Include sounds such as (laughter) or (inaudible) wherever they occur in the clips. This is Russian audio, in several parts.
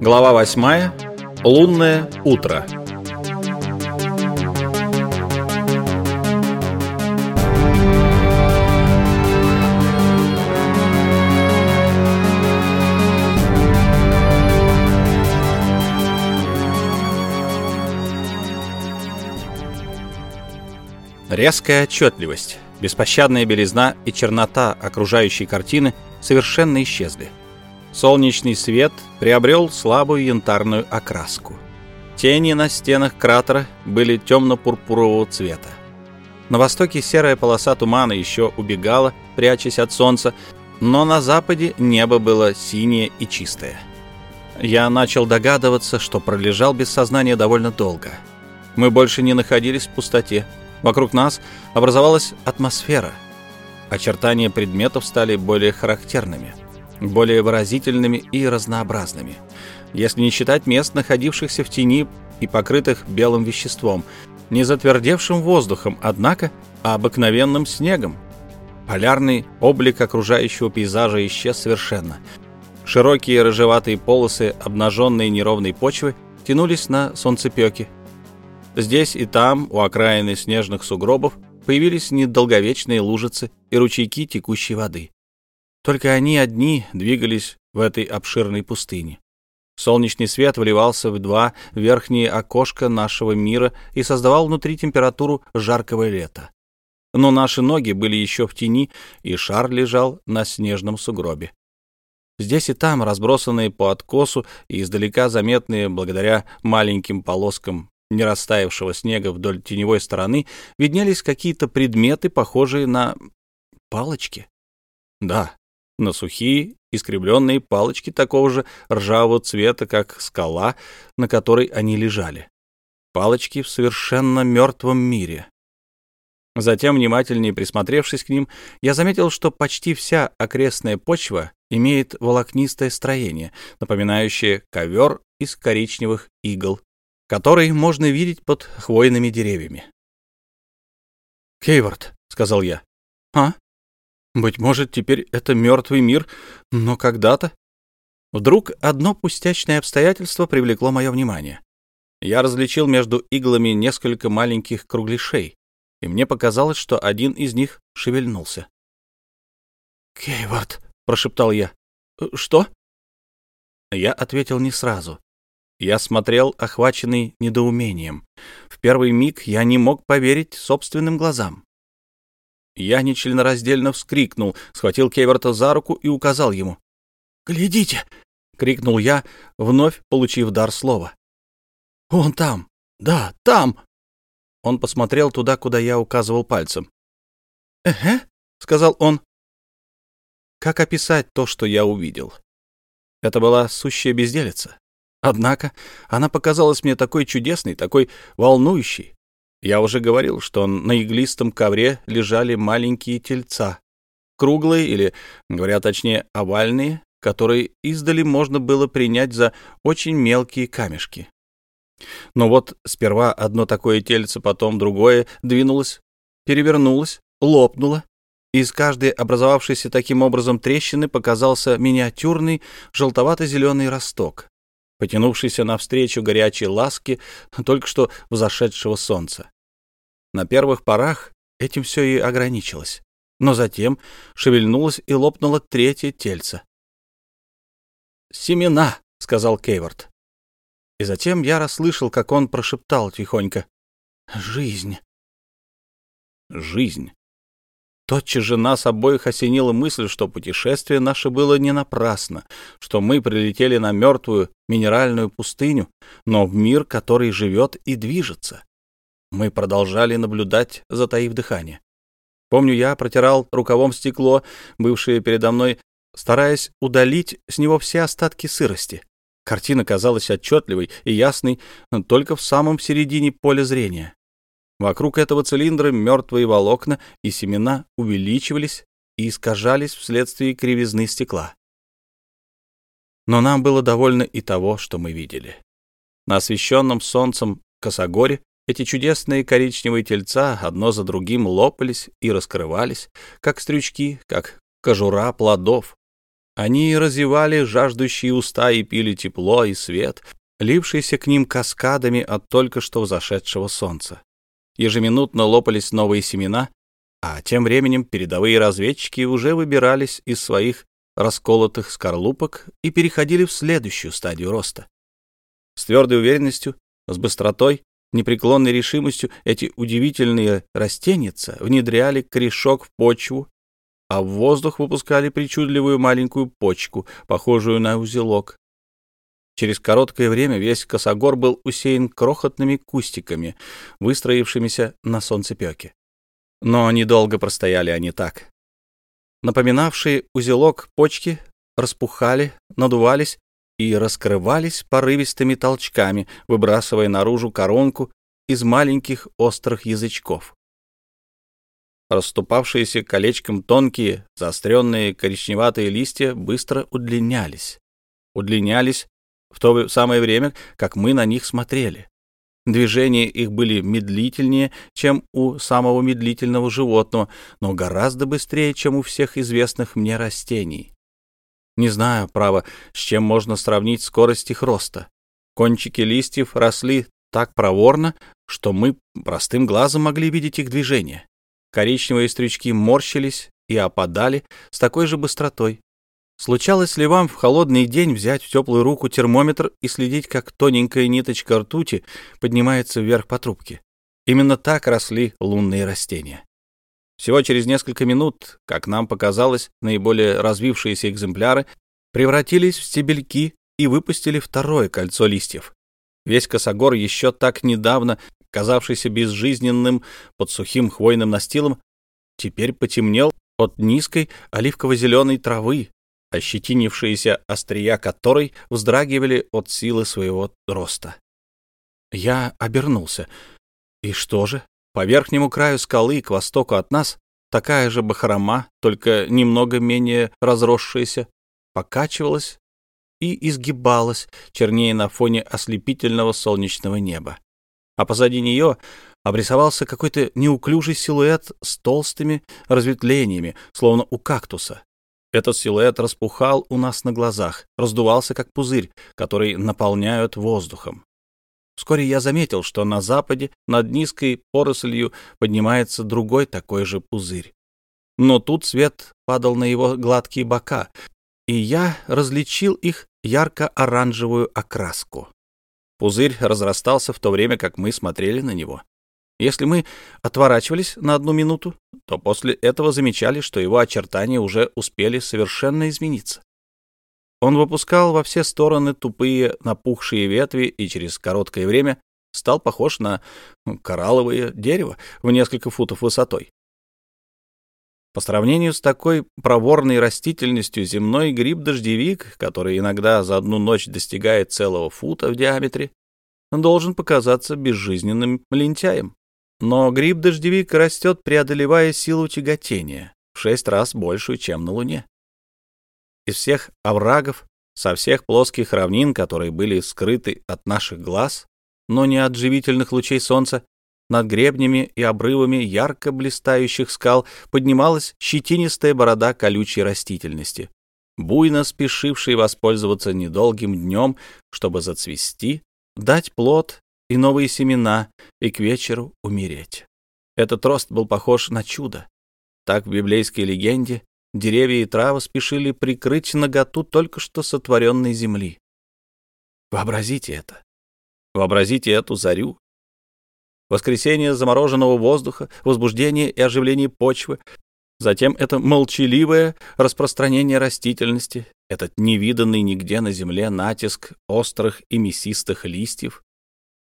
Глава 8. Лунное утро. Резкая отчетливость, беспощадная белизна и чернота окружающей картины совершенно исчезли. Солнечный свет приобрел слабую янтарную окраску. Тени на стенах кратера были темно-пурпурового цвета. На востоке серая полоса тумана еще убегала, прячась от солнца, но на западе небо было синее и чистое. Я начал догадываться, что пролежал без сознания довольно долго. Мы больше не находились в пустоте. Вокруг нас образовалась атмосфера. Очертания предметов стали более характерными, более выразительными и разнообразными. Если не считать мест, находившихся в тени и покрытых белым веществом, не затвердевшим воздухом, однако, а обыкновенным снегом. Полярный облик окружающего пейзажа исчез совершенно. Широкие рыжеватые полосы обнаженной неровной почвы тянулись на солнцепеке, Здесь и там, у окраины снежных сугробов, появились недолговечные лужицы и ручейки текущей воды. Только они одни двигались в этой обширной пустыне. Солнечный свет вливался в два верхние окошка нашего мира и создавал внутри температуру жаркого лета. Но наши ноги были еще в тени, и шар лежал на снежном сугробе. Здесь и там, разбросанные по откосу и издалека заметные благодаря маленьким полоскам не растаявшего снега вдоль теневой стороны виднелись какие-то предметы, похожие на палочки. Да, на сухие, искривленные палочки такого же ржавого цвета, как скала, на которой они лежали. Палочки в совершенно мертвом мире. Затем, внимательнее присмотревшись к ним, я заметил, что почти вся окрестная почва имеет волокнистое строение, напоминающее ковер из коричневых игл который можно видеть под хвойными деревьями. «Кейворд», — сказал я. «А? Быть может, теперь это мертвый мир, но когда-то...» Вдруг одно пустячное обстоятельство привлекло мое внимание. Я различил между иглами несколько маленьких кругляшей, и мне показалось, что один из них шевельнулся. «Кейворд», — прошептал я. «Что?» Я ответил не сразу. Я смотрел, охваченный недоумением. В первый миг я не мог поверить собственным глазам. Я нечленораздельно вскрикнул, схватил Кеверта за руку и указал ему. «Глядите!» — крикнул я, вновь получив дар слова. «Он там! Да, там!» Он посмотрел туда, куда я указывал пальцем. «Эхе?» — сказал он. Как описать то, что я увидел? Это была сущая безделица. Однако она показалась мне такой чудесной, такой волнующей. Я уже говорил, что на иглистом ковре лежали маленькие тельца, круглые или, говоря точнее, овальные, которые издали можно было принять за очень мелкие камешки. Но вот сперва одно такое тельце, потом другое двинулось, перевернулось, лопнуло. Из каждой образовавшейся таким образом трещины показался миниатюрный желтовато-зеленый росток потянувшийся навстречу горячей ласке только что взошедшего солнца. На первых порах этим все и ограничилось, но затем шевельнулось и лопнуло третье тельце. «Семена!» — сказал Кейворд. И затем я расслышал, как он прошептал тихонько. «Жизнь!» «Жизнь!» Тотчас же нас обоих осенила мысль, что путешествие наше было не напрасно, что мы прилетели на мертвую минеральную пустыню, но в мир, который живет и движется. Мы продолжали наблюдать, затаив дыхание. Помню, я протирал рукавом стекло, бывшее передо мной, стараясь удалить с него все остатки сырости. Картина казалась отчетливой и ясной только в самом середине поля зрения. Вокруг этого цилиндра мертвые волокна и семена увеличивались и искажались вследствие кривизны стекла. Но нам было довольно и того, что мы видели. На освещенном солнцем косогоре эти чудесные коричневые тельца одно за другим лопались и раскрывались, как стрючки, как кожура плодов. Они разевали жаждущие уста и пили тепло и свет, лившийся к ним каскадами от только что взошедшего солнца. Ежеминутно лопались новые семена, а тем временем передовые разведчики уже выбирались из своих расколотых скорлупок и переходили в следующую стадию роста. С твердой уверенностью, с быстротой, непреклонной решимостью эти удивительные растеница внедряли корешок в почву, а в воздух выпускали причудливую маленькую почку, похожую на узелок. Через короткое время весь косогор был усеян крохотными кустиками, выстроившимися на солнцепеке. Но недолго простояли они так. Напоминавшие узелок почки распухали, надувались и раскрывались порывистыми толчками, выбрасывая наружу коронку из маленьких острых язычков. Расступавшиеся колечком тонкие, заостренные коричневатые листья быстро удлинялись. Удлинялись в то самое время, как мы на них смотрели. Движения их были медлительнее, чем у самого медлительного животного, но гораздо быстрее, чем у всех известных мне растений. Не знаю, право, с чем можно сравнить скорость их роста. Кончики листьев росли так проворно, что мы простым глазом могли видеть их движение. Коричневые стрючки морщились и опадали с такой же быстротой. Случалось ли вам в холодный день взять в теплую руку термометр и следить, как тоненькая ниточка ртути поднимается вверх по трубке? Именно так росли лунные растения. Всего через несколько минут, как нам показалось, наиболее развившиеся экземпляры превратились в стебельки и выпустили второе кольцо листьев. Весь косогор, еще так недавно казавшийся безжизненным под сухим хвойным настилом, теперь потемнел от низкой оливково-зеленой травы, ощетинившиеся острия которой вздрагивали от силы своего роста. Я обернулся. И что же? По верхнему краю скалы к востоку от нас такая же бахрома, только немного менее разросшаяся, покачивалась и изгибалась, чернее на фоне ослепительного солнечного неба. А позади нее обрисовался какой-то неуклюжий силуэт с толстыми разветвлениями, словно у кактуса. Этот силуэт распухал у нас на глазах, раздувался как пузырь, который наполняют воздухом. Вскоре я заметил, что на западе над низкой порослью поднимается другой такой же пузырь. Но тут свет падал на его гладкие бока, и я различил их ярко-оранжевую окраску. Пузырь разрастался в то время, как мы смотрели на него. Если мы отворачивались на одну минуту, то после этого замечали, что его очертания уже успели совершенно измениться. Он выпускал во все стороны тупые напухшие ветви и через короткое время стал похож на коралловое дерево в несколько футов высотой. По сравнению с такой проворной растительностью земной гриб-дождевик, который иногда за одну ночь достигает целого фута в диаметре, должен показаться безжизненным лентяем. Но гриб-дождевик растет, преодолевая силу тяготения, в шесть раз большую, чем на Луне. Из всех оврагов, со всех плоских равнин, которые были скрыты от наших глаз, но не от живительных лучей солнца, над гребнями и обрывами ярко блистающих скал поднималась щетинистая борода колючей растительности, буйно спешившей воспользоваться недолгим днем, чтобы зацвести, дать плод и новые семена, и к вечеру умереть. Этот рост был похож на чудо. Так в библейской легенде деревья и травы спешили прикрыть наготу только что сотворенной земли. Вообразите это. Вообразите эту зарю. Воскресение замороженного воздуха, возбуждение и оживление почвы, затем это молчаливое распространение растительности, этот невиданный нигде на земле натиск острых и мясистых листьев,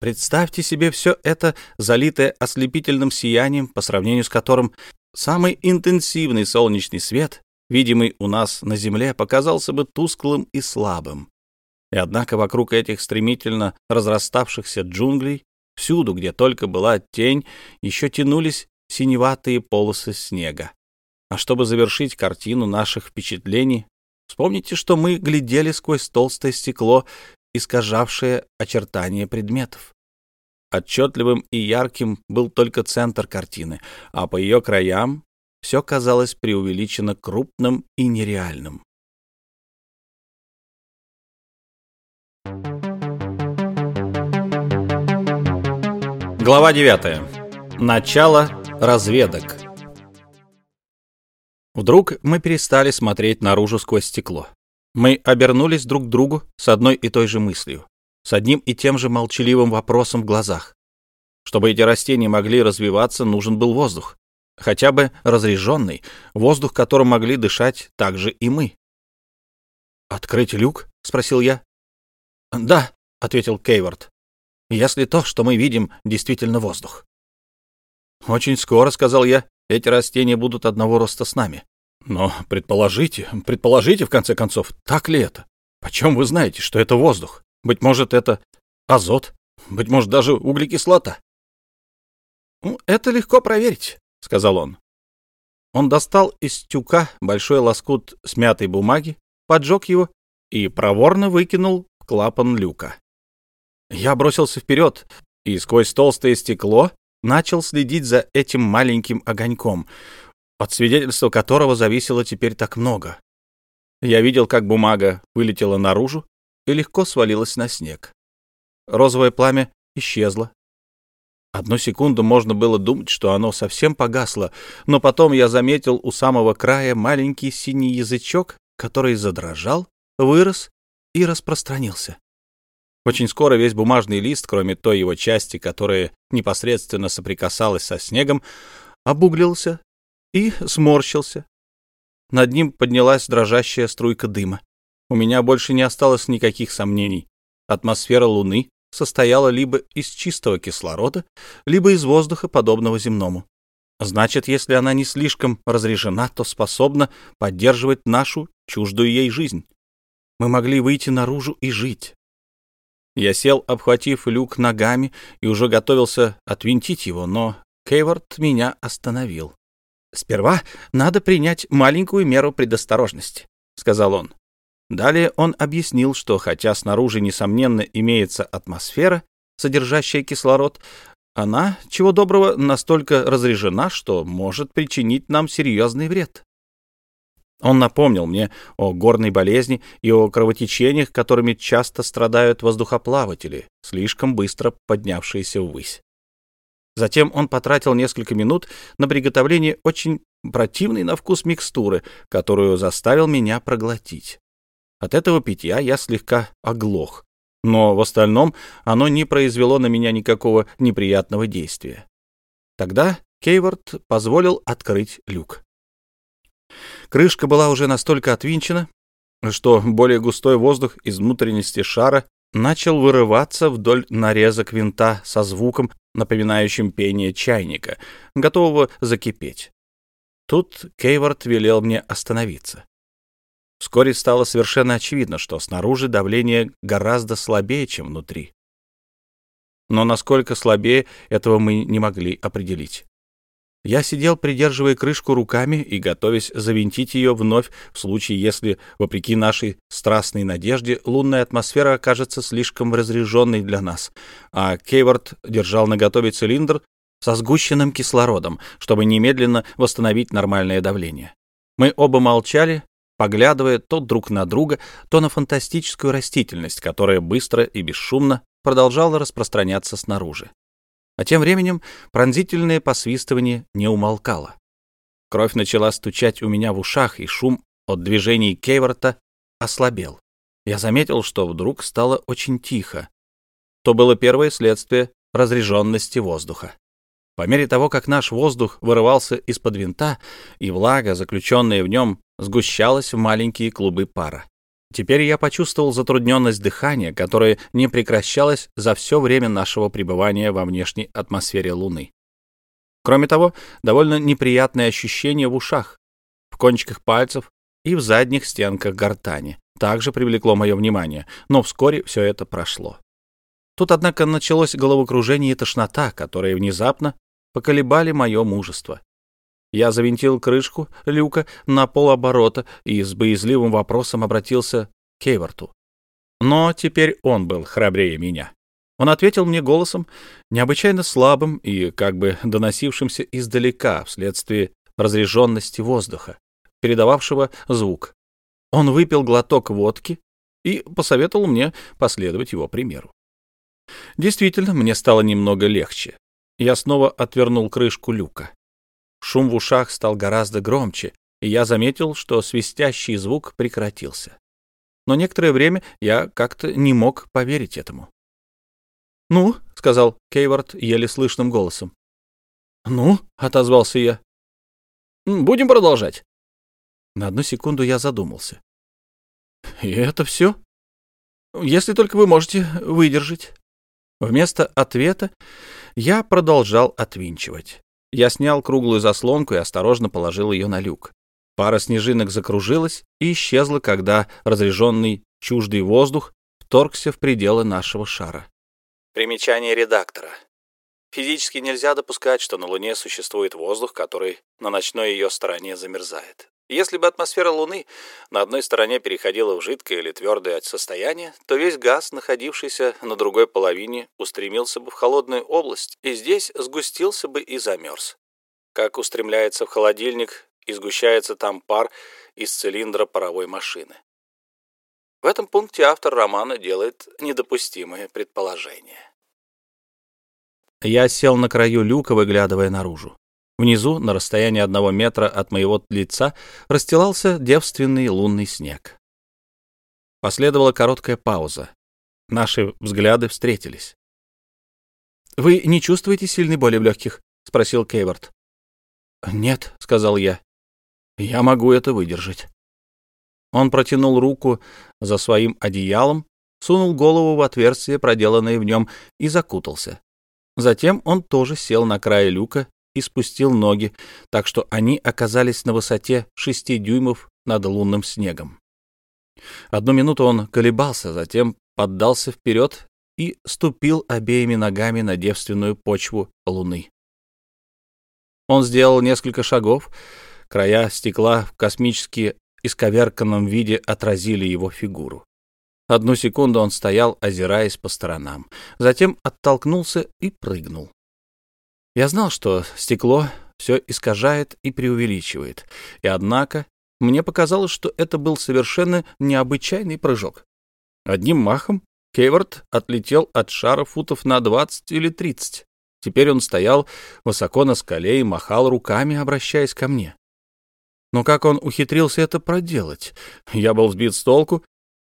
Представьте себе все это, залитое ослепительным сиянием, по сравнению с которым самый интенсивный солнечный свет, видимый у нас на Земле, показался бы тусклым и слабым. И однако вокруг этих стремительно разраставшихся джунглей, всюду, где только была тень, еще тянулись синеватые полосы снега. А чтобы завершить картину наших впечатлений, вспомните, что мы глядели сквозь толстое стекло, искажавшее очертания предметов. Отчетливым и ярким был только центр картины, а по ее краям все казалось преувеличено крупным и нереальным. Глава 9. Начало разведок. Вдруг мы перестали смотреть наружу сквозь стекло. Мы обернулись друг к другу с одной и той же мыслью с одним и тем же молчаливым вопросом в глазах. Чтобы эти растения могли развиваться, нужен был воздух. Хотя бы разреженный, воздух, которым могли дышать также и мы. «Открыть люк?» — спросил я. «Да», — ответил Кейвард. «Если то, что мы видим, действительно воздух». «Очень скоро», — сказал я, — «эти растения будут одного роста с нами. Но предположите, предположите, в конце концов, так ли это? Почем вы знаете, что это воздух? Быть может, это азот, быть может, даже углекислота?» «Ну, это легко проверить», — сказал он. Он достал из тюка большой лоскут смятой бумаги, поджег его и проворно выкинул в клапан люка. Я бросился вперед и сквозь толстое стекло начал следить за этим маленьким огоньком, от свидетельства которого зависело теперь так много. Я видел, как бумага вылетела наружу и легко свалилась на снег. Розовое пламя исчезло. Одну секунду можно было думать, что оно совсем погасло, но потом я заметил у самого края маленький синий язычок, который задрожал, вырос и распространился. Очень скоро весь бумажный лист, кроме той его части, которая непосредственно соприкасалась со снегом, обуглился и сморщился. Над ним поднялась дрожащая струйка дыма. У меня больше не осталось никаких сомнений. Атмосфера Луны состояла либо из чистого кислорода, либо из воздуха, подобного земному. Значит, если она не слишком разрежена, то способна поддерживать нашу чуждую ей жизнь. Мы могли выйти наружу и жить. Я сел, обхватив люк ногами, и уже готовился отвинтить его, но Кейвард меня остановил. «Сперва надо принять маленькую меру предосторожности», — сказал он. Далее он объяснил, что хотя снаружи, несомненно, имеется атмосфера, содержащая кислород, она, чего доброго, настолько разрежена, что может причинить нам серьезный вред. Он напомнил мне о горной болезни и о кровотечениях, которыми часто страдают воздухоплаватели, слишком быстро поднявшиеся ввысь. Затем он потратил несколько минут на приготовление очень противной на вкус микстуры, которую заставил меня проглотить. От этого питья я слегка оглох, но в остальном оно не произвело на меня никакого неприятного действия. Тогда Кейворд позволил открыть люк. Крышка была уже настолько отвинчена, что более густой воздух из внутренности шара начал вырываться вдоль нарезок винта со звуком, напоминающим пение чайника, готового закипеть. Тут Кейворд велел мне остановиться. Вскоре стало совершенно очевидно, что снаружи давление гораздо слабее, чем внутри. Но насколько слабее, этого мы не могли определить. Я сидел, придерживая крышку руками и готовясь завинтить ее вновь в случае, если, вопреки нашей страстной надежде, лунная атмосфера окажется слишком разряженной для нас, а Кейвард держал наготове цилиндр со сгущенным кислородом, чтобы немедленно восстановить нормальное давление. Мы оба молчали, поглядывая то друг на друга, то на фантастическую растительность, которая быстро и бесшумно продолжала распространяться снаружи. А тем временем пронзительное посвистывание не умолкало. Кровь начала стучать у меня в ушах, и шум от движений Кейворта ослабел. Я заметил, что вдруг стало очень тихо. То было первое следствие разреженности воздуха. По мере того, как наш воздух вырывался из-под винта, и влага, заключенная в нем, сгущалась в маленькие клубы пара. Теперь я почувствовал затрудненность дыхания, которое не прекращалось за все время нашего пребывания во внешней атмосфере Луны. Кроме того, довольно неприятное ощущение в ушах, в кончиках пальцев и в задних стенках гортани также привлекло мое внимание, но вскоре все это прошло. Тут, однако, началось головокружение и тошнота, которые внезапно поколебали мое мужество. Я завинтил крышку люка на полоборота и с боязливым вопросом обратился к Кейворту. Но теперь он был храбрее меня. Он ответил мне голосом, необычайно слабым и как бы доносившимся издалека вследствие разреженности воздуха, передававшего звук. Он выпил глоток водки и посоветовал мне последовать его примеру. Действительно, мне стало немного легче. Я снова отвернул крышку люка. Шум в ушах стал гораздо громче, и я заметил, что свистящий звук прекратился. Но некоторое время я как-то не мог поверить этому. «Ну», — сказал Кейвард еле слышным голосом. «Ну», — отозвался я. «Будем продолжать». На одну секунду я задумался. «И это все? Если только вы можете выдержать». Вместо ответа я продолжал отвинчивать. Я снял круглую заслонку и осторожно положил ее на люк. Пара снежинок закружилась и исчезла, когда разреженный чуждый воздух вторгся в пределы нашего шара. Примечание редактора. Физически нельзя допускать, что на Луне существует воздух, который на ночной ее стороне замерзает. Если бы атмосфера Луны на одной стороне переходила в жидкое или твердое состояние, то весь газ, находившийся на другой половине, устремился бы в холодную область и здесь сгустился бы и замерз. Как устремляется в холодильник и сгущается там пар из цилиндра паровой машины. В этом пункте автор романа делает недопустимое предположение. Я сел на краю люка, выглядывая наружу. Внизу, на расстоянии одного метра от моего лица, расстилался девственный лунный снег. Последовала короткая пауза. Наши взгляды встретились. «Вы не чувствуете сильной боли в легких?» — спросил Кейвард. «Нет», — сказал я. «Я могу это выдержать». Он протянул руку за своим одеялом, сунул голову в отверстие, проделанное в нем, и закутался. Затем он тоже сел на край люка и спустил ноги, так что они оказались на высоте шести дюймов над лунным снегом. Одну минуту он колебался, затем поддался вперед и ступил обеими ногами на девственную почву луны. Он сделал несколько шагов, края стекла в космически исковерканном виде отразили его фигуру. Одну секунду он стоял, озираясь по сторонам, затем оттолкнулся и прыгнул. Я знал, что стекло все искажает и преувеличивает, и однако мне показалось, что это был совершенно необычайный прыжок. Одним махом Кейвард отлетел от шара футов на 20 или 30. Теперь он стоял высоко на скале и махал руками, обращаясь ко мне. Но как он ухитрился это проделать? Я был сбит с толку,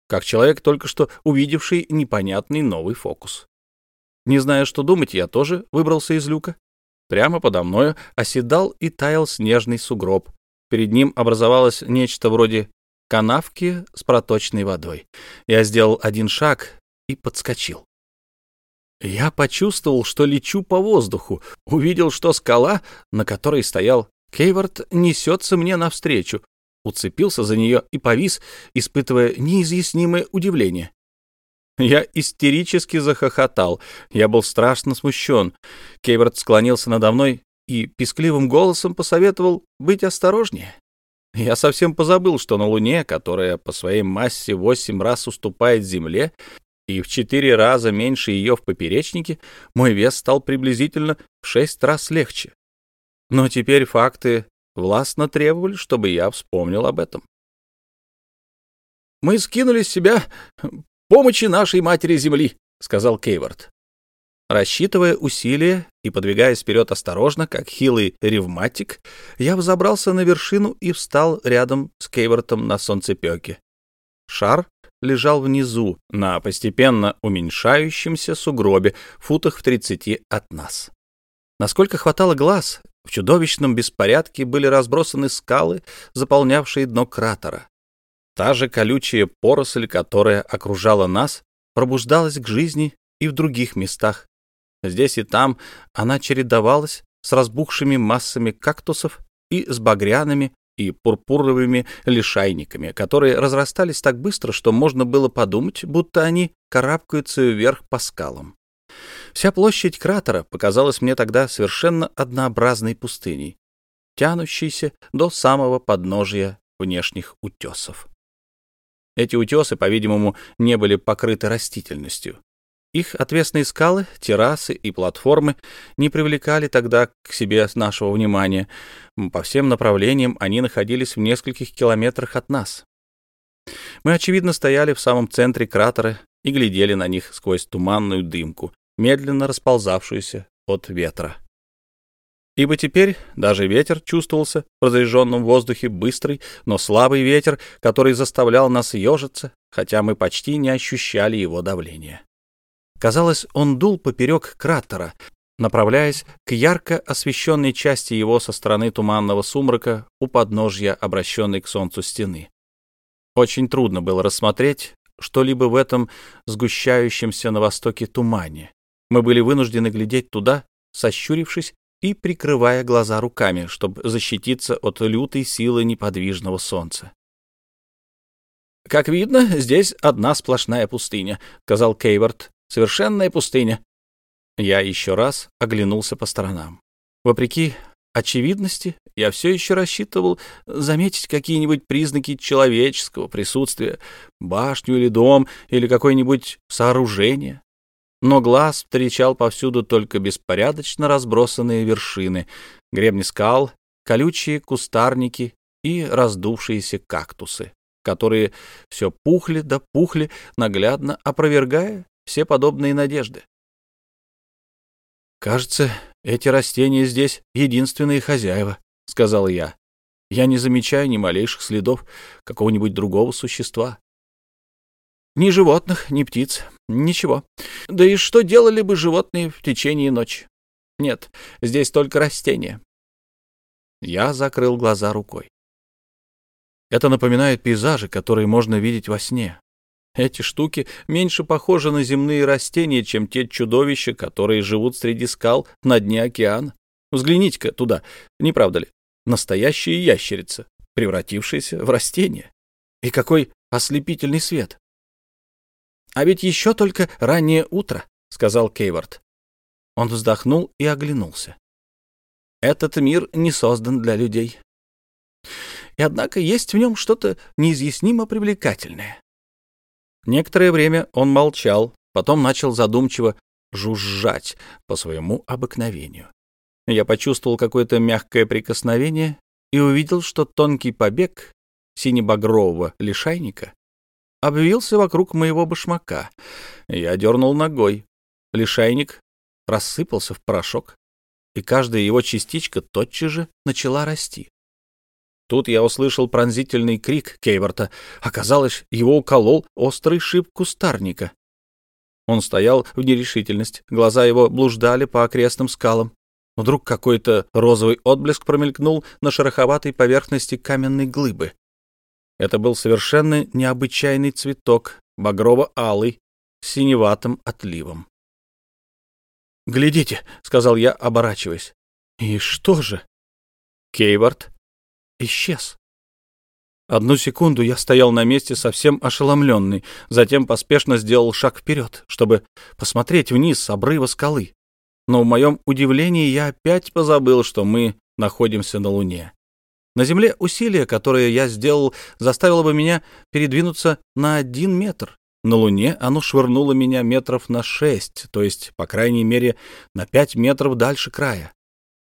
как человек, только что увидевший непонятный новый фокус. Не зная, что думать, я тоже выбрался из люка. Прямо подо мною оседал и таял снежный сугроб. Перед ним образовалось нечто вроде канавки с проточной водой. Я сделал один шаг и подскочил. Я почувствовал, что лечу по воздуху, увидел, что скала, на которой стоял Кейвард, несется мне навстречу, уцепился за нее и повис, испытывая неизъяснимое удивление. Я истерически захохотал. Я был страшно смущен. Кейверт склонился надо мной и пискливым голосом посоветовал быть осторожнее. Я совсем позабыл, что на Луне, которая по своей массе восемь раз уступает Земле и в четыре раза меньше ее в поперечнике, мой вес стал приблизительно в шесть раз легче. Но теперь факты властно требовали, чтобы я вспомнил об этом. Мы скинули с себя помощи нашей матери Земли», — сказал Кейвард. Рассчитывая усилия и подвигаясь вперед осторожно, как хилый ревматик, я взобрался на вершину и встал рядом с Кейвартом на солнцепеке. Шар лежал внизу, на постепенно уменьшающемся сугробе, футах в тридцати от нас. Насколько хватало глаз, в чудовищном беспорядке были разбросаны скалы, заполнявшие дно кратера. Та же колючая поросль, которая окружала нас, пробуждалась к жизни и в других местах. Здесь и там она чередовалась с разбухшими массами кактусов и с багряными и пурпуровыми лишайниками, которые разрастались так быстро, что можно было подумать, будто они карабкаются вверх по скалам. Вся площадь кратера показалась мне тогда совершенно однообразной пустыней, тянущейся до самого подножия внешних утесов. Эти утесы, по-видимому, не были покрыты растительностью. Их отвесные скалы, террасы и платформы не привлекали тогда к себе нашего внимания. По всем направлениям они находились в нескольких километрах от нас. Мы, очевидно, стояли в самом центре кратера и глядели на них сквозь туманную дымку, медленно расползавшуюся от ветра. Ибо теперь даже ветер чувствовался в разряженном воздухе быстрый, но слабый ветер, который заставлял нас ежиться, хотя мы почти не ощущали его давления. Казалось, он дул поперек кратера, направляясь к ярко освещенной части его со стороны туманного сумрака у подножья, обращенной к солнцу стены. Очень трудно было рассмотреть что-либо в этом сгущающемся на востоке тумане. Мы были вынуждены глядеть туда, сощурившись и прикрывая глаза руками, чтобы защититься от лютой силы неподвижного солнца. «Как видно, здесь одна сплошная пустыня», — сказал Кейворт. «Совершенная пустыня. Я еще раз оглянулся по сторонам. Вопреки очевидности, я все еще рассчитывал заметить какие-нибудь признаки человеческого присутствия, башню или дом, или какое-нибудь сооружение. Но глаз встречал повсюду только беспорядочно разбросанные вершины, гребни скал, колючие кустарники и раздувшиеся кактусы, которые все пухли да пухли, наглядно опровергая все подобные надежды. «Кажется, эти растения здесь единственные хозяева», — сказал я. «Я не замечаю ни малейших следов какого-нибудь другого существа». «Ни животных, ни птиц, ничего. Да и что делали бы животные в течение ночи? Нет, здесь только растения». Я закрыл глаза рукой. Это напоминает пейзажи, которые можно видеть во сне. Эти штуки меньше похожи на земные растения, чем те чудовища, которые живут среди скал на дне океана. Взгляните-ка туда, не правда ли? Настоящая ящерица, превратившаяся в растение. И какой ослепительный свет! — А ведь еще только раннее утро, — сказал Кейвард. Он вздохнул и оглянулся. Этот мир не создан для людей. И однако есть в нем что-то неизъяснимо привлекательное. Некоторое время он молчал, потом начал задумчиво жужжать по своему обыкновению. Я почувствовал какое-то мягкое прикосновение и увидел, что тонкий побег синебагрового лишайника обвился вокруг моего башмака. Я дернул ногой. Лишайник рассыпался в порошок, и каждая его частичка тотчас же начала расти. Тут я услышал пронзительный крик Кейворта. Оказалось, его уколол острый шип кустарника. Он стоял в нерешительности, глаза его блуждали по окрестным скалам. Вдруг какой-то розовый отблеск промелькнул на шероховатой поверхности каменной глыбы. Это был совершенно необычайный цветок, багрово-алый, с синеватым отливом. «Глядите», — сказал я, оборачиваясь. «И что же?» Кейворт исчез. Одну секунду я стоял на месте совсем ошеломленный, затем поспешно сделал шаг вперед, чтобы посмотреть вниз с обрыва скалы. Но в моем удивлении я опять позабыл, что мы находимся на Луне. На Земле усилие, которое я сделал, заставило бы меня передвинуться на один метр. На Луне оно швырнуло меня метров на шесть, то есть, по крайней мере, на пять метров дальше края.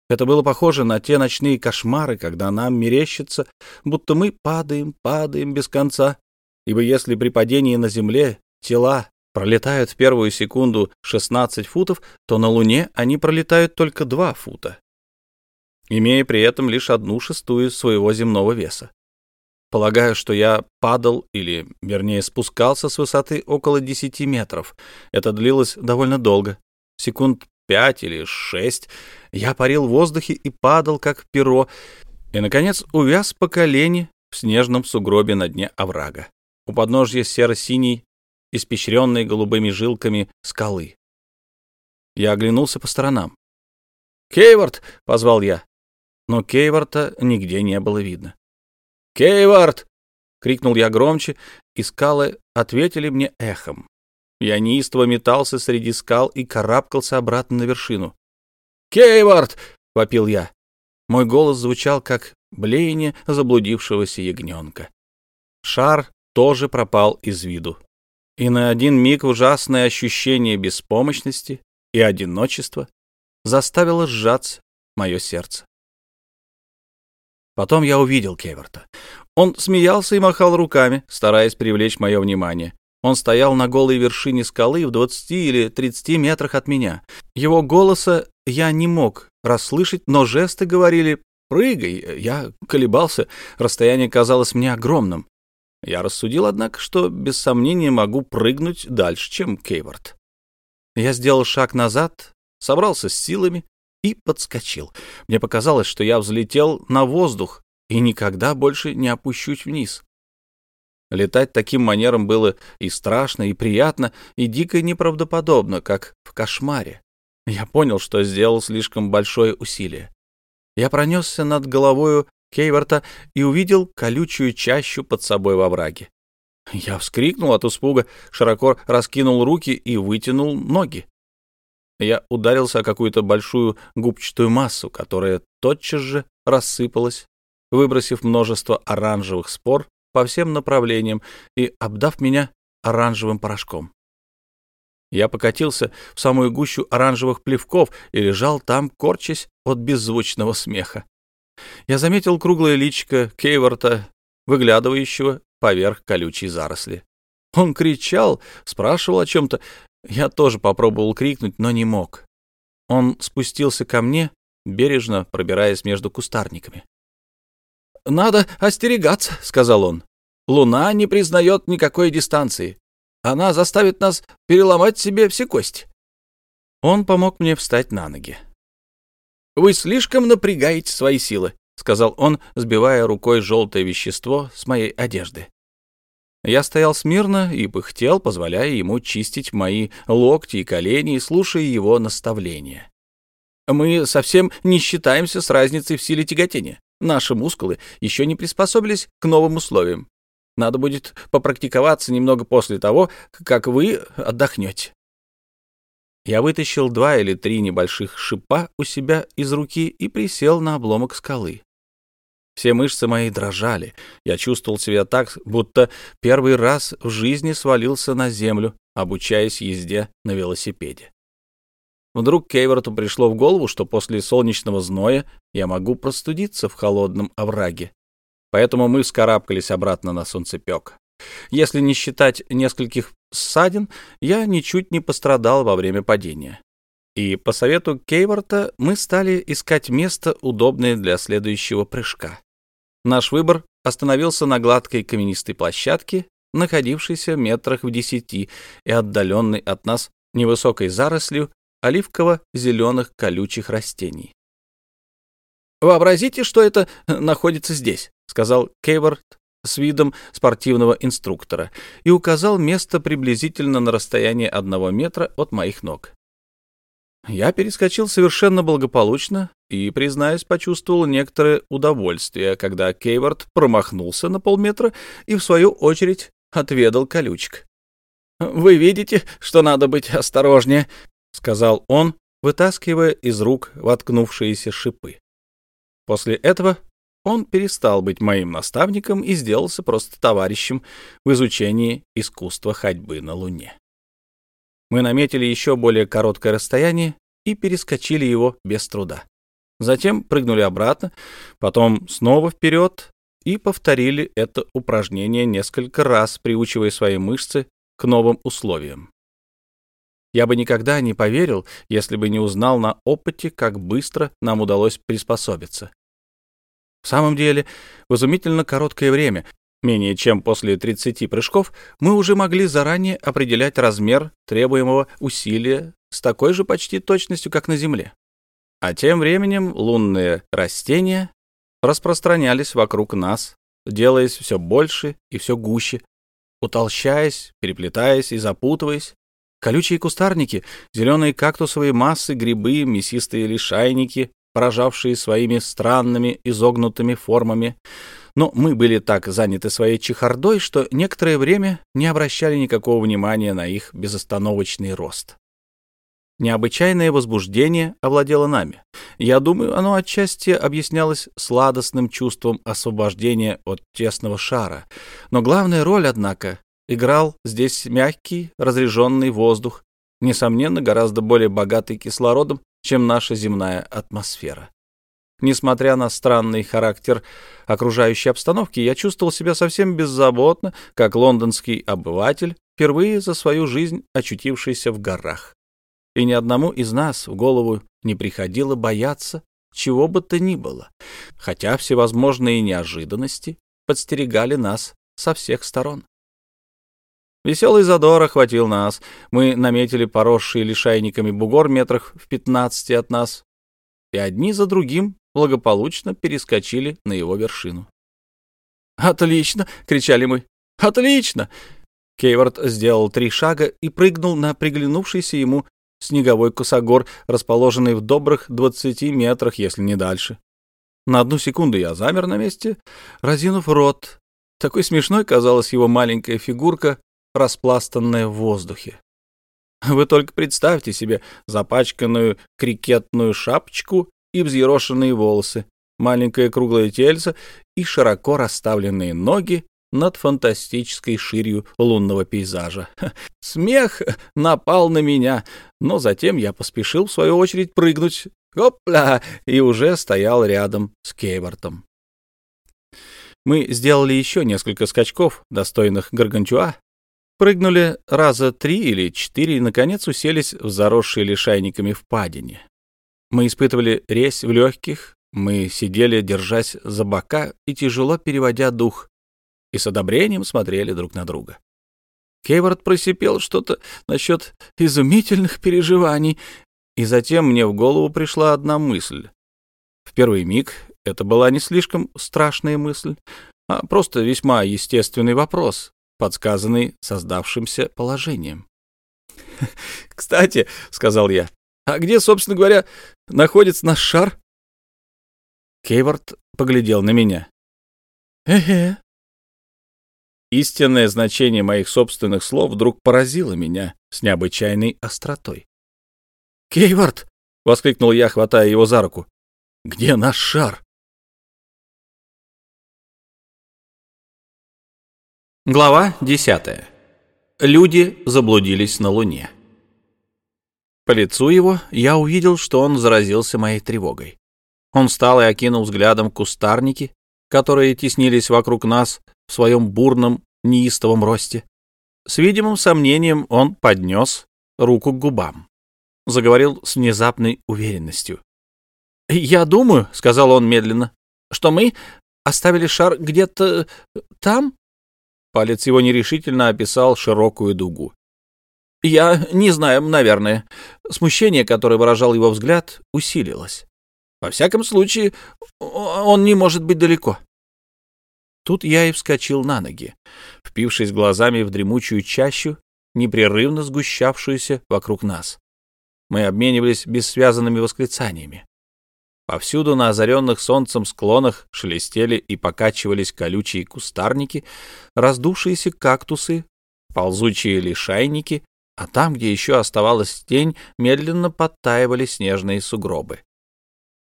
Это было похоже на те ночные кошмары, когда нам мерещится, будто мы падаем, падаем без конца. Ибо если при падении на Земле тела пролетают в первую секунду 16 футов, то на Луне они пролетают только 2 фута, имея при этом лишь одну шестую своего земного веса. Полагаю, что я падал, или, вернее, спускался с высоты около 10 метров. Это длилось довольно долго, секунд пять или шесть. Я парил в воздухе и падал, как перо, и, наконец, увяз по колени в снежном сугробе на дне оврага. У подножья серо-синей, испещренной голубыми жилками скалы. Я оглянулся по сторонам. «Кейвард!» — позвал я. Но Кейварда нигде не было видно. «Кейвард!» — крикнул я громче, и скалы ответили мне эхом. Я неистово метался среди скал и карабкался обратно на вершину. «Кейвард!» — вопил я. Мой голос звучал, как блеяние заблудившегося ягненка. Шар тоже пропал из виду. И на один миг ужасное ощущение беспомощности и одиночества заставило сжаться мое сердце. Потом я увидел Кеверта. Он смеялся и махал руками, стараясь привлечь мое внимание. Он стоял на голой вершине скалы в 20 или 30 метрах от меня. Его голоса я не мог расслышать, но жесты говорили «прыгай». Я колебался, расстояние казалось мне огромным. Я рассудил, однако, что без сомнения могу прыгнуть дальше, чем Кейворд. Я сделал шаг назад, собрался с силами и подскочил. Мне показалось, что я взлетел на воздух и никогда больше не опущусь вниз. Летать таким манером было и страшно, и приятно, и дико неправдоподобно, как в кошмаре. Я понял, что сделал слишком большое усилие. Я пронесся над головою Кейворта и увидел колючую чащу под собой во враге. Я вскрикнул от испуга, широко раскинул руки и вытянул ноги. Я ударился о какую-то большую губчатую массу, которая тотчас же рассыпалась, выбросив множество оранжевых спор по всем направлениям и обдав меня оранжевым порошком. Я покатился в самую гущу оранжевых плевков и лежал там, корчась от беззвучного смеха. Я заметил круглое личико Кейворта, выглядывающего поверх колючей заросли. Он кричал, спрашивал о чем-то. Я тоже попробовал крикнуть, но не мог. Он спустился ко мне, бережно пробираясь между кустарниками. «Надо остерегаться», — сказал он. «Луна не признает никакой дистанции. Она заставит нас переломать себе все кости». Он помог мне встать на ноги. «Вы слишком напрягаете свои силы», — сказал он, сбивая рукой желтое вещество с моей одежды. Я стоял смирно и пыхтел, позволяя ему чистить мои локти и колени, слушая его наставления. Мы совсем не считаемся с разницей в силе тяготения. Наши мускулы еще не приспособились к новым условиям. Надо будет попрактиковаться немного после того, как вы отдохнете. Я вытащил два или три небольших шипа у себя из руки и присел на обломок скалы. Все мышцы мои дрожали. Я чувствовал себя так, будто первый раз в жизни свалился на землю, обучаясь езде на велосипеде. Вдруг Кейверту пришло в голову, что после солнечного зноя я могу простудиться в холодном овраге. Поэтому мы вскарабкались обратно на солнцепек. Если не считать нескольких ссадин, я ничуть не пострадал во время падения. И по совету Кейворта мы стали искать место, удобное для следующего прыжка. Наш выбор остановился на гладкой каменистой площадке, находившейся метрах в десяти и отдаленной от нас невысокой зарослью оливково-зеленых колючих растений. «Вообразите, что это находится здесь», — сказал Кейворт с видом спортивного инструктора и указал место приблизительно на расстоянии одного метра от моих ног. Я перескочил совершенно благополучно и, признаюсь, почувствовал некоторое удовольствие, когда Кейворт промахнулся на полметра и, в свою очередь, отведал колючек. «Вы видите, что надо быть осторожнее», — сказал он, вытаскивая из рук воткнувшиеся шипы. После этого он перестал быть моим наставником и сделался просто товарищем в изучении искусства ходьбы на Луне. Мы наметили еще более короткое расстояние и перескочили его без труда. Затем прыгнули обратно, потом снова вперед и повторили это упражнение несколько раз, приучивая свои мышцы к новым условиям. Я бы никогда не поверил, если бы не узнал на опыте, как быстро нам удалось приспособиться. В самом деле, в изумительно короткое время, менее чем после 30 прыжков, мы уже могли заранее определять размер требуемого усилия с такой же почти точностью, как на Земле. А тем временем лунные растения распространялись вокруг нас, делаясь все больше и все гуще, утолщаясь, переплетаясь и запутываясь. Колючие кустарники, зеленые кактусовые массы, грибы, мясистые лишайники, поражавшие своими странными изогнутыми формами. Но мы были так заняты своей чехардой, что некоторое время не обращали никакого внимания на их безостановочный рост. Необычайное возбуждение овладело нами. Я думаю, оно отчасти объяснялось сладостным чувством освобождения от тесного шара. Но главная роль, однако, играл здесь мягкий, разреженный воздух, несомненно, гораздо более богатый кислородом, чем наша земная атмосфера. Несмотря на странный характер окружающей обстановки, я чувствовал себя совсем беззаботно, как лондонский обыватель, впервые за свою жизнь очутившийся в горах. и ни одному из нас в голову не приходило бояться чего бы то ни было, хотя всевозможные неожиданности подстерегали нас со всех сторон. Веселый задор охватил нас. Мы наметили поросший лишайниками бугор метрах в пятнадцати от нас, и одни за другим благополучно перескочили на его вершину. «Отлично!» — кричали мы. «Отлично!» Кейвард сделал три шага и прыгнул на приглянувшийся ему снеговой косогор, расположенный в добрых двадцати метрах, если не дальше. На одну секунду я замер на месте, разинув рот. Такой смешной казалась его маленькая фигурка, распластанная в воздухе. Вы только представьте себе запачканную крикетную шапочку и взъерошенные волосы, маленькое круглое тельце и широко расставленные ноги над фантастической ширью лунного пейзажа. (laughs) Смех напал на меня, но затем я поспешил, в свою очередь, прыгнуть. Опля! И уже стоял рядом с Кейвортом. Мы сделали еще несколько скачков, достойных Гаргантюа, прыгнули раза три или четыре и, наконец, уселись в заросшие лишайниками впадине. Мы испытывали резь в легких, мы сидели, держась за бока и тяжело переводя дух, и с одобрением смотрели друг на друга. Кейвард просипел что-то насчет изумительных переживаний, и затем мне в голову пришла одна мысль. В первый миг это была не слишком страшная мысль, а просто весьма естественный вопрос, подсказанный создавшимся положением. «Кстати», — сказал я, — «а где, собственно говоря, находится наш шар?» Кейвард поглядел на меня. «Э-э». Истинное значение моих собственных слов вдруг поразило меня с необычайной остротой. «Кейвард!» — воскликнул я, хватая его за руку. «Где наш шар?» Глава десятая. Люди заблудились на Луне. По лицу его я увидел, что он заразился моей тревогой. Он встал и окинул взглядом кустарники, которые теснились вокруг нас в своем бурном, неистовом росте. С видимым сомнением он поднес руку к губам. Заговорил с внезапной уверенностью. «Я думаю», — сказал он медленно, — «что мы оставили шар где-то там?» Палец его нерешительно описал широкую дугу. «Я не знаю, наверное». Смущение, которое выражал его взгляд, усилилось. Во всяком случае, он не может быть далеко. Тут я и вскочил на ноги, впившись глазами в дремучую чащу, непрерывно сгущавшуюся вокруг нас. Мы обменивались бессвязанными восклицаниями. Повсюду на озаренных солнцем склонах шелестели и покачивались колючие кустарники, раздувшиеся кактусы, ползучие лишайники, а там, где еще оставалась тень, медленно подтаивали снежные сугробы.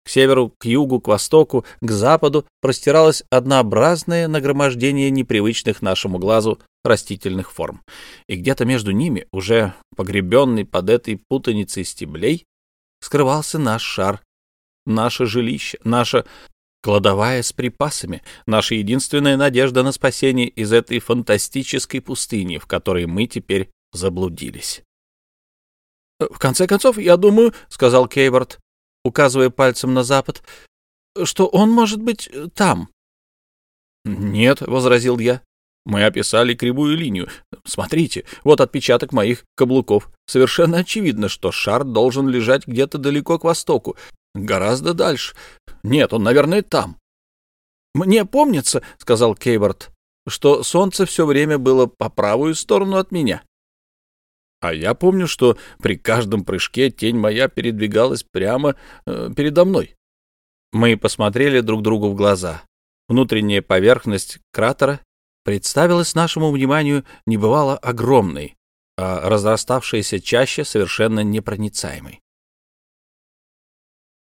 К северу, к югу, к востоку, к западу простиралось однообразное нагромождение непривычных нашему глазу растительных форм. И где-то между ними, уже погребенный под этой путаницей стеблей, скрывался наш шар, наше жилище, наша кладовая с припасами, наша единственная надежда на спасение из этой фантастической пустыни, в которой мы теперь заблудились. «В конце концов, я думаю, — сказал Кейворд, указывая пальцем на запад, — что он может быть э, там. «Нет», — возразил я, — «мы описали кривую линию. Смотрите, вот отпечаток моих каблуков. Совершенно очевидно, что шар должен лежать где-то далеко к востоку, гораздо дальше. Нет, он, наверное, там». «Мне помнится», — сказал Кейворд, — «что солнце все время было по правую сторону от меня». А я помню, что при каждом прыжке тень моя передвигалась прямо э, передо мной. Мы посмотрели друг другу в глаза. Внутренняя поверхность кратера представилась нашему вниманию небывало огромной, а разраставшаяся чаще совершенно непроницаемой.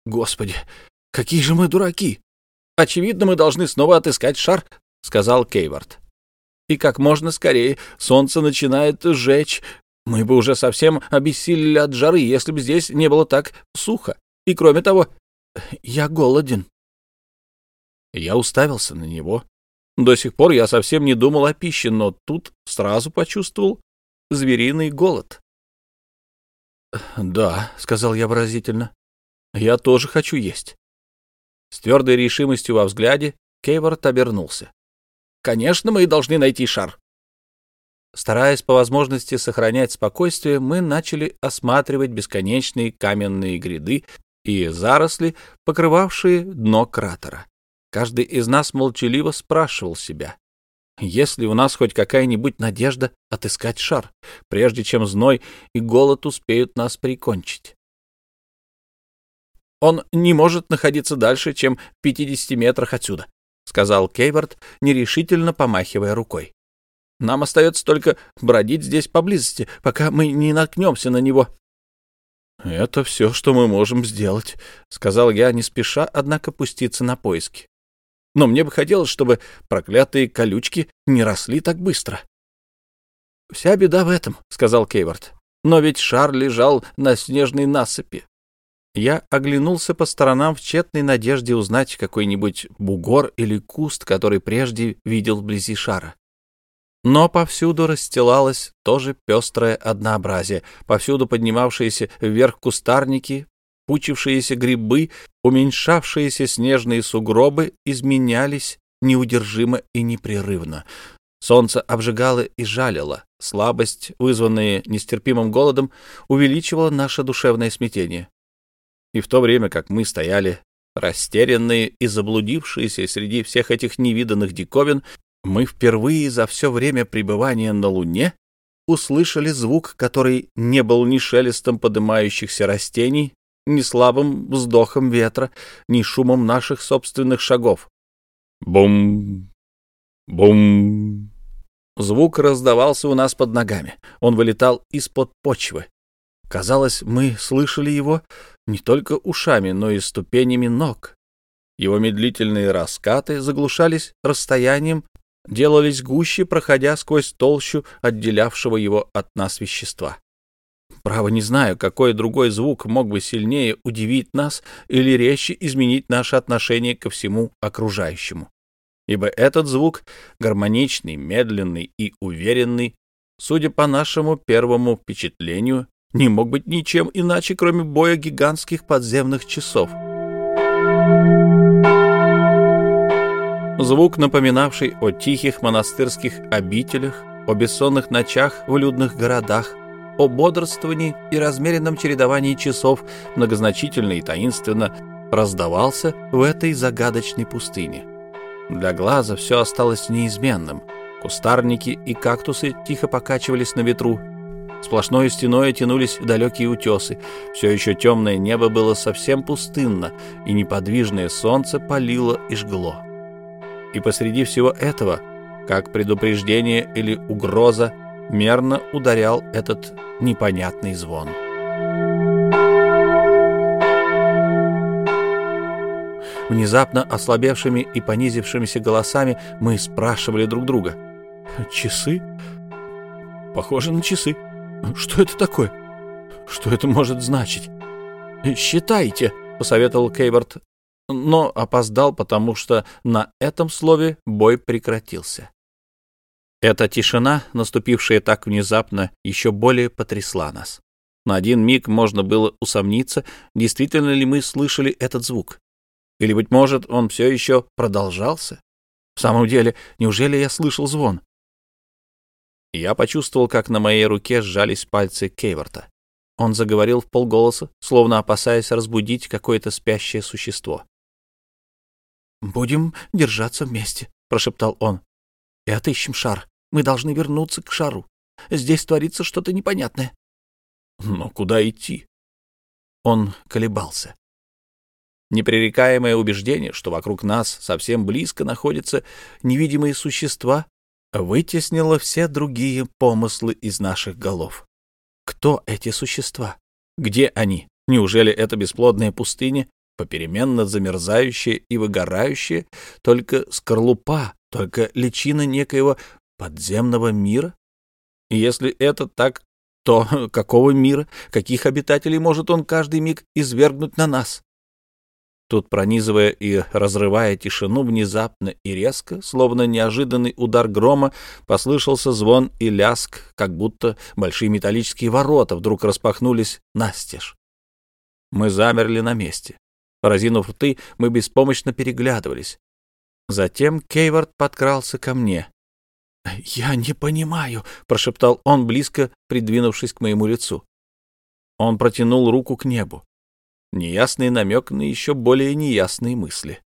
«Господи, какие же мы дураки! Очевидно, мы должны снова отыскать шар», — сказал Кейвард. «И как можно скорее солнце начинает жечь, мы бы уже совсем обессилели от жары, если бы здесь не было так сухо. И кроме того, я голоден. Я уставился на него. До сих пор я совсем не думал о пище, но тут сразу почувствовал звериный голод. «Да», — сказал я выразительно, — «я тоже хочу есть». С твердой решимостью во взгляде Кейворт обернулся. «Конечно, мы должны найти шар». Стараясь по возможности сохранять спокойствие, мы начали осматривать бесконечные каменные гряды и заросли, покрывавшие дно кратера. Каждый из нас молчаливо спрашивал себя, есть ли у нас хоть какая-нибудь надежда отыскать шар, прежде чем зной и голод успеют нас прикончить. «Он не может находиться дальше, чем в 50 метрах отсюда», — сказал Кейворт, нерешительно помахивая рукой. «Нам остается только бродить здесь поблизости, пока мы не наткнемся на него». «Это все, что мы можем сделать», — сказал я, не спеша, однако, пуститься на поиски но мне бы хотелось, чтобы проклятые колючки не росли так быстро. «Вся беда в этом», — сказал Кейвард. «Но ведь шар лежал на снежной насыпи». Я оглянулся по сторонам в тщетной надежде узнать какой-нибудь бугор или куст, который прежде видел вблизи шара. Но повсюду расстилалось тоже пестрое однообразие, повсюду поднимавшиеся вверх кустарники, пучившиеся грибы, уменьшавшиеся снежные сугробы изменялись неудержимо и непрерывно. Солнце обжигало и жалило. Слабость, вызванная нестерпимым голодом, увеличивала наше душевное смятение. И в то время, как мы стояли, растерянные и заблудившиеся среди всех этих невиданных диковин, мы впервые за все время пребывания на Луне услышали звук, который не был ни шелестом поднимающихся растений, ни слабым вздохом ветра, ни шумом наших собственных шагов. Бум! Бум! Звук раздавался у нас под ногами. Он вылетал из-под почвы. Казалось, мы слышали его не только ушами, но и ступенями ног. Его медлительные раскаты заглушались расстоянием, делались гуще, проходя сквозь толщу отделявшего его от нас вещества. Право не знаю, какой другой звук мог бы сильнее удивить нас или резче изменить наше отношение ко всему окружающему. Ибо этот звук, гармоничный, медленный и уверенный, судя по нашему первому впечатлению, не мог быть ничем иначе, кроме боя гигантских подземных часов. Звук, напоминавший о тихих монастырских обителях, о бессонных ночах в людных городах, о бодрствовании и размеренном чередовании часов многозначительно и таинственно раздавался в этой загадочной пустыне. Для глаза все осталось неизменным. Кустарники и кактусы тихо покачивались на ветру. Сплошной стеной тянулись далекие утесы. Все еще темное небо было совсем пустынно, и неподвижное солнце палило и жгло. И посреди всего этого, как предупреждение или угроза, мерно ударял этот непонятный звон. Внезапно ослабевшими и понизившимися голосами мы спрашивали друг друга. «Часы? Похоже на часы. Что это такое? Что это может значить?» «Считайте», — посоветовал Кейворт, но опоздал, потому что на этом слове бой прекратился. Эта тишина, наступившая так внезапно, еще более потрясла нас. На один миг можно было усомниться, действительно ли мы слышали этот звук. Или, быть может, он все еще продолжался? В самом деле, неужели я слышал звон? Я почувствовал, как на моей руке сжались пальцы Кейворта. Он заговорил в полголоса, словно опасаясь разбудить какое-то спящее существо. «Будем держаться вместе», — прошептал он и отыщем шар. Мы должны вернуться к шару. Здесь творится что-то непонятное. Но куда идти? Он колебался. Непререкаемое убеждение, что вокруг нас совсем близко находятся невидимые существа, вытеснило все другие помыслы из наших голов. Кто эти существа? Где они? Неужели это бесплодная пустыня, попеременно замерзающая и выгорающая, только скорлупа только личина некоего подземного мира? И если это так, то (laughs) какого мира, каких обитателей может он каждый миг извергнуть на нас? Тут, пронизывая и разрывая тишину внезапно и резко, словно неожиданный удар грома, послышался звон и ляск, как будто большие металлические ворота вдруг распахнулись настежь. Мы замерли на месте. Разинув рты, мы беспомощно переглядывались. Затем Кейвард подкрался ко мне. «Я не понимаю», — прошептал он, близко придвинувшись к моему лицу. Он протянул руку к небу. Неясный намек на еще более неясные мысли.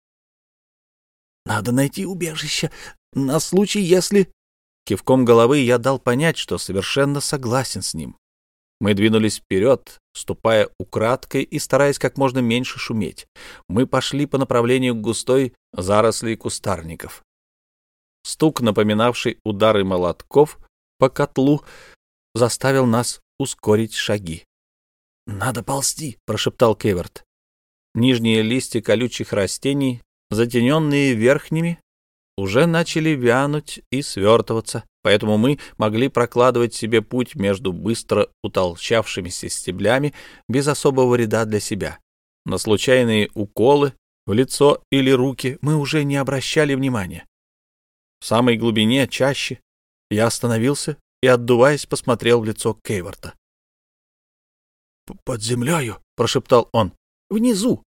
«Надо найти убежище на случай, если...» Кивком головы я дал понять, что совершенно согласен с ним. Мы двинулись вперед, ступая украдкой и стараясь как можно меньше шуметь. Мы пошли по направлению к густой заросли кустарников. Стук, напоминавший удары молотков по котлу, заставил нас ускорить шаги. «Надо ползти», — прошептал Кеверт. Нижние листья колючих растений, затененные верхними, уже начали вянуть и свертываться, поэтому мы могли прокладывать себе путь между быстро утолщавшимися стеблями без особого вреда для себя. На случайные уколы в лицо или руки мы уже не обращали внимания. В самой глубине, чаще, я остановился и, отдуваясь, посмотрел в лицо Кейворта. «Под землею», — прошептал он, — «внизу».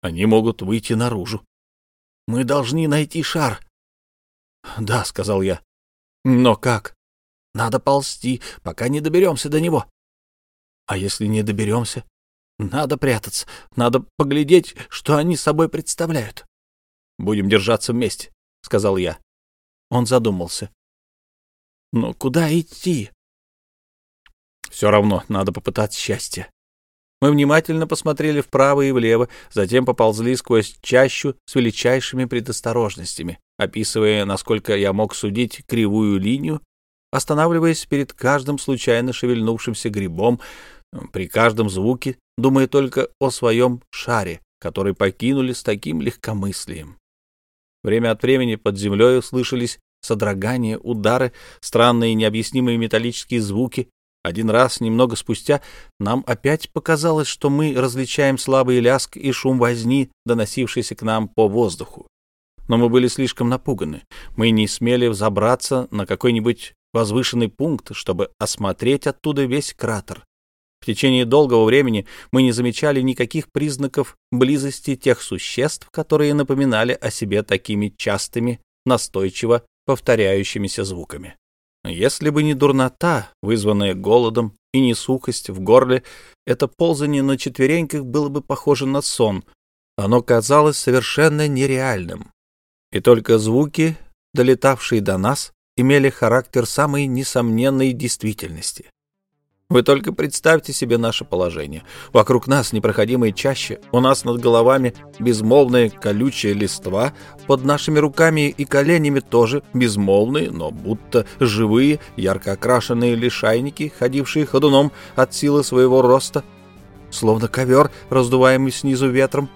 «Они могут выйти наружу». «Мы должны найти шар». «Да», — сказал я. «Но как?» «Надо ползти, пока не доберемся до него». «А если не доберемся?» «Надо прятаться, надо поглядеть, что они собой представляют». «Будем держаться вместе», — сказал я. Он задумался. «Но куда идти?» «Все равно надо попытать счастье». Мы внимательно посмотрели вправо и влево, затем поползли сквозь чащу с величайшими предосторожностями, описывая, насколько я мог судить, кривую линию, останавливаясь перед каждым случайно шевельнувшимся грибом, при каждом звуке, думая только о своем шаре, который покинули с таким легкомыслием. Время от времени под землей слышались содрогания, удары, странные необъяснимые металлические звуки. Один раз, немного спустя, нам опять показалось, что мы различаем слабый ляск и шум возни, доносившийся к нам по воздуху. Но мы были слишком напуганы. Мы не смели взобраться на какой-нибудь возвышенный пункт, чтобы осмотреть оттуда весь кратер. В течение долгого времени мы не замечали никаких признаков близости тех существ, которые напоминали о себе такими частыми, настойчиво повторяющимися звуками. Если бы не дурнота, вызванная голодом, и не сухость в горле, это ползание на четвереньках было бы похоже на сон. Оно казалось совершенно нереальным. И только звуки, долетавшие до нас, имели характер самой несомненной действительности. Вы только представьте себе наше положение. Вокруг нас непроходимые чаще, у нас над головами безмолвная колючая листва, под нашими руками и коленями тоже безмолвные, но будто живые, ярко окрашенные лишайники, ходившие ходуном от силы своего роста, словно ковер, раздуваемый снизу ветром.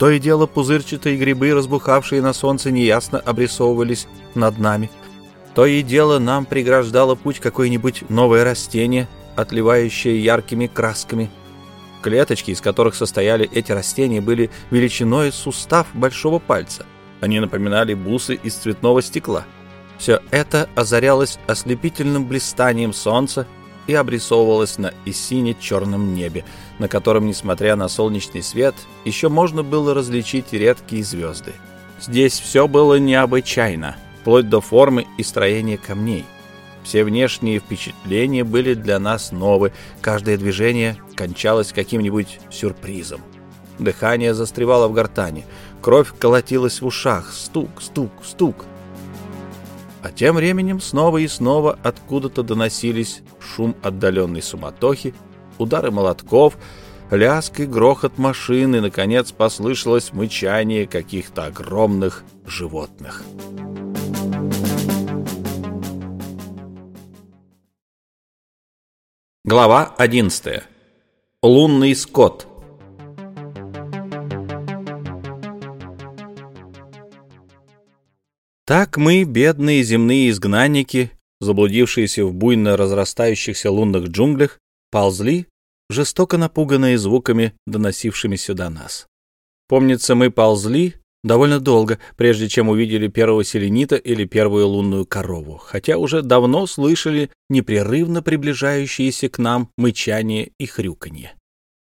То и дело пузырчатые грибы, разбухавшие на солнце, неясно обрисовывались над нами — то и дело нам преграждало путь какое-нибудь новое растение, отливающее яркими красками. Клеточки, из которых состояли эти растения, были величиной сустав большого пальца. Они напоминали бусы из цветного стекла. Все это озарялось ослепительным блистанием солнца и обрисовывалось на сине-черном небе, на котором, несмотря на солнечный свет, еще можно было различить редкие звезды. Здесь все было необычайно — вплоть до формы и строения камней. Все внешние впечатления были для нас новы, каждое движение кончалось каким-нибудь сюрпризом. Дыхание застревало в гортани, кровь колотилась в ушах, стук, стук, стук. А тем временем снова и снова откуда-то доносились шум отдаленной суматохи, удары молотков, лязг и грохот машины, наконец послышалось мычание каких-то огромных животных. Глава 11. Лунный скот. Так мы, бедные земные изгнанники, заблудившиеся в буйно разрастающихся лунных джунглях, ползли, жестоко напуганные звуками, доносившимися до нас. Помнится, мы ползли довольно долго, прежде чем увидели первого селенита или первую лунную корову, хотя уже давно слышали непрерывно приближающиеся к нам мычание и хрюканье.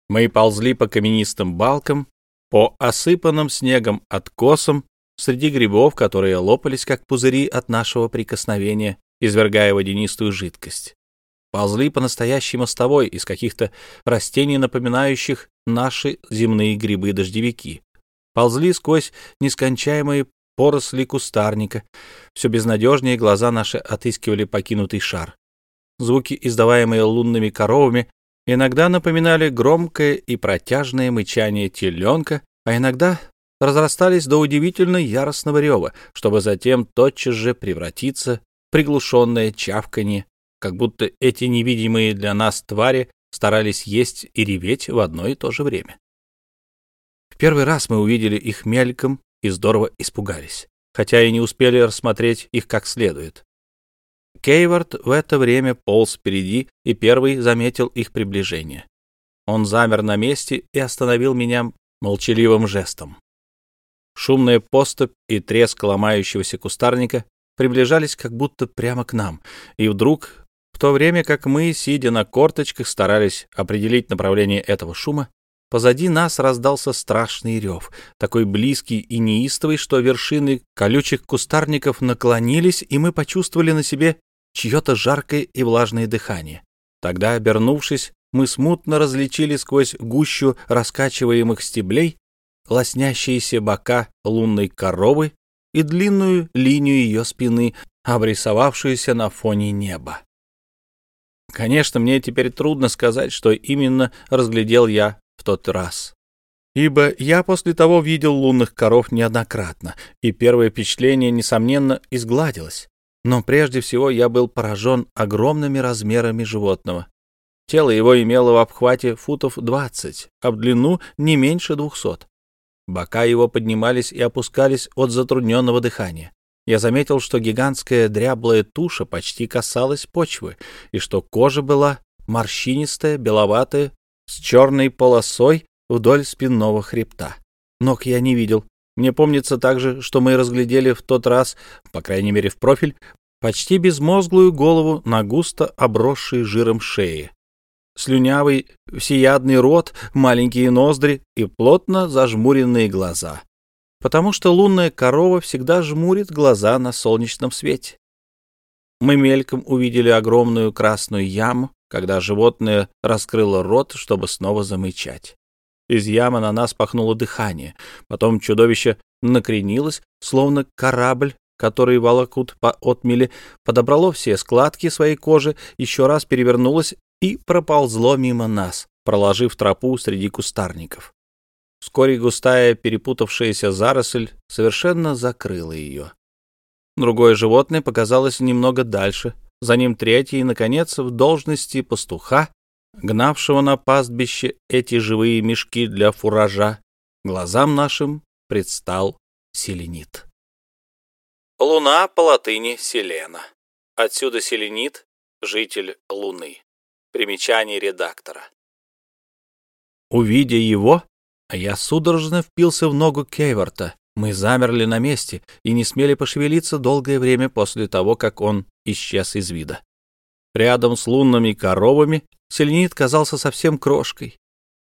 Мы ползли по каменистым балкам, по осыпанным снегом откосам, среди грибов, которые лопались, как пузыри от нашего прикосновения, извергая водянистую жидкость. Ползли по настоящей мостовой из каких-то растений, напоминающих наши земные грибы-дождевики. Ползли сквозь нескончаемые поросли кустарника. Все безнадежнее глаза наши отыскивали покинутый шар. Звуки, издаваемые лунными коровами, иногда напоминали громкое и протяжное мычание теленка, а иногда разрастались до удивительно яростного рева, чтобы затем тотчас же превратиться в приглушенное чавканье, как будто эти невидимые для нас твари старались есть и реветь в одно и то же время. Первый раз мы увидели их мельком и здорово испугались, хотя и не успели рассмотреть их как следует. Кейвард в это время полз впереди и первый заметил их приближение. Он замер на месте и остановил меня молчаливым жестом. Шумная поступь и треск ломающегося кустарника приближались как будто прямо к нам, и вдруг, в то время как мы, сидя на корточках, старались определить направление этого шума, позади нас раздался страшный рев, такой близкий и неистовый, что вершины колючих кустарников наклонились, и мы почувствовали на себе чье-то жаркое и влажное дыхание. Тогда, обернувшись, мы смутно различили сквозь гущу раскачиваемых стеблей лоснящиеся бока лунной коровы и длинную линию ее спины, обрисовавшуюся на фоне неба. Конечно, мне теперь трудно сказать, что именно разглядел я тот раз. Ибо я после того видел лунных коров неоднократно, и первое впечатление, несомненно, изгладилось. Но прежде всего я был поражен огромными размерами животного. Тело его имело в обхвате футов двадцать, а в длину не меньше двухсот. Бока его поднимались и опускались от затрудненного дыхания. Я заметил, что гигантская дряблая туша почти касалась почвы, и что кожа была морщинистая, беловатая, с черной полосой вдоль спинного хребта. Ног я не видел. Мне помнится также, что мы разглядели в тот раз, по крайней мере в профиль, почти безмозглую голову на густо обросшей жиром шее слюнявый, всеядный рот, маленькие ноздри и плотно зажмуренные глаза. Потому что лунная корова всегда жмурит глаза на солнечном свете. Мы мельком увидели огромную красную яму, когда животное раскрыло рот, чтобы снова замычать. Из ямы на нас пахнуло дыхание. Потом чудовище накренилось, словно корабль, который волокут по отмели, подобрало все складки своей кожи, еще раз перевернулось и проползло мимо нас, проложив тропу среди кустарников. Вскоре густая перепутавшаяся заросль совершенно закрыла ее. Другое животное показалось немного дальше, за ним третье и, наконец, в должности пастуха, гнавшего на пастбище эти живые мешки для фуража, глазам нашим предстал селенит. Луна по латыни Селена. Отсюда селенит — житель Луны. Примечание редактора. Увидя его, я судорожно впился в ногу Кейворта. Мы замерли на месте и не смели пошевелиться долгое время после того, как он исчез из вида. Рядом с лунными коровами селенит казался совсем крошкой.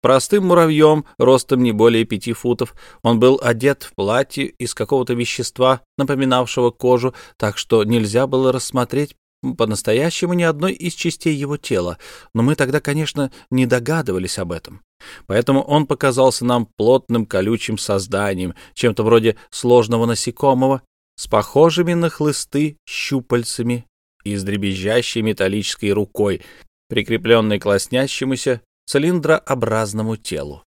Простым муравьем, ростом не более пяти футов, он был одет в платье из какого-то вещества, напоминавшего кожу, так что нельзя было рассмотреть по-настоящему ни одной из частей его тела, но мы тогда, конечно, не догадывались об этом. Поэтому он показался нам плотным колючим созданием, чем-то вроде сложного насекомого, с похожими на хлысты щупальцами и с дребезжащей металлической рукой, прикрепленной к лоснящемуся цилиндрообразному телу.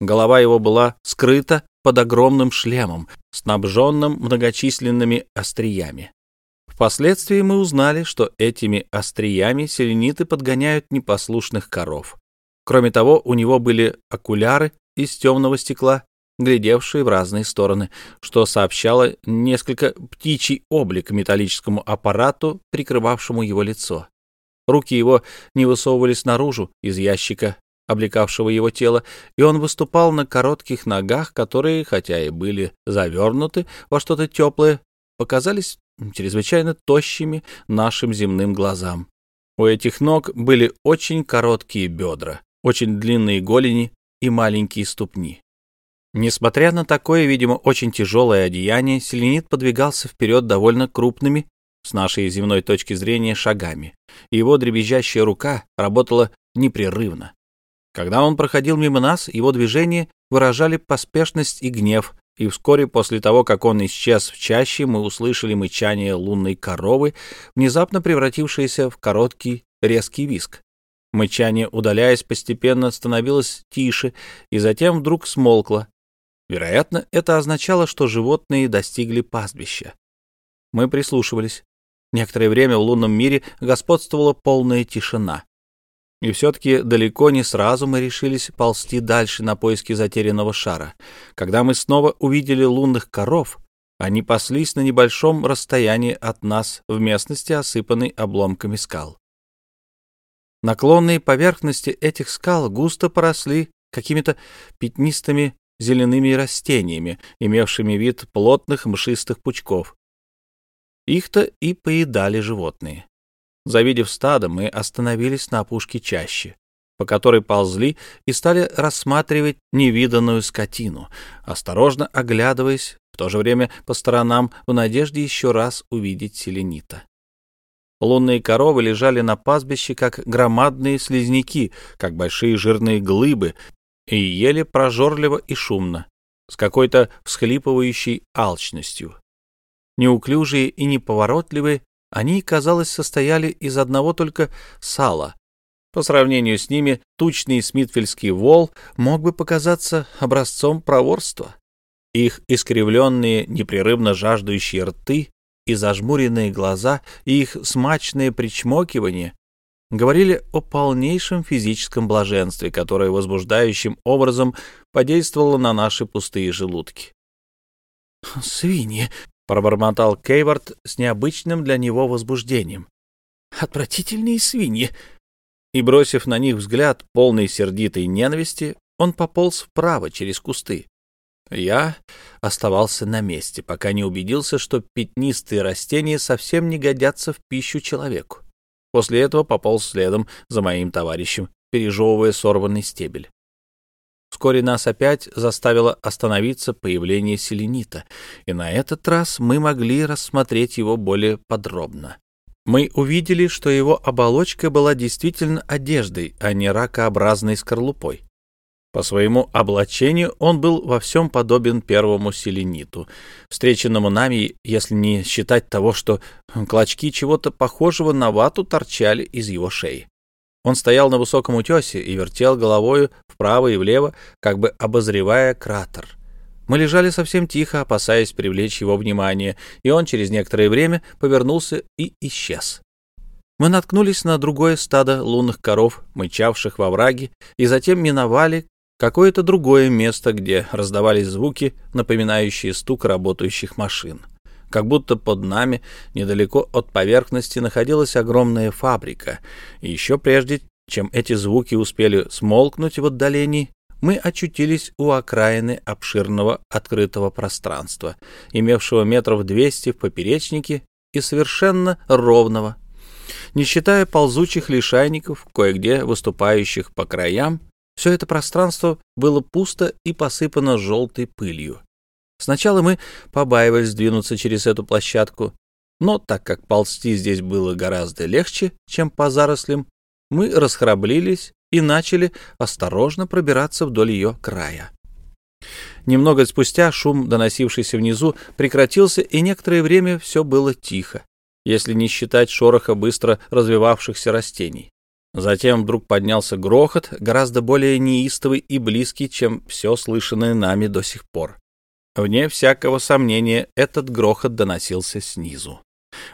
Голова его была скрыта под огромным шлемом, снабженным многочисленными остриями. Впоследствии мы узнали, что этими остриями селениты подгоняют непослушных коров. Кроме того, у него были окуляры из темного стекла, глядевшие в разные стороны, что сообщало несколько птичий облик металлическому аппарату, прикрывавшему его лицо. Руки его не высовывались наружу из ящика, облекавшего его тело, и он выступал на коротких ногах, которые, хотя и были завернуты во что-то теплое, показались чрезвычайно тощими нашим земным глазам. У этих ног были очень короткие бедра, очень длинные голени и маленькие ступни. Несмотря на такое, видимо, очень тяжелое одеяние, селенит подвигался вперед довольно крупными, с нашей земной точки зрения, шагами. Его дребезжащая рука работала непрерывно. Когда он проходил мимо нас, его движения выражали поспешность и гнев, и вскоре после того, как он исчез в чаще, мы услышали мычание лунной коровы, внезапно превратившееся в короткий резкий виск. Мычание, удаляясь, постепенно становилось тише и затем вдруг смолкло. Вероятно, это означало, что животные достигли пастбища. Мы прислушивались. Некоторое время в лунном мире господствовала полная тишина. И все-таки далеко не сразу мы решились ползти дальше на поиски затерянного шара. Когда мы снова увидели лунных коров, они паслись на небольшом расстоянии от нас в местности, осыпанной обломками скал. Наклонные поверхности этих скал густо поросли какими-то пятнистыми зелеными растениями, имевшими вид плотных мшистых пучков. Их-то и поедали животные. Завидев стадо, мы остановились на опушке чаще, по которой ползли и стали рассматривать невиданную скотину, осторожно оглядываясь, в то же время по сторонам, в надежде еще раз увидеть селенита. Лунные коровы лежали на пастбище, как громадные слизняки, как большие жирные глыбы, и ели прожорливо и шумно, с какой-то всхлипывающей алчностью. Неуклюжие и неповоротливые, они, казалось, состояли из одного только сала. По сравнению с ними, тучный смитфельский вол мог бы показаться образцом проворства. Их искривленные, непрерывно жаждущие рты и зажмуренные глаза, и их смачное причмокивание говорили о полнейшем физическом блаженстве, которое возбуждающим образом подействовало на наши пустые желудки. «Свиньи!» Пробормотал Кейвард с необычным для него возбуждением. «Отвратительные свиньи!» И, бросив на них взгляд, полный сердитой ненависти, он пополз вправо через кусты. Я оставался на месте, пока не убедился, что пятнистые растения совсем не годятся в пищу человеку. После этого пополз следом за моим товарищем, пережевывая сорванный стебель. Вскоре нас опять заставило остановиться появление селенита, и на этот раз мы могли рассмотреть его более подробно. Мы увидели, что его оболочка была действительно одеждой, а не ракообразной скорлупой. По своему облачению он был во всем подобен первому селениту, встреченному нами, если не считать того, что клочки чего-то похожего на вату торчали из его шеи. Он стоял на высоком утесе и вертел головою вправо и влево, как бы обозревая кратер. Мы лежали совсем тихо, опасаясь привлечь его внимание, и он через некоторое время повернулся и исчез. Мы наткнулись на другое стадо лунных коров, мычавших во враге, и затем миновали какое-то другое место, где раздавались звуки, напоминающие стук работающих машин как будто под нами, недалеко от поверхности, находилась огромная фабрика, и еще прежде, чем эти звуки успели смолкнуть в отдалении, мы очутились у окраины обширного открытого пространства, имевшего метров двести в поперечнике и совершенно ровного. Не считая ползучих лишайников, кое-где выступающих по краям, все это пространство было пусто и посыпано желтой пылью. Сначала мы побаивались двинуться через эту площадку, но так как ползти здесь было гораздо легче, чем по зарослям, мы расхрабрились и начали осторожно пробираться вдоль ее края. Немного спустя шум, доносившийся внизу, прекратился, и некоторое время все было тихо, если не считать шороха быстро развивавшихся растений. Затем вдруг поднялся грохот, гораздо более неистовый и близкий, чем все слышанное нами до сих пор. Вне всякого сомнения, этот грохот доносился снизу.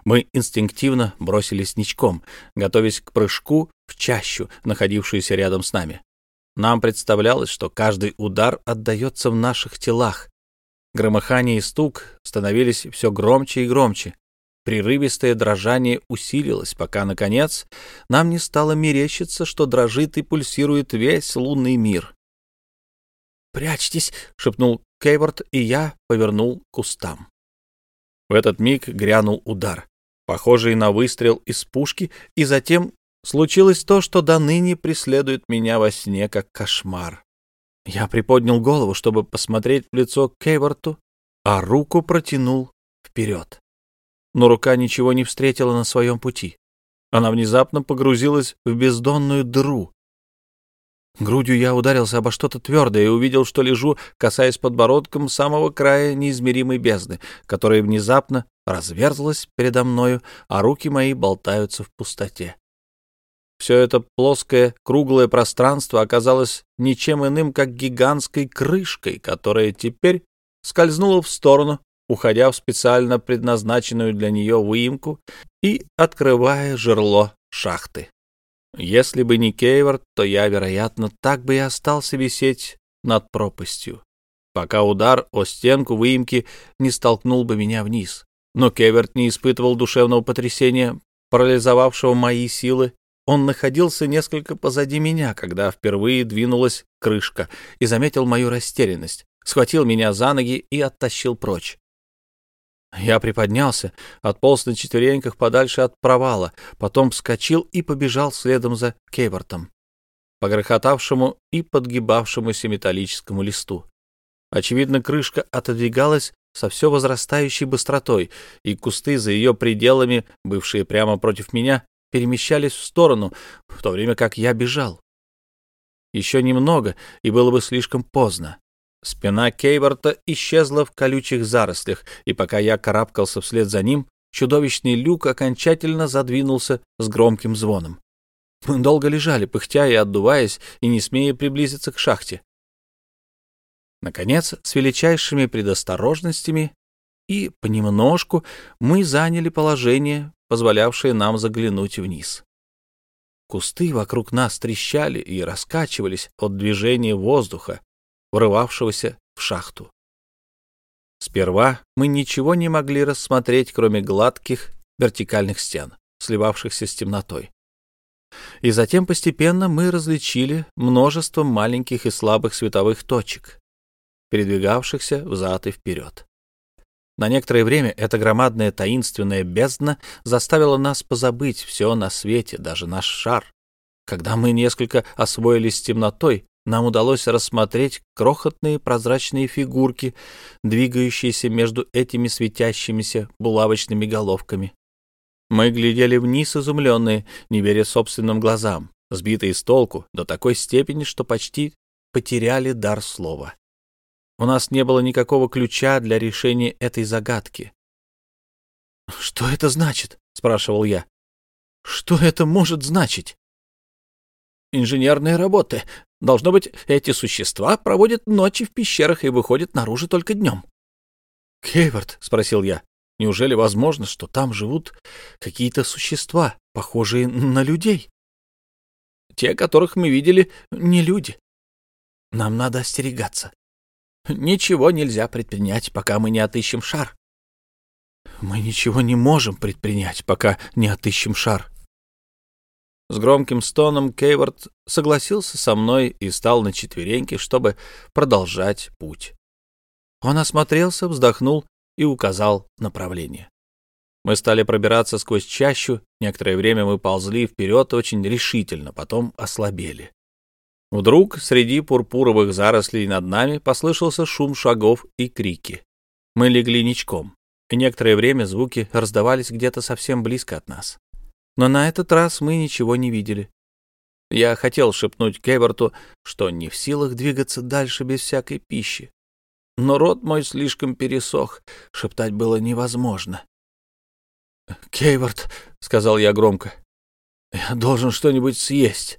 Мы инстинктивно бросились ничком, готовясь к прыжку в чащу, находившуюся рядом с нами. Нам представлялось, что каждый удар отдается в наших телах. Громыхание и стук становились все громче и громче. Прерывистое дрожание усилилось, пока, наконец, нам не стало мерещиться, что дрожит и пульсирует весь лунный мир. «Прячьтесь!» — шепнул Кейворт, и я повернул к кустам. В этот миг грянул удар, похожий на выстрел из пушки, и затем случилось то, что до ныне преследует меня во сне как кошмар. Я приподнял голову, чтобы посмотреть в лицо Кейворту, а руку протянул вперед. Но рука ничего не встретила на своем пути. Она внезапно погрузилась в бездонную дыру. Грудью я ударился обо что-то твердое и увидел, что лежу, касаясь подбородком самого края неизмеримой бездны, которая внезапно разверзлась передо мною, а руки мои болтаются в пустоте. Все это плоское, круглое пространство оказалось ничем иным, как гигантской крышкой, которая теперь скользнула в сторону, уходя в специально предназначенную для нее выемку и открывая жерло шахты. Если бы не Кейворд, то я, вероятно, так бы и остался висеть над пропастью, пока удар о стенку выемки не столкнул бы меня вниз. Но Кеверт не испытывал душевного потрясения, парализовавшего мои силы. Он находился несколько позади меня, когда впервые двинулась крышка, и заметил мою растерянность, схватил меня за ноги и оттащил прочь. Я приподнялся, отполз на четвереньках подальше от провала, потом вскочил и побежал следом за Кейвортом, по грохотавшему и подгибавшемуся металлическому листу. Очевидно, крышка отодвигалась со все возрастающей быстротой, и кусты за ее пределами, бывшие прямо против меня, перемещались в сторону, в то время как я бежал. Еще немного, и было бы слишком поздно. Спина Кейворта исчезла в колючих зарослях, и пока я карабкался вслед за ним, чудовищный люк окончательно задвинулся с громким звоном. Мы долго лежали, пыхтя и отдуваясь, и не смея приблизиться к шахте. Наконец, с величайшими предосторожностями и понемножку мы заняли положение, позволявшее нам заглянуть вниз. Кусты вокруг нас трещали и раскачивались от движения воздуха, врывавшегося в шахту. Сперва мы ничего не могли рассмотреть, кроме гладких вертикальных стен, сливавшихся с темнотой. И затем постепенно мы различили множество маленьких и слабых световых точек, передвигавшихся взад и вперед. На некоторое время эта громадная таинственная бездна заставила нас позабыть все на свете, даже наш шар. Когда мы несколько освоились с темнотой, нам удалось рассмотреть крохотные прозрачные фигурки, двигающиеся между этими светящимися булавочными головками. Мы глядели вниз, изумленные, не веря собственным глазам, сбитые с толку до такой степени, что почти потеряли дар слова. У нас не было никакого ключа для решения этой загадки. «Что это значит?» — спрашивал я. «Что это может значить?» «Инженерные работы», Должно быть, эти существа проводят ночи в пещерах и выходят наружу только днем. — Кейвард, — спросил я, — неужели возможно, что там живут какие-то существа, похожие на людей? — Те, которых мы видели, не люди. Нам надо остерегаться. Ничего нельзя предпринять, пока мы не отыщем шар. — Мы ничего не можем предпринять, пока не отыщем шар, с громким стоном Кейворд согласился со мной и стал на четвереньки, чтобы продолжать путь. Он осмотрелся, вздохнул и указал направление. Мы стали пробираться сквозь чащу, некоторое время мы ползли вперед очень решительно, потом ослабели. Вдруг среди пурпуровых зарослей над нами послышался шум шагов и крики. Мы легли ничком, и некоторое время звуки раздавались где-то совсем близко от нас. Но на этот раз мы ничего не видели. Я хотел шепнуть Кеверту, что не в силах двигаться дальше без всякой пищи. Но рот мой слишком пересох, шептать было невозможно. «Кейворт», — сказал я громко, — «я должен что-нибудь съесть».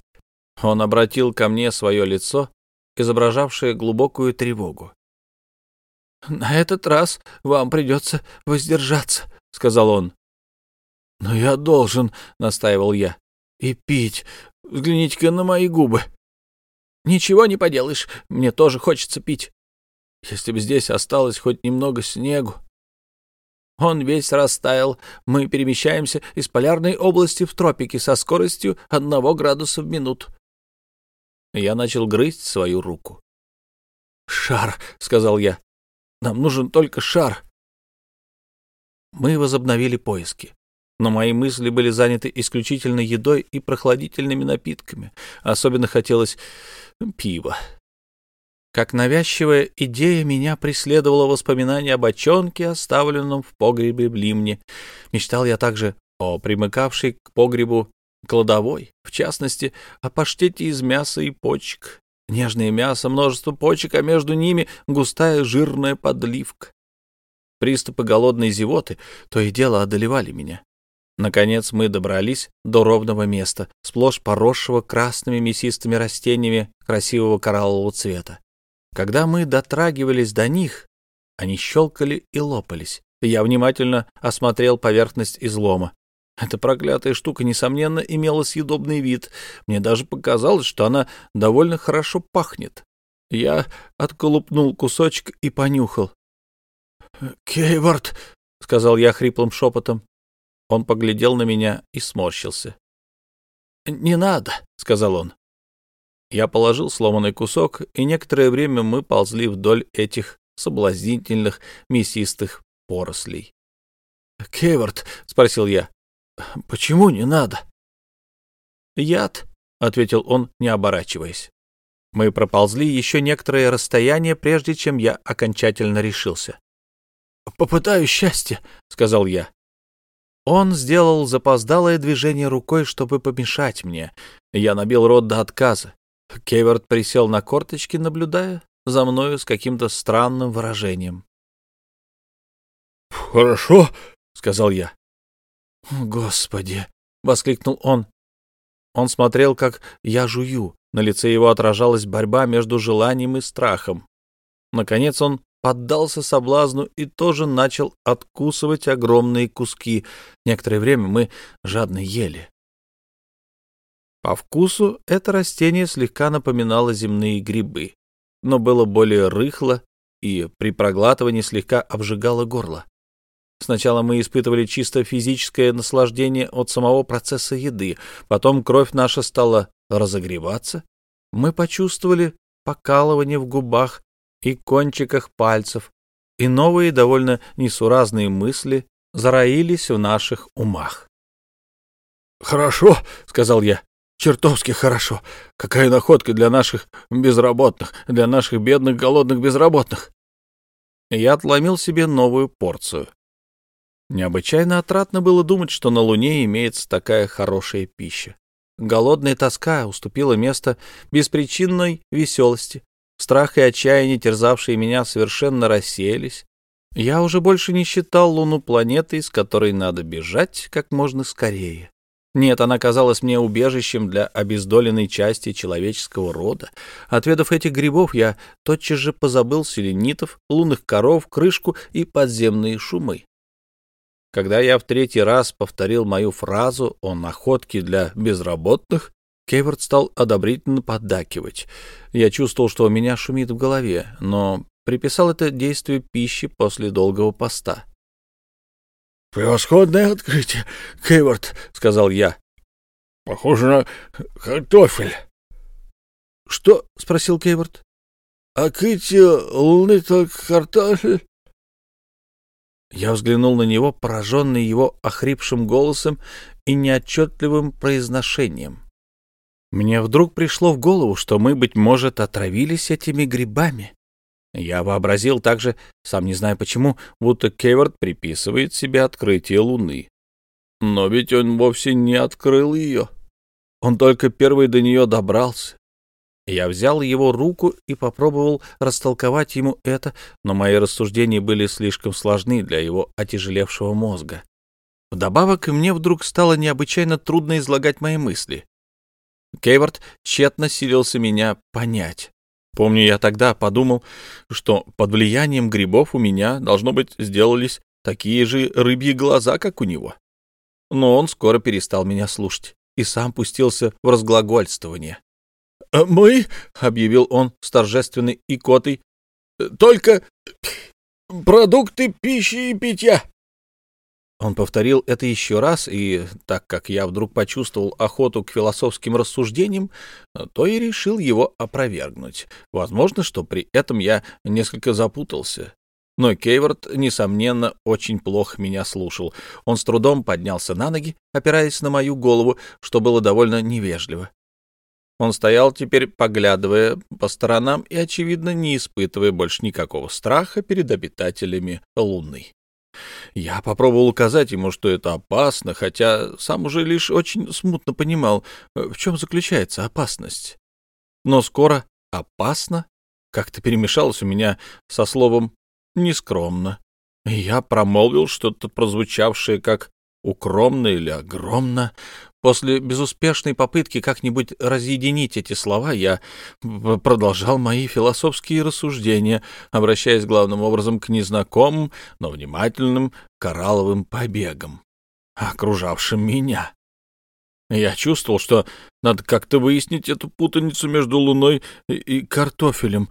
Он обратил ко мне свое лицо, изображавшее глубокую тревогу. «На этот раз вам придется воздержаться», — сказал он. «Но я должен», — настаивал я. «И пить. Взгляните-ка на мои губы». «Ничего не поделаешь, мне тоже хочется пить. Если бы здесь осталось хоть немного снегу». Он весь растаял. Мы перемещаемся из полярной области в тропики со скоростью одного градуса в минуту. Я начал грызть свою руку. «Шар», — сказал я. «Нам нужен только шар». Мы возобновили поиски. Но мои мысли были заняты исключительно едой и прохладительными напитками. Особенно хотелось пива. Как навязчивая идея меня преследовало воспоминание о бочонке, оставленном в погребе в Лимне. Мечтал я также о примыкавшей к погребу кладовой, в частности, о паштете из мяса и почек. Нежное мясо, множество почек, а между ними густая жирная подливка. Приступы голодной зевоты то и дело одолевали меня. Наконец мы добрались до ровного места, сплошь поросшего красными мясистыми растениями красивого кораллового цвета. Когда мы дотрагивались до них, они щелкали и лопались. Я внимательно осмотрел поверхность излома. Эта проклятая штука, несомненно, имела съедобный вид. Мне даже показалось, что она довольно хорошо пахнет. Я отколупнул кусочек и понюхал. «Кейворд», — сказал я хриплым шепотом. Он поглядел на меня и сморщился. «Не надо», — сказал он. Я положил сломанный кусок, и некоторое время мы ползли вдоль этих соблазнительных мясистых порослей. — Кевард, — спросил я, — почему не надо? — Яд, — ответил он, не оборачиваясь. Мы проползли еще некоторое расстояние, прежде чем я окончательно решился. — Попытаюсь счастье, — сказал я. Он сделал запоздалое движение рукой, чтобы помешать мне. Я набил рот до отказа. Кеверт присел на корточки, наблюдая за мною с каким-то странным выражением. «Хорошо», — сказал я. «Господи!» — воскликнул он. Он смотрел, как я жую. На лице его отражалась борьба между желанием и страхом. Наконец он поддался соблазну и тоже начал откусывать огромные куски. Некоторое время мы жадно ели. По вкусу это растение слегка напоминало земные грибы, но было более рыхло и при проглатывании слегка обжигало горло. Сначала мы испытывали чисто физическое наслаждение от самого процесса еды, потом кровь наша стала разогреваться, мы почувствовали покалывание в губах и кончиках пальцев, и новые довольно несуразные мысли зароились в наших умах. «Хорошо», — сказал я, Чертовски хорошо. Какая находка для наших безработных, для наших бедных голодных безработных. Я отломил себе новую порцию. Необычайно отрадно было думать, что на Луне имеется такая хорошая пища. Голодная тоска уступила место беспричинной веселости. Страх и отчаяние, терзавшие меня, совершенно рассеялись. Я уже больше не считал Луну планетой, с которой надо бежать как можно скорее. Нет, она казалась мне убежищем для обездоленной части человеческого рода. Отведав этих грибов, я тотчас же позабыл селенитов, лунных коров, крышку и подземные шумы. Когда я в третий раз повторил мою фразу о находке для безработных, Кейворд стал одобрительно поддакивать. Я чувствовал, что у меня шумит в голове, но приписал это действию пищи после долгого поста. «Превосходное открытие, Кейворд», — сказал я. «Похоже на картофель». «Что?» — спросил Кейворд. «Открытие луны только картофель?» Я взглянул на него, пораженный его охрипшим голосом и неотчетливым произношением. Мне вдруг пришло в голову, что мы, быть может, отравились этими грибами. Я вообразил также, сам не знаю почему, будто Кевард приписывает себе открытие Луны. Но ведь он вовсе не открыл ее. Он только первый до нее добрался. Я взял его руку и попробовал растолковать ему это, но мои рассуждения были слишком сложны для его отяжелевшего мозга. Вдобавок, мне вдруг стало необычайно трудно излагать мои мысли. Кейвард тщетно силился меня понять. Помню, я тогда подумал, что под влиянием грибов у меня, должно быть, сделались такие же рыбьи глаза, как у него. Но он скоро перестал меня слушать и сам пустился в разглагольствование. «Э, «Мы, — объявил он с торжественной икотой, — только продукты пищи и питья. Он повторил это еще раз, и так как я вдруг почувствовал охоту к философским рассуждениям, то и решил его опровергнуть. Возможно, что при этом я несколько запутался. Но Кейворд, несомненно, очень плохо меня слушал. Он с трудом поднялся на ноги, опираясь на мою голову, что было довольно невежливо. Он стоял теперь, поглядывая по сторонам и, очевидно, не испытывая больше никакого страха перед обитателями Луны. Я попробовал указать ему, что это опасно, хотя сам уже лишь очень смутно понимал, в чем заключается опасность. Но скоро «опасно» как-то перемешалось у меня со словом «нескромно». Я промолвил что-то прозвучавшее как «укромно» или «огромно», После безуспешной попытки как-нибудь разъединить эти слова, я продолжал мои философские рассуждения, обращаясь главным образом к незнакомым, но внимательным коралловым побегам, окружавшим меня. Я чувствовал, что надо как-то выяснить эту путаницу между луной и картофелем,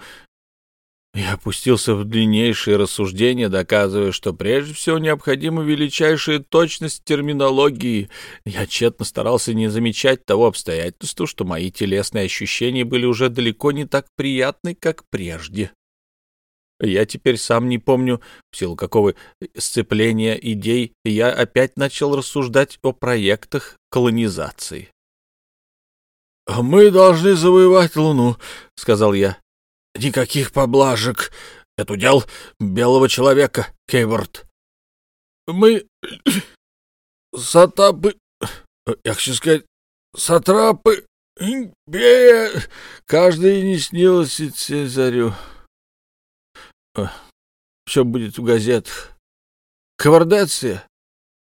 я опустился в длиннейшие рассуждения, доказывая, что прежде всего необходима величайшая точность терминологии. Я тщетно старался не замечать того обстоятельства, что мои телесные ощущения были уже далеко не так приятны, как прежде. Я теперь сам не помню, в силу какого сцепления идей я опять начал рассуждать о проектах колонизации. «Мы должны завоевать Луну», — сказал я. Никаких поблажек. Это удел белого человека, Кейворд. Мы сатапы, я хочу сказать, сатрапы, империя. Каждый не снилось Цезарю. Все будет в газетах. Кавардация,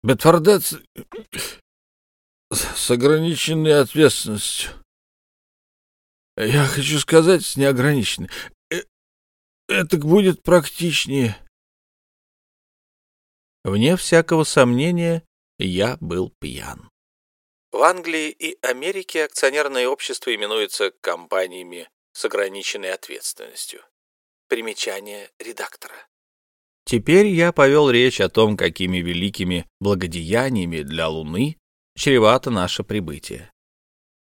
Бетфордация (clears throat) с ограниченной ответственностью. Я хочу сказать, с неограниченной. Э, это будет практичнее. Вне всякого сомнения, я был пьян. В Англии и Америке акционерные общества именуются компаниями с ограниченной ответственностью. Примечание редактора. Теперь я повел речь о том, какими великими благодеяниями для Луны чревато наше прибытие.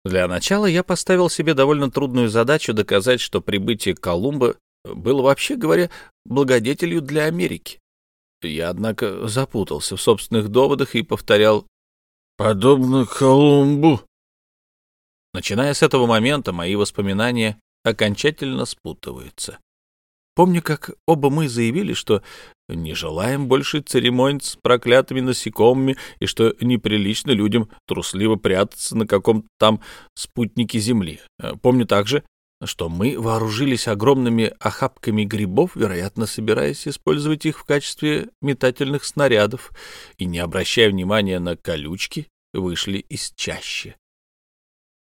Для начала я поставил себе довольно трудную задачу доказать, что прибытие Колумба было, вообще говоря, благодетелью для Америки. Я, однако, запутался в собственных доводах и повторял «подобно Колумбу». Начиная с этого момента, мои воспоминания окончательно спутываются. Помню, как оба мы заявили, что не желаем больше церемонить с проклятыми насекомыми и что неприлично людям трусливо прятаться на каком-то там спутнике Земли. Помню также, что мы вооружились огромными охапками грибов, вероятно, собираясь использовать их в качестве метательных снарядов, и, не обращая внимания на колючки, вышли из чащи.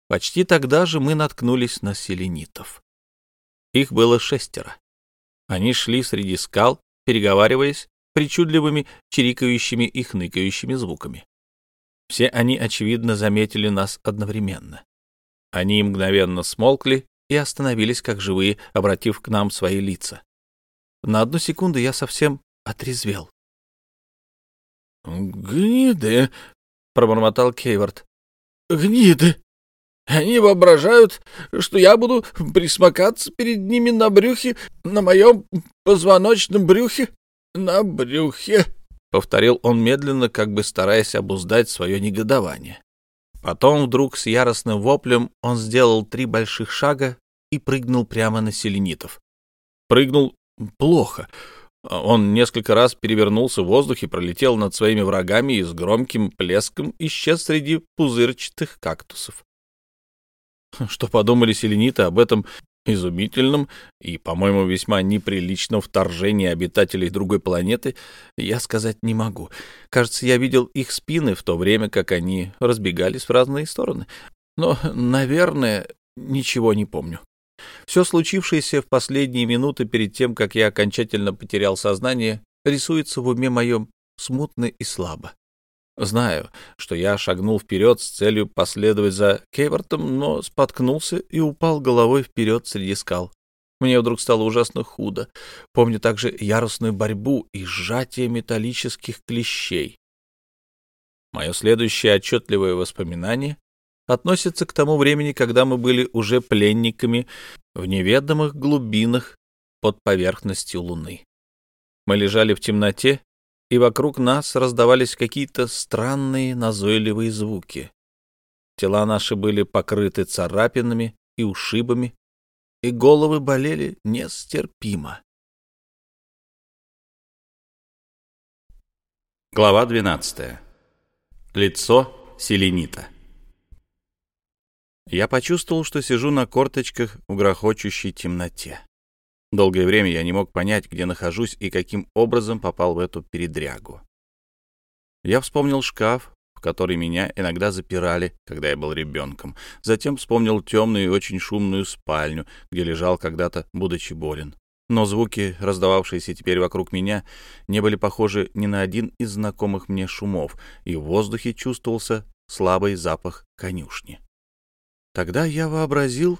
Почти тогда же мы наткнулись на селенитов. Их было шестеро. Они шли среди скал, переговариваясь причудливыми чирикающими и хныкающими звуками. Все они, очевидно, заметили нас одновременно. Они мгновенно смолкли и остановились, как живые, обратив к нам свои лица. На одну секунду я совсем отрезвел. «Гниды!» — пробормотал Кейвард. «Гниды!» Они воображают, что я буду присмыкаться перед ними на брюхе, на моем позвоночном брюхе, на брюхе, — повторил он медленно, как бы стараясь обуздать свое негодование. Потом вдруг с яростным воплем он сделал три больших шага и прыгнул прямо на селенитов. Прыгнул плохо. Он несколько раз перевернулся в воздухе, пролетел над своими врагами и с громким плеском исчез среди пузырчатых кактусов. Что подумали селениты об этом изумительном и, по-моему, весьма неприличном вторжении обитателей другой планеты, я сказать не могу. Кажется, я видел их спины в то время, как они разбегались в разные стороны. Но, наверное, ничего не помню. Все случившееся в последние минуты перед тем, как я окончательно потерял сознание, рисуется в уме моем смутно и слабо. Знаю, что я шагнул вперед с целью последовать за Кейвортом, но споткнулся и упал головой вперед среди скал. Мне вдруг стало ужасно худо. Помню также яростную борьбу и сжатие металлических клещей. Мое следующее отчетливое воспоминание относится к тому времени, когда мы были уже пленниками в неведомых глубинах под поверхностью Луны. Мы лежали в темноте, и вокруг нас раздавались какие-то странные назойливые звуки. Тела наши были покрыты царапинами и ушибами, и головы болели нестерпимо. Глава 12. Лицо селенита. Я почувствовал, что сижу на корточках в грохочущей темноте. Долгое время я не мог понять, где нахожусь и каким образом попал в эту передрягу. Я вспомнил шкаф, в который меня иногда запирали, когда я был ребенком. Затем вспомнил темную и очень шумную спальню, где лежал когда-то, будучи болен. Но звуки, раздававшиеся теперь вокруг меня, не были похожи ни на один из знакомых мне шумов, и в воздухе чувствовался слабый запах конюшни. Тогда я вообразил,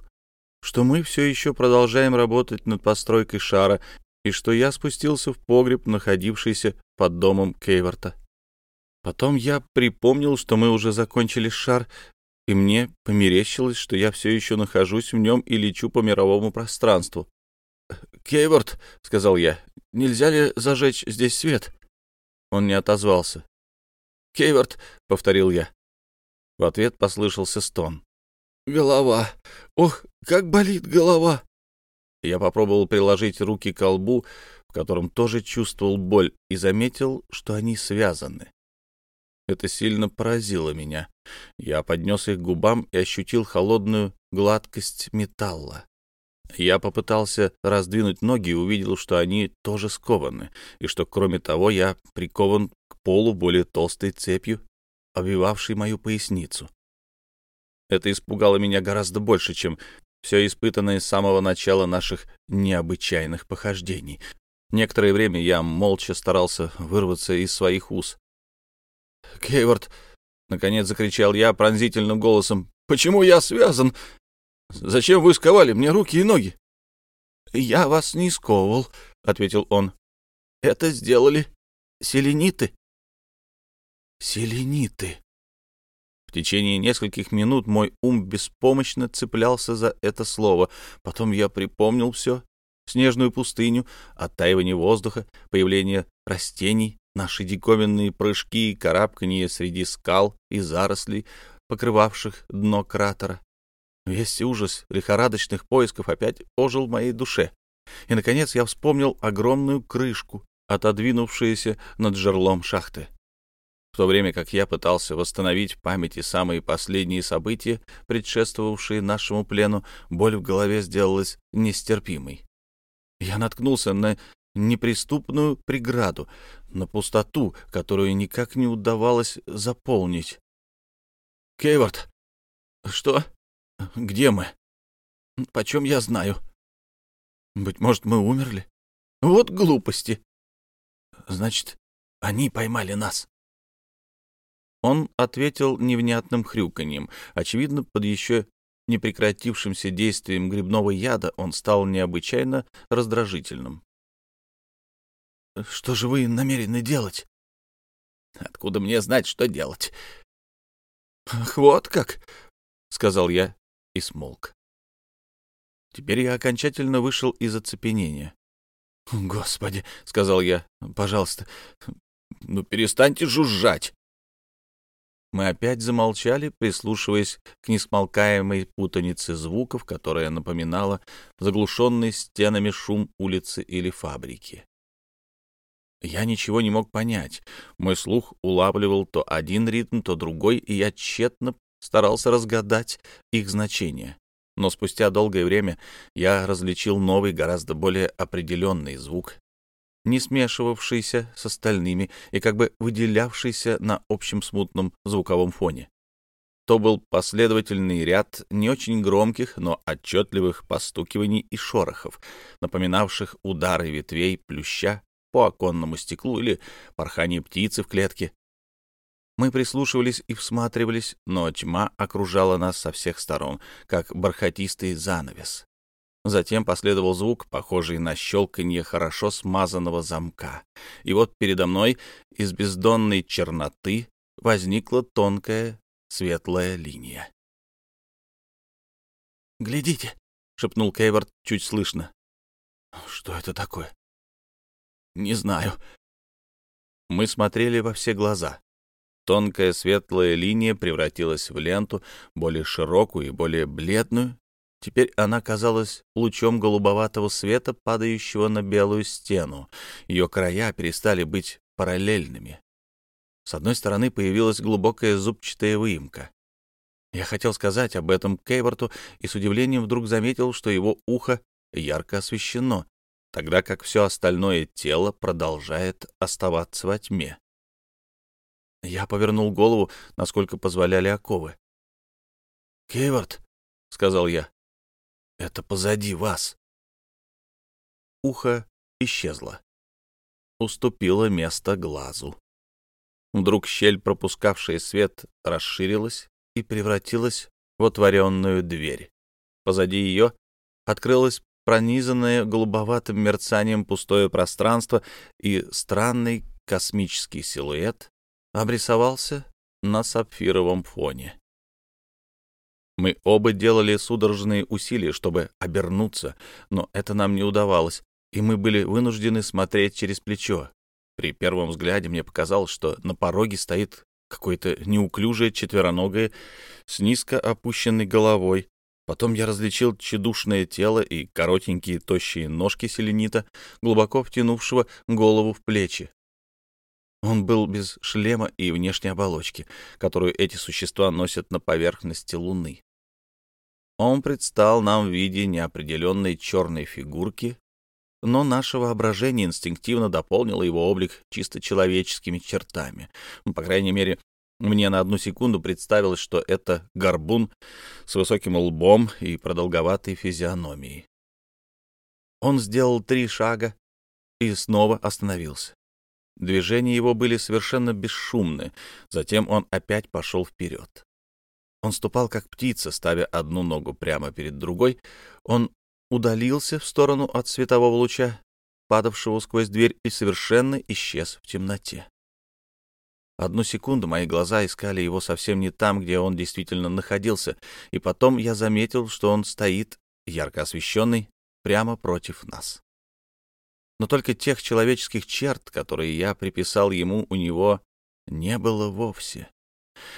что мы все еще продолжаем работать над постройкой шара и что я спустился в погреб, находившийся под домом Кейворта. Потом я припомнил, что мы уже закончили шар, и мне померещилось, что я все еще нахожусь в нем и лечу по мировому пространству. «Кейворт», — сказал я, — «нельзя ли зажечь здесь свет?» Он не отозвался. «Кейворт», — повторил я. В ответ послышался стон. Голова. Ох, как болит голова. Я попробовал приложить руки к колбу, в котором тоже чувствовал боль, и заметил, что они связаны. Это сильно поразило меня. Я поднес их к губам и ощутил холодную гладкость металла. Я попытался раздвинуть ноги и увидел, что они тоже скованы, и что, кроме того, я прикован к полу более толстой цепью, обвивавшей мою поясницу. Это испугало меня гораздо больше, чем все испытанное с самого начала наших необычайных похождений. Некоторое время я молча старался вырваться из своих уз. «Кейворд!» — наконец закричал я пронзительным голосом. «Почему я связан? Зачем вы сковали мне руки и ноги?» «Я вас не сковывал», — ответил он. «Это сделали селениты». «Селениты», течение нескольких минут мой ум беспомощно цеплялся за это слово. Потом я припомнил все. Снежную пустыню, оттаивание воздуха, появление растений, наши диковинные прыжки и карабканье среди скал и зарослей, покрывавших дно кратера. Весь ужас лихорадочных поисков опять ожил в моей душе. И, наконец, я вспомнил огромную крышку, отодвинувшуюся над жерлом шахты в то время как я пытался восстановить в памяти самые последние события, предшествовавшие нашему плену, боль в голове сделалась нестерпимой. Я наткнулся на неприступную преграду, на пустоту, которую никак не удавалось заполнить. «Кейворд!» «Что? Где мы?» «Почем я знаю?» «Быть может, мы умерли?» «Вот глупости!» «Значит, они поймали нас?» Он ответил невнятным хрюканьем. Очевидно, под еще не прекратившимся действием грибного яда он стал необычайно раздражительным. — Что же вы намерены делать? — Откуда мне знать, что делать? — Ах, вот как! — сказал я и смолк. Теперь я окончательно вышел из оцепенения. — Господи! — сказал я. — Пожалуйста, ну перестаньте жужжать! Мы опять замолчали, прислушиваясь к несмолкаемой путанице звуков, которая напоминала заглушенный стенами шум улицы или фабрики. Я ничего не мог понять. Мой слух улавливал то один ритм, то другой, и я тщетно старался разгадать их значение. Но спустя долгое время я различил новый, гораздо более определенный звук, не смешивавшийся с остальными и как бы выделявшийся на общем смутном звуковом фоне. То был последовательный ряд не очень громких, но отчетливых постукиваний и шорохов, напоминавших удары ветвей плюща по оконному стеклу или порхание птицы в клетке. Мы прислушивались и всматривались, но тьма окружала нас со всех сторон, как бархатистый занавес. Затем последовал звук, похожий на щелканье хорошо смазанного замка. И вот передо мной из бездонной черноты возникла тонкая светлая линия. «Глядите!» — шепнул Кейворт чуть слышно. «Что это такое?» «Не знаю». Мы смотрели во все глаза. Тонкая светлая линия превратилась в ленту, более широкую и более бледную. Теперь она казалась лучом голубоватого света, падающего на белую стену. Ее края перестали быть параллельными. С одной стороны появилась глубокая зубчатая выемка. Я хотел сказать об этом Кейворту и с удивлением вдруг заметил, что его ухо ярко освещено, тогда как все остальное тело продолжает оставаться во тьме. Я повернул голову, насколько позволяли оковы. «Кейворт», — сказал я, — «это позади вас». Ухо исчезло. Уступило место глазу. Вдруг щель, пропускавшая свет, расширилась и превратилась в отворенную дверь. Позади ее открылось пронизанное голубоватым мерцанием пустое пространство, и странный космический силуэт обрисовался на сапфировом фоне. Мы оба делали судорожные усилия, чтобы обернуться, но это нам не удавалось, и мы были вынуждены смотреть через плечо. При первом взгляде мне показалось, что на пороге стоит какое-то неуклюжее четвероногое с низко опущенной головой. Потом я различил тщедушное тело и коротенькие тощие ножки селенита, глубоко втянувшего голову в плечи. Он был без шлема и внешней оболочки, которую эти существа носят на поверхности Луны. Он предстал нам в виде неопределенной черной фигурки но наше воображение инстинктивно дополнило его облик чисто человеческими чертами. Ну, по крайней мере, мне на одну секунду представилось, что это горбун с высоким лбом и продолговатой физиономией. Он сделал три шага и снова остановился. Движения его были совершенно бесшумны, затем он опять пошел вперед. Он ступал как птица, ставя одну ногу прямо перед другой. Он удалился в сторону от светового луча, падавшего сквозь дверь, и совершенно исчез в темноте. Одну секунду мои глаза искали его совсем не там, где он действительно находился, и потом я заметил, что он стоит, ярко освещенный, прямо против нас. Но только тех человеческих черт, которые я приписал ему, у него не было вовсе.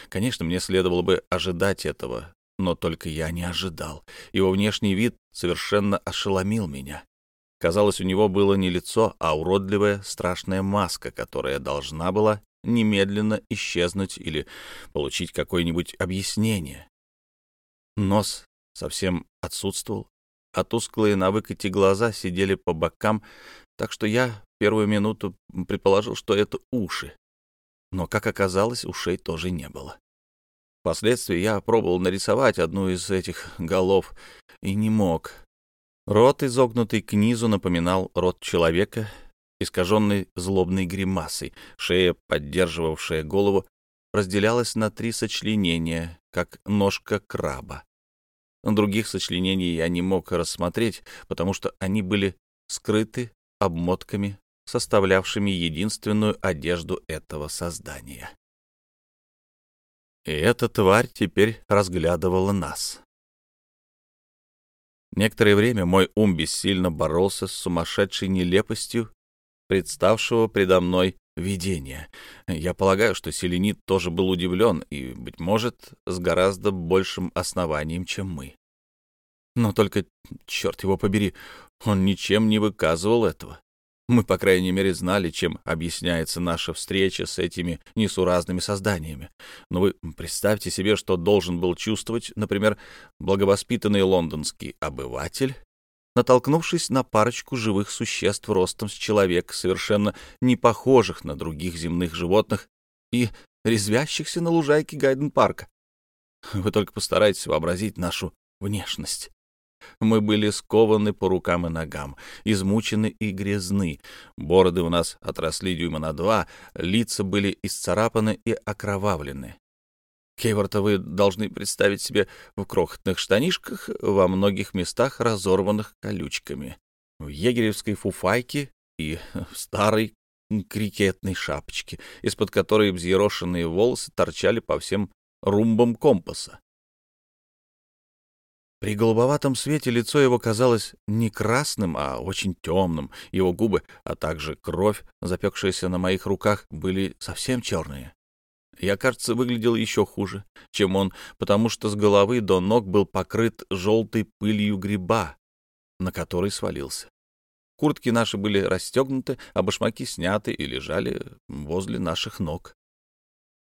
Конечно, мне следовало бы ожидать этого, но только я не ожидал. Его внешний вид совершенно ошеломил меня. Казалось, у него было не лицо, а уродливая страшная маска, которая должна была немедленно исчезнуть или получить какое-нибудь объяснение. Нос совсем отсутствовал, а тусклые на выкате глаза сидели по бокам, так что я первую минуту предположил, что это уши. Но, как оказалось, ушей тоже не было. Впоследствии я пробовал нарисовать одну из этих голов и не мог. Рот, изогнутый к низу, напоминал рот человека, искаженный злобной гримасой. Шея, поддерживавшая голову, разделялась на три сочленения, как ножка краба. Других сочленений я не мог рассмотреть, потому что они были скрыты обмотками, составлявшими единственную одежду этого создания. И эта тварь теперь разглядывала нас. Некоторое время мой ум бессильно боролся с сумасшедшей нелепостью представшего предо мной видения. Я полагаю, что Селенит тоже был удивлен и, быть может, с гораздо большим основанием, чем мы. Но только, черт его побери, он ничем не выказывал этого. Мы, по крайней мере, знали, чем объясняется наша встреча с этими несуразными созданиями. Но вы представьте себе, что должен был чувствовать, например, благовоспитанный лондонский обыватель, натолкнувшись на парочку живых существ ростом с человека, совершенно не похожих на других земных животных и резвящихся на лужайке Гайден-парка. Вы только постарайтесь вообразить нашу внешность. Мы были скованы по рукам и ногам, измучены и грязны. Бороды у нас отросли дюйма на два, лица были исцарапаны и окровавлены. Кейворта вы должны представить себе в крохотных штанишках, во многих местах разорванных колючками, в егеревской фуфайке и (laughs) в старой крикетной шапочки, из-под которой взъерошенные волосы торчали по всем румбам компаса. При голубоватом свете лицо его казалось не красным, а очень темным. Его губы, а также кровь, запекшаяся на моих руках, были совсем черные. Я, кажется, выглядел еще хуже, чем он, потому что с головы до ног был покрыт желтой пылью гриба, на который свалился. Куртки наши были расстегнуты, а башмаки сняты и лежали возле наших ног.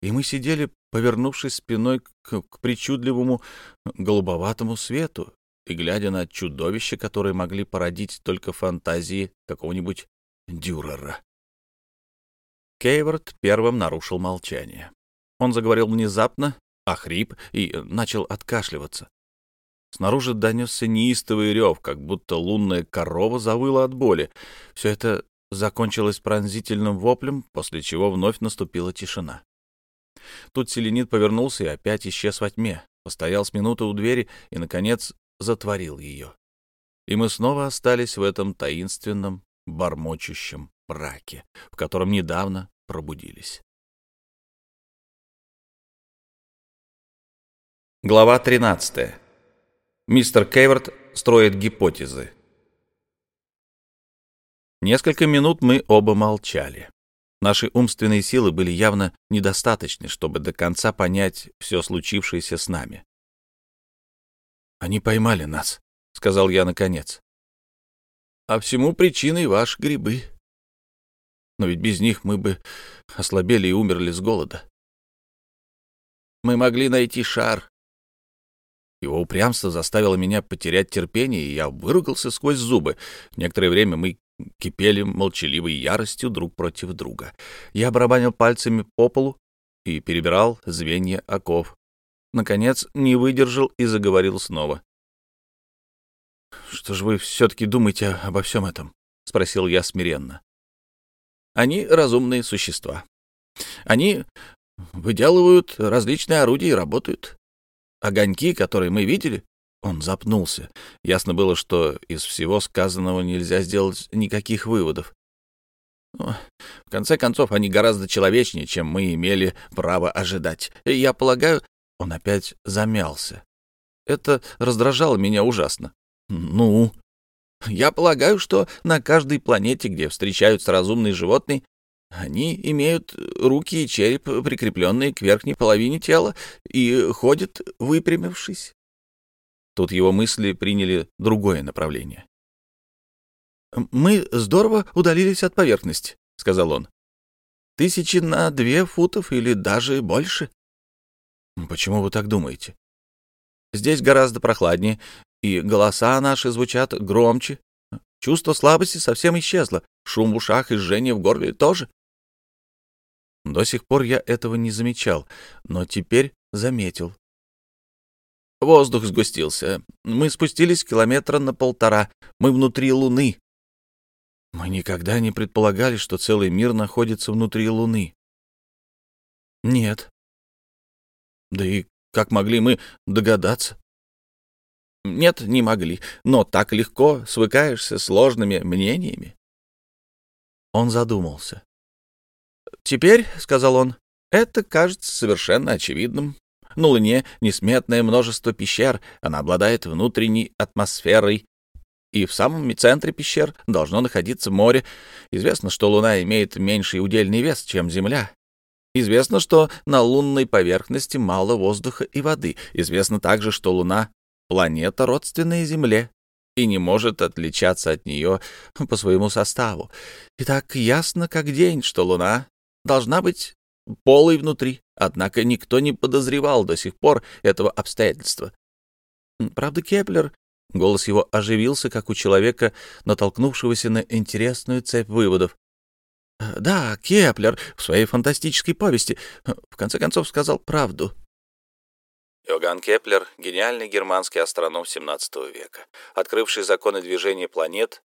И мы сидели, повернувшись спиной к, к причудливому голубоватому свету и глядя на чудовища, которые могли породить только фантазии какого-нибудь Дюрера. Кейворд первым нарушил молчание. Он заговорил внезапно, охрип и начал откашливаться. Снаружи донесся неистовый рев, как будто лунная корова завыла от боли. Все это закончилось пронзительным воплем, после чего вновь наступила тишина. Тут Селенит повернулся и опять исчез во тьме, постоял с минуты у двери и, наконец, затворил ее. И мы снова остались в этом таинственном, бормочущем мраке, в котором недавно пробудились. Глава 13. Мистер Кейворт строит гипотезы. Несколько минут мы оба молчали. Наши умственные силы были явно недостаточны, чтобы до конца понять все случившееся с нами. «Они поймали нас», — сказал я наконец. «А всему причиной ваши грибы. Но ведь без них мы бы ослабели и умерли с голода. Мы могли найти шар, его упрямство заставило меня потерять терпение, и я выругался сквозь зубы. Некоторое время мы кипели молчаливой яростью друг против друга. Я барабанил пальцами по полу и перебирал звенья оков. Наконец, не выдержал и заговорил снова. «Что же вы все-таки думаете обо всем этом?» — спросил я смиренно. «Они разумные существа. Они выделывают различные орудия и работают. Огоньки, которые мы видели, он запнулся. Ясно было, что из всего сказанного нельзя сделать никаких выводов. Но, в конце концов, они гораздо человечнее, чем мы имели право ожидать. И я полагаю, он опять замялся. Это раздражало меня ужасно. Ну, я полагаю, что на каждой планете, где встречаются разумные животные, они имеют руки и череп, прикрепленные к верхней половине тела, и ходят, выпрямившись. Тут его мысли приняли другое направление. «Мы здорово удалились от поверхности», — сказал он. «Тысячи на две футов или даже больше». «Почему вы так думаете?» «Здесь гораздо прохладнее, и голоса наши звучат громче. Чувство слабости совсем исчезло, шум в ушах и жжение в горле тоже. До сих пор я этого не замечал, но теперь заметил. Воздух сгустился. Мы спустились километра на полтора. Мы внутри Луны. Мы никогда не предполагали, что целый мир находится внутри Луны. Нет. Да и как могли мы догадаться? Нет, не могли. Но так легко свыкаешься с сложными мнениями. Он задумался. «Теперь, — сказал он, — это кажется совершенно очевидным. На Луне несметное множество пещер, она обладает внутренней атмосферой, и в самом центре пещер должно находиться море. Известно, что Луна имеет меньший удельный вес, чем Земля. Известно, что на лунной поверхности мало воздуха и воды. Известно также, что Луна — планета, родственная Земле, и не может отличаться от нее по своему составу. И так ясно, как день, что Луна должна быть полой внутри, однако никто не подозревал до сих пор этого обстоятельства. Правда, Кеплер, голос его оживился, как у человека, натолкнувшегося на интересную цепь выводов. Да, Кеплер в своей фантастической повести в конце концов сказал правду. Иоганн Кеплер — гениальный германский астроном XVII века, открывший законы движения планет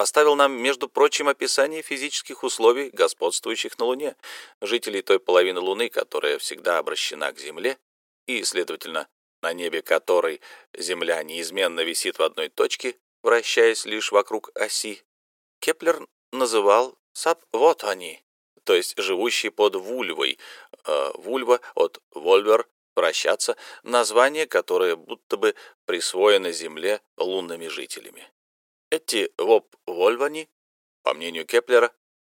оставил нам, между прочим, описание физических условий, господствующих на Луне, жителей той половины Луны, которая всегда обращена к Земле, и, следовательно, на небе которой Земля неизменно висит в одной точке, вращаясь лишь вокруг оси, Кеплер называл субвольвани, то есть живущие под вольвой. Э, вольва от volvere вращаться, название, которое будто бы присвоено Земле лунными жителями. Эти субвольвани, по мнению Кеплера,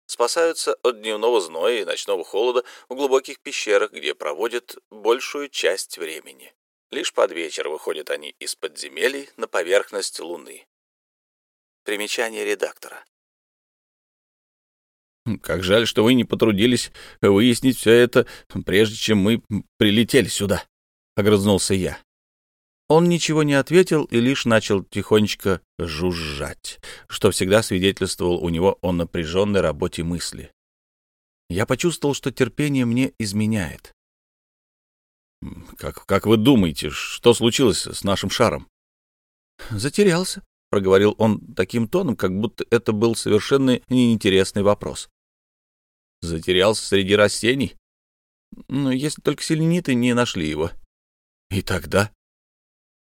спасаются от дневного зноя и ночного холода в глубоких пещерах, где проводят большую часть времени. Лишь под вечер выходят они из подземелий на поверхность Луны. Примечание редактора. «Как жаль, что вы не потрудились выяснить все это, прежде чем мы прилетели сюда», — огрызнулся я. Он ничего не ответил и лишь начал тихонечко жужжать, что всегда свидетельствовал у него о напряженной работе мысли. Я почувствовал, что терпение мне изменяет. «Как, как вы думаете, что случилось с нашим шаром?» «Затерялся», — проговорил он таким тоном, как будто это был совершенно неинтересный вопрос. «Затерялся среди растений?» «Ну, если только селениты не нашли его». «И тогда?»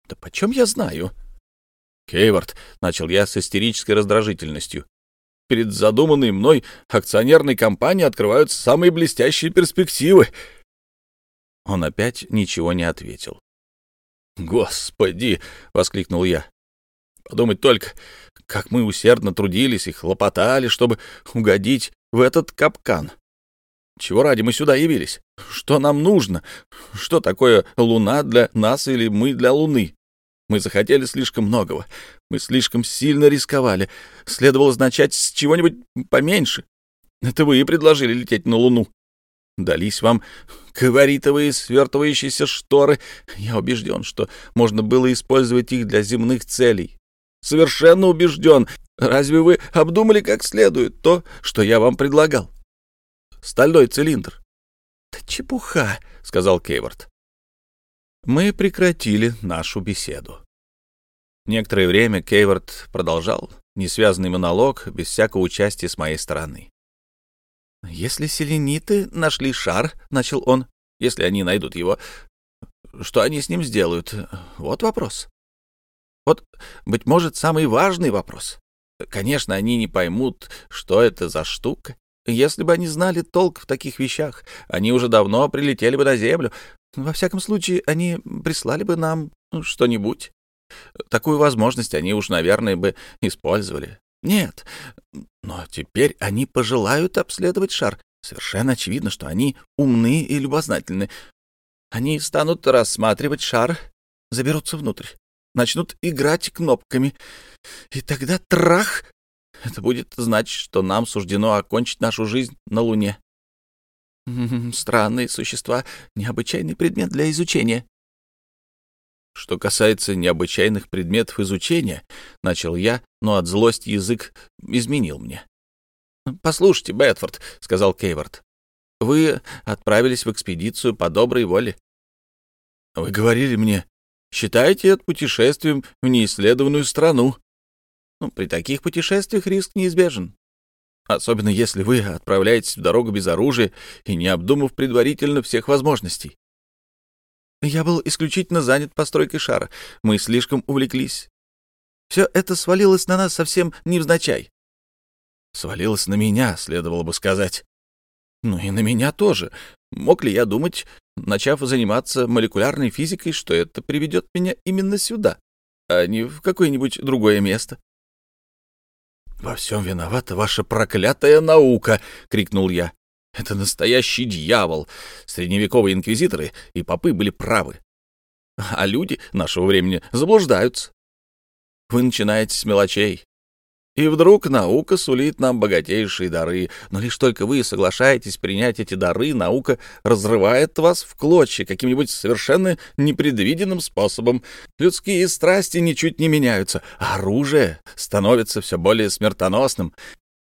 Да почем я знаю? Кейвард, — начал я с истерической раздражительностью. Перед задуманной мной акционерной компанией открываются самые блестящие перспективы. Он опять ничего не ответил. «Господи!» — воскликнул я. «Подумать только, как мы усердно трудились и хлопотали, чтобы угодить в этот капкан. Чего ради мы сюда явились? Что нам нужно? Что такое Луна для нас или мы для Луны? Мы захотели слишком многого. Мы слишком сильно рисковали. Следовало начать с чего-нибудь поменьше. Это вы и предложили лететь на Луну. Дались вам коваритовые свертывающиеся шторы. Я убежден, что можно было использовать их для земных целей. Совершенно убежден. Разве вы обдумали как следует то, что я вам предлагал? Стальной цилиндр. — Да чепуха, — сказал Кейворд мы прекратили нашу беседу. Некоторое время Кейвард продолжал несвязанный монолог без всякого участия с моей стороны. «Если селениты нашли шар, — начал он, — если они найдут его, что они с ним сделают? Вот вопрос. Вот, быть может, самый важный вопрос. Конечно, они не поймут, что это за штука. Если бы они знали толк в таких вещах, они уже давно прилетели бы на Землю, во всяком случае, они прислали бы нам что-нибудь. Такую возможность они уж, наверное, бы использовали. Нет, но теперь они пожелают обследовать шар. Совершенно очевидно, что они умны и любознательны. Они станут рассматривать шар, заберутся внутрь, начнут играть кнопками. И тогда трах! Это будет значить, что нам суждено окончить нашу жизнь на Луне. Странные существа, необычайный предмет для изучения. Что касается необычайных предметов изучения, начал я, но от злости язык изменил мне. Послушайте, Бетфорд, сказал Кейвард, вы отправились в экспедицию по доброй воле. Вы говорили мне, считайте это путешествием в неисследованную страну. Ну, при таких путешествиях риск неизбежен. Особенно если вы отправляетесь в дорогу без оружия и не обдумав предварительно всех возможностей. Я был исключительно занят постройкой шара. Мы слишком увлеклись. Все это свалилось на нас совсем невзначай. Свалилось на меня, следовало бы сказать. Ну и на меня тоже. Мог ли я думать, начав заниматься молекулярной физикой, что это приведет меня именно сюда, а не в какое-нибудь другое место? «Во всем виновата ваша проклятая наука!» — крикнул я. «Это настоящий дьявол! Средневековые инквизиторы и попы были правы. А люди нашего времени заблуждаются. Вы начинаете с мелочей, и вдруг наука сулит нам богатейшие дары, но лишь только вы соглашаетесь принять эти дары, наука разрывает вас в клочья каким-нибудь совершенно непредвиденным способом. Людские страсти ничуть не меняются, а оружие становится все более смертоносным.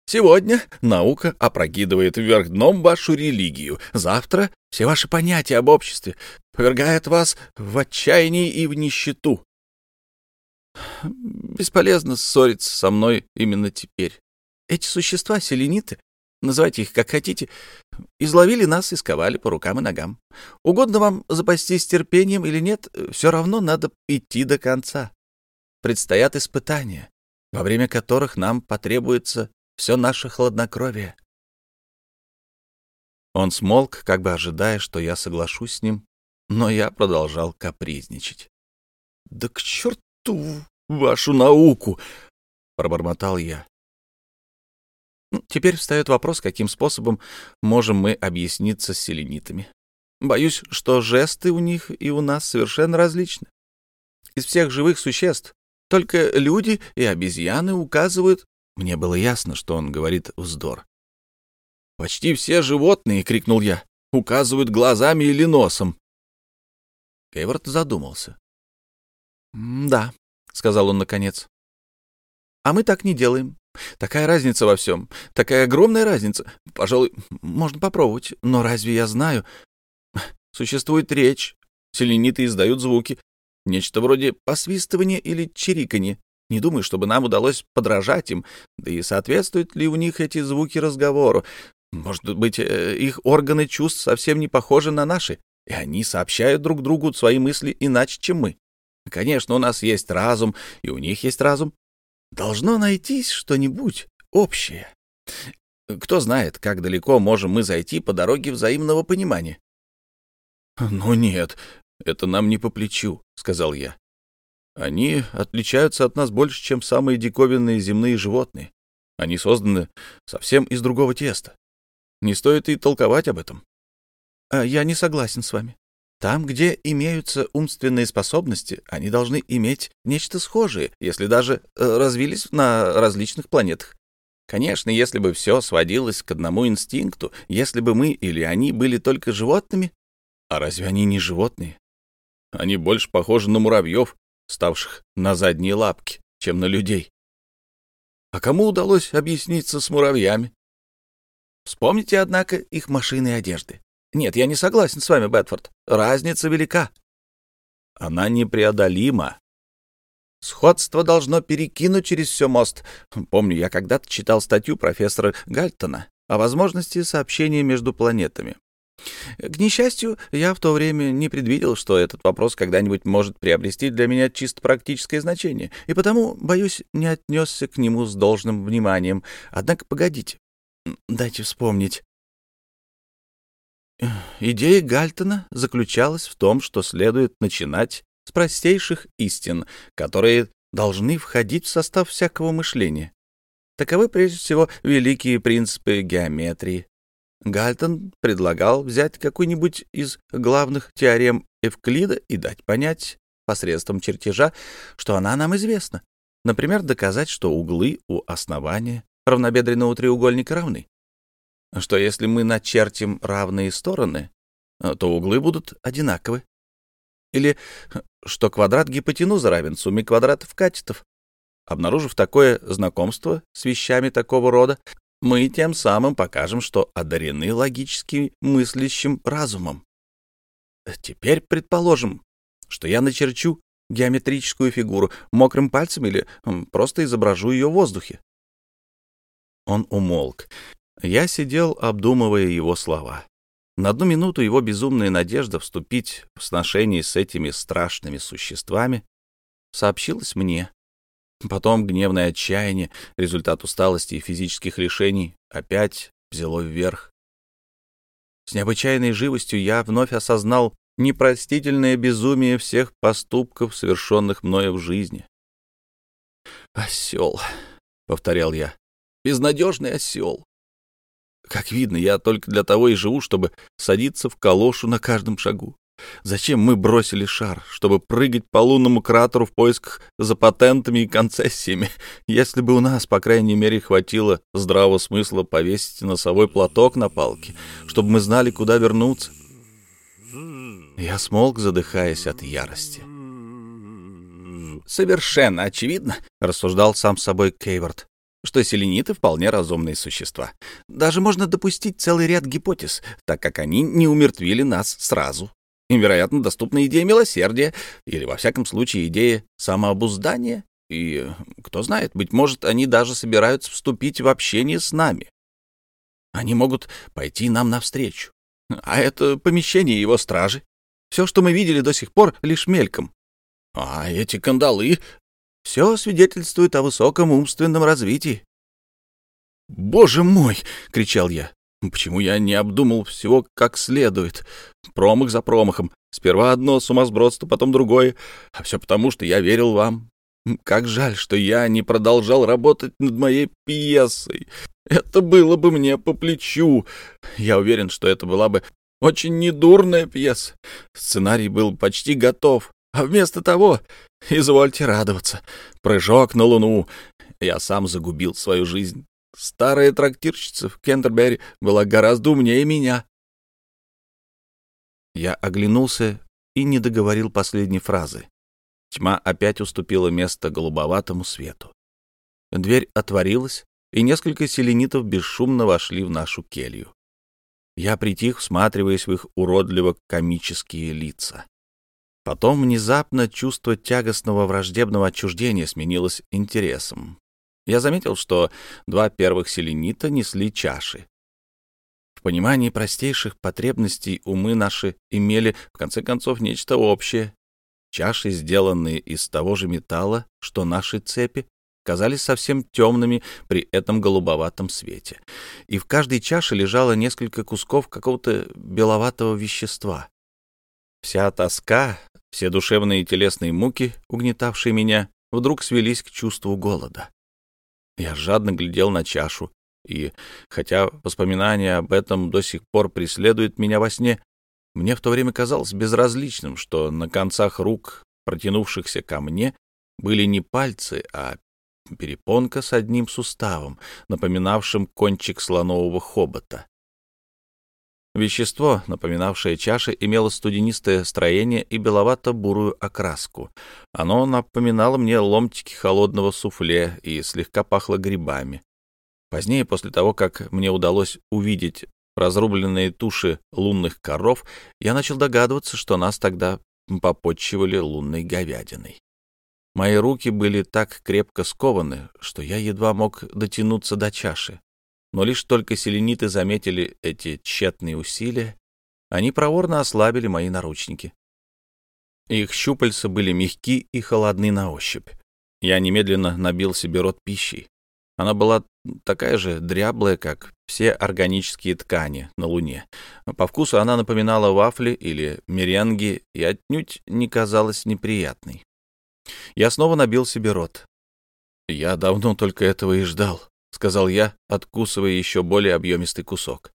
Сегодня наука опрокидывает вверх дном вашу религию, завтра все ваши понятия об обществе, повергает вас в отчаяние и в нищету. Бесполезно ссориться со мной именно теперь. Эти существа, селениты, называйте их как хотите, изловили нас и сковали по рукам и ногам. Угодно вам запастись терпением или нет, все равно надо идти до конца. Предстоят испытания, во время которых нам потребуется все наше хладнокровие. Он смолк, как бы ожидая, что я соглашусь с ним, но я продолжал капризничать. «Да к черту вашу науку!» — пробормотал я. Ну, теперь встает вопрос, каким способом можем мы объясниться с селенитами. Боюсь, что жесты у них и у нас совершенно различны. Из всех живых существ только люди и обезьяны указывают... Мне было ясно, что он говорит вздор. «Почти все животные, — крикнул я, — указывают глазами или носом». Кейворт задумался. «Да», — сказал он наконец. «А мы так не делаем. Такая разница во всем. Такая огромная разница. Пожалуй, можно попробовать. Но разве я знаю? Существует речь. Селениты издают звуки. Нечто вроде посвистывания или чириканья. Не думаю, чтобы нам удалось подражать им. Да и соответствуют ли у них эти звуки разговору? Может быть, э, их органы чувств совсем не похожи на наши, и они сообщают друг другу свои мысли иначе, чем мы. Конечно, у нас есть разум, и у них есть разум. Должно найтись что-нибудь общее. Кто знает, как далеко можем мы зайти по дороге взаимного понимания. — Ну нет, это нам не по плечу, — сказал я. Они отличаются от нас больше, чем самые диковинные земные животные. Они созданы совсем из другого теста. Не стоит и толковать об этом. А я не согласен с вами. Там, где имеются умственные способности, они должны иметь нечто схожее, если даже э, развились на различных планетах. Конечно, если бы все сводилось к одному инстинкту, если бы мы или они были только животными... А разве они не животные? Они больше похожи на муравьев, ставших на задние лапки, чем на людей. А кому удалось объясниться с муравьями? Вспомните, однако, их машины и одежды. Нет, я не согласен с вами, Бетфорд. Разница велика. Она непреодолима. Сходство должно перекинуть через все мост. Помню, я когда-то читал статью профессора Гальтона о возможности сообщения между планетами. К несчастью, я в то время не предвидел, что этот вопрос когда-нибудь может приобрести для меня чисто практическое значение, и потому, боюсь, не отнесся к нему с должным вниманием. Однако, погодите, дайте вспомнить. Идея Гальтона заключалась в том, что следует начинать с простейших истин, которые должны входить в состав всякого мышления. Таковы, прежде всего, великие принципы геометрии, Гальтон предлагал взять какую-нибудь из главных теорем Эвклида и дать понять посредством чертежа, что она нам известна. Например, доказать, что углы у основания равнобедренного треугольника равны. Что если мы начертим равные стороны, то углы будут одинаковы. Или что квадрат гипотенузы равен сумме квадратов катетов. Обнаружив такое знакомство с вещами такого рода, мы тем самым покажем, что одарены логически мыслящим разумом. Теперь предположим, что я начерчу геометрическую фигуру мокрым пальцем или просто изображу ее в воздухе. Он умолк. Я сидел, обдумывая его слова. На одну минуту его безумная надежда вступить в сношение с этими страшными существами сообщилась мне. Потом гневное отчаяние, результат усталости и физических лишений, опять взяло вверх. С необычайной живостью я вновь осознал непростительное безумие всех поступков, совершенных мною в жизни. «Осел», — повторял я, — «безнадежный осел. Как видно, я только для того и живу, чтобы садиться в калошу на каждом шагу. Зачем мы бросили шар? Чтобы прыгать по лунному кратеру в поисках за патентами и концессиями. Если бы у нас, по крайней мере, хватило здравого смысла повесить носовой платок на палке, чтобы мы знали, куда вернуться. Я смолк, задыхаясь от ярости. «Совершенно очевидно», — рассуждал сам собой Кейворд, что селениты вполне разумные существа. Даже можно допустить целый ряд гипотез, так как они не умертвили нас сразу. Им, вероятно, доступна идея милосердия или, во всяком случае, идея самообуздания. И, кто знает, быть может, они даже собираются вступить в общение с нами. Они могут пойти нам навстречу. А это помещение его стражи. Все, что мы видели до сих пор, лишь мельком. А эти кандалы... Все свидетельствует о высоком умственном развитии. «Боже мой!» — кричал я. Почему я не обдумал всего как следует? Промах за промахом. Сперва одно сумасбродство, потом другое. А все потому, что я верил вам. Как жаль, что я не продолжал работать над моей пьесой. Это было бы мне по плечу. Я уверен, что это была бы очень недурная пьеса. Сценарий был почти готов. А вместо того, извольте радоваться, прыжок на Луну. Я сам загубил свою жизнь. Старая трактирщица в Кентербери была гораздо умнее меня. Я оглянулся и не договорил последней фразы. Тьма опять уступила место голубоватому свету. Дверь отворилась, и несколько селенитов бесшумно вошли в нашу келью. Я притих, всматриваясь в их уродливо-комические лица. Потом внезапно чувство тягостного враждебного отчуждения сменилось интересом. Я заметил, что два первых селенита несли чаши. В понимании простейших потребностей умы наши имели, в конце концов, нечто общее. Чаши, сделанные из того же металла, что наши цепи, казались совсем темными при этом голубоватом свете. И в каждой чаше лежало несколько кусков какого-то беловатого вещества. Вся тоска, все душевные и телесные муки, угнетавшие меня, вдруг свелись к чувству голода. Я жадно глядел на чашу, и, хотя воспоминания об этом до сих пор преследуют меня во сне, мне в то время казалось безразличным, что на концах рук, протянувшихся ко мне, были не пальцы, а перепонка с одним суставом, напоминавшим кончик слонового хобота. Вещество, напоминавшее чаши, имело студенистое строение и беловато-бурую окраску. Оно напоминало мне ломтики холодного суфле и слегка пахло грибами. Позднее, после того, как мне удалось увидеть разрубленные туши лунных коров, я начал догадываться, что нас тогда попотчевали лунной говядиной. Мои руки были так крепко скованы, что я едва мог дотянуться до чаши. Но лишь только селениты заметили эти тщетные усилия, они проворно ослабили мои наручники. Их щупальца были мягки и холодны на ощупь. Я немедленно набил себе рот пищей. Она была такая же дряблая, как все органические ткани на Луне. По вкусу она напоминала вафли или меренги и отнюдь не казалась неприятной. Я снова набил себе рот. Я давно только этого и ждал. — сказал я, откусывая еще более объемистый кусок.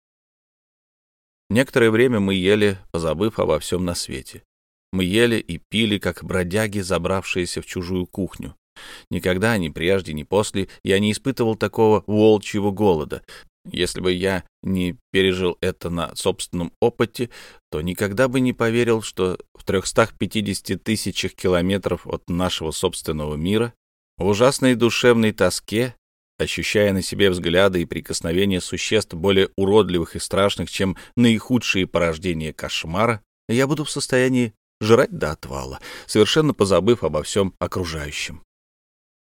Некоторое время мы ели, позабыв обо всем на свете. Мы ели и пили, как бродяги, забравшиеся в чужую кухню. Никогда, ни прежде, ни после, я не испытывал такого волчьего голода. Если бы я не пережил это на собственном опыте, то никогда бы не поверил, что в 350 тысячах километров от нашего собственного мира, в ужасной душевной тоске, ощущая на себе взгляды и прикосновения существ более уродливых и страшных, чем наихудшие порождения кошмара, я буду в состоянии жрать до отвала, совершенно позабыв обо всем окружающем.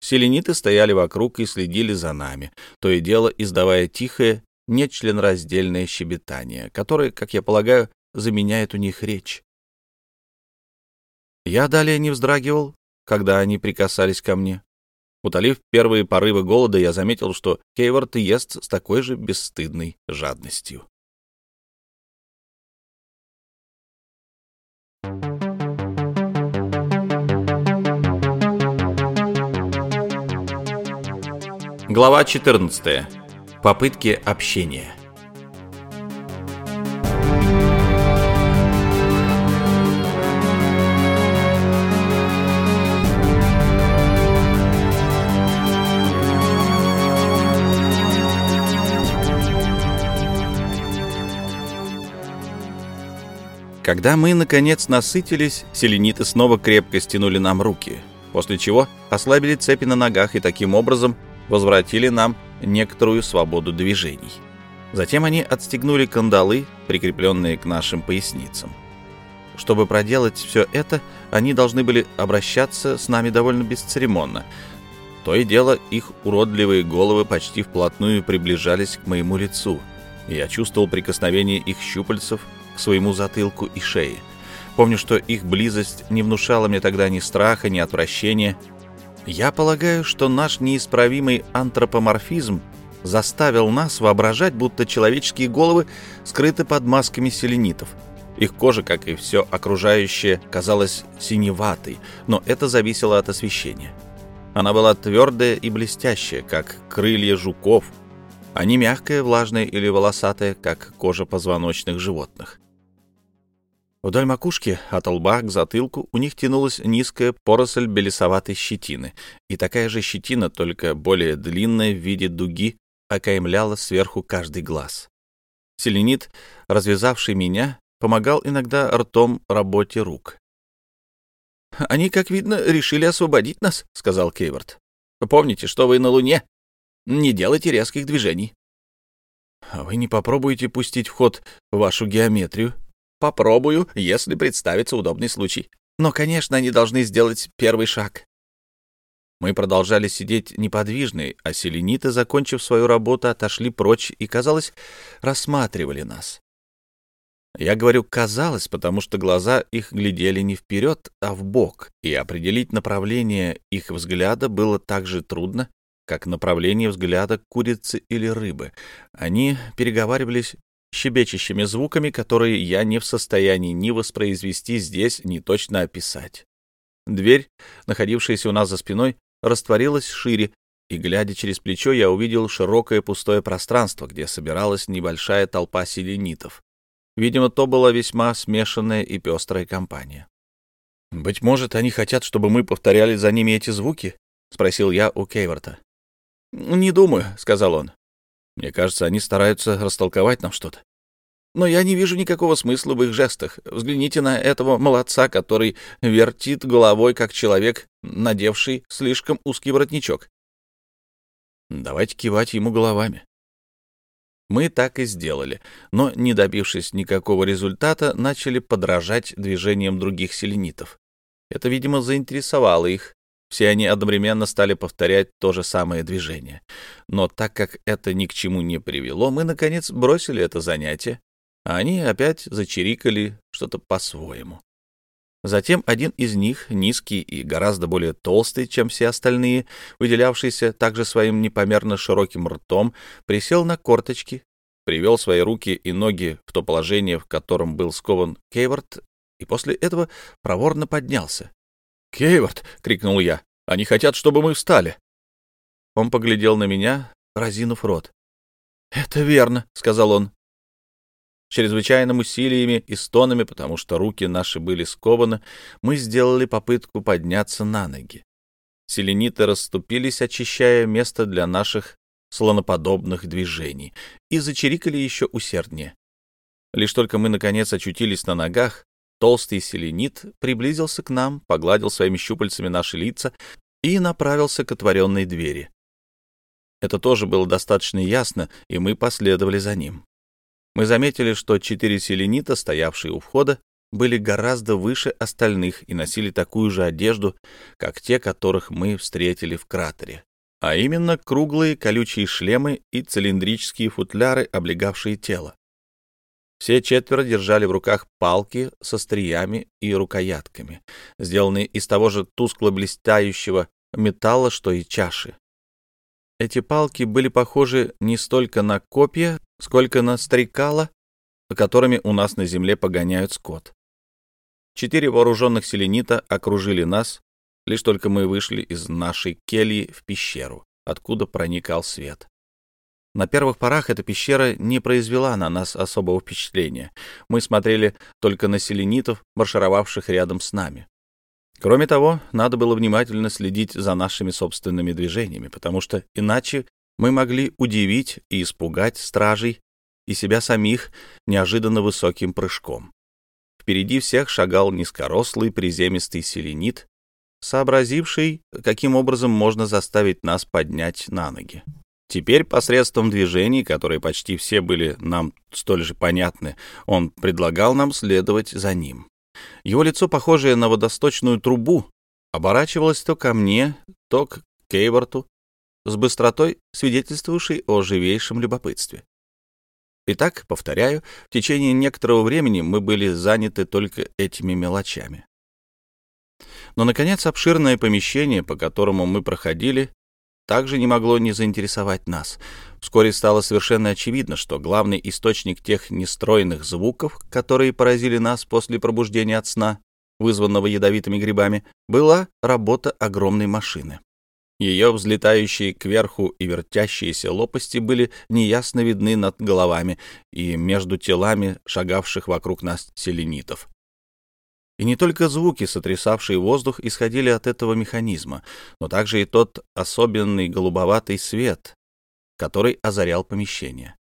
Селениты стояли вокруг и следили за нами, то и дело издавая тихое, нечленораздельное щебетание, которое, как я полагаю, заменяет у них речь. Я далее не вздрагивал, когда они прикасались ко мне. Утолив первые порывы голода, я заметил, что Кейворт ест с такой же бесстыдной жадностью. Глава 14. Попытки общения. Когда мы, наконец, насытились, селениты снова крепко стянули нам руки, после чего ослабили цепи на ногах и таким образом возвратили нам некоторую свободу движений. Затем они отстегнули кандалы, прикрепленные к нашим поясницам. Чтобы проделать все это, они должны были обращаться с нами довольно бесцеремонно. То и дело, их уродливые головы почти вплотную приближались к моему лицу. Я чувствовал прикосновение их щупальцев к своему затылку и шее. Помню, что их близость не внушала мне тогда ни страха, ни отвращения. Я полагаю, что наш неисправимый антропоморфизм заставил нас воображать, будто человеческие головы скрыты под масками селенитов. Их кожа, как и все окружающее, казалась синеватой, но это зависело от освещения. Она была твердая и блестящая, как крылья жуков, а не мягкая, влажная или волосатая, как кожа позвоночных животных. Вдоль макушки, от лба к затылку, у них тянулась низкая поросль белесоватой щетины, и такая же щетина, только более длинная в виде дуги, окаймляла сверху каждый глаз. Селенит, развязавший меня, помогал иногда ртом работе рук. «Они, как видно, решили освободить нас», — сказал Кейворт. «Помните, что вы на Луне. Не делайте резких движений». «А вы не попробуете пустить в ход вашу геометрию?» Попробую, если представится удобный случай. Но, конечно, они должны сделать первый шаг. Мы продолжали сидеть неподвижные, а селениты, закончив свою работу, отошли прочь и, казалось, рассматривали нас. Я говорю «казалось», потому что глаза их глядели не вперед, а в бок, и определить направление их взгляда было так же трудно, как направление взгляда курицы или рыбы. Они переговаривались щебечущими звуками, которые я не в состоянии ни воспроизвести здесь, ни точно описать. Дверь, находившаяся у нас за спиной, растворилась шире, и, глядя через плечо, я увидел широкое пустое пространство, где собиралась небольшая толпа селенитов. Видимо, то была весьма смешанная и пестрая компания. «Быть может, они хотят, чтобы мы повторяли за ними эти звуки?» — спросил я у Кейворта. «Не думаю», — сказал он. Мне кажется, они стараются растолковать нам что-то. Но я не вижу никакого смысла в их жестах. Взгляните на этого молодца, который вертит головой, как человек, надевший слишком узкий воротничок. Давайте кивать ему головами. Мы так и сделали, но, не добившись никакого результата, начали подражать движениям других селенитов. Это, видимо, заинтересовало их, все они одновременно стали повторять то же самое движение. Но так как это ни к чему не привело, мы, наконец, бросили это занятие, а они опять зачирикали что-то по-своему. Затем один из них, низкий и гораздо более толстый, чем все остальные, выделявшийся также своим непомерно широким ртом, присел на корточки, привел свои руки и ноги в то положение, в котором был скован Кейворт, и после этого проворно поднялся. «Кейворт!» — крикнул я. «Они хотят, чтобы мы встали!» Он поглядел на меня, разинув рот. «Это верно», — сказал он. Чрезвычайным усилиями и стонами, потому что руки наши были скованы, мы сделали попытку подняться на ноги. Селениты расступились, очищая место для наших слоноподобных движений, и зачирикали еще усерднее. Лишь только мы, наконец, очутились на ногах, Толстый селенит приблизился к нам, погладил своими щупальцами наши лица и направился к отворенной двери. Это тоже было достаточно ясно, и мы последовали за ним. Мы заметили, что четыре селенита, стоявшие у входа, были гораздо выше остальных и носили такую же одежду, как те, которых мы встретили в кратере, а именно круглые колючие шлемы и цилиндрические футляры, облегавшие тело. Все четверо держали в руках палки со стриями и рукоятками, сделанные из того же тускло-блистающего металла, что и чаши. Эти палки были похожи не столько на копья, сколько на стрекала, которыми у нас на земле погоняют скот. Четыре вооруженных селенита окружили нас, лишь только мы вышли из нашей кельи в пещеру, откуда проникал свет. На первых порах эта пещера не произвела на нас особого впечатления. Мы смотрели только на селенитов, маршировавших рядом с нами. Кроме того, надо было внимательно следить за нашими собственными движениями, потому что иначе мы могли удивить и испугать стражей и себя самих неожиданно высоким прыжком. Впереди всех шагал низкорослый приземистый селенит, сообразивший, каким образом можно заставить нас поднять на ноги. Теперь посредством движений, которые почти все были нам столь же понятны, он предлагал нам следовать за ним. Его лицо, похожее на водосточную трубу, оборачивалось то ко мне, то к Кейворту, с быстротой, свидетельствовавшей о живейшем любопытстве. Итак, повторяю, в течение некоторого времени мы были заняты только этими мелочами. Но, наконец, обширное помещение, по которому мы проходили, также не могло не заинтересовать нас. Вскоре стало совершенно очевидно, что главный источник тех нестройных звуков, которые поразили нас после пробуждения от сна, вызванного ядовитыми грибами, была работа огромной машины. Ее взлетающие кверху и вертящиеся лопасти были неясно видны над головами и между телами шагавших вокруг нас селенитов. И не только звуки, сотрясавшие воздух, исходили от этого механизма, но также и тот особенный голубоватый свет, который озарял помещение.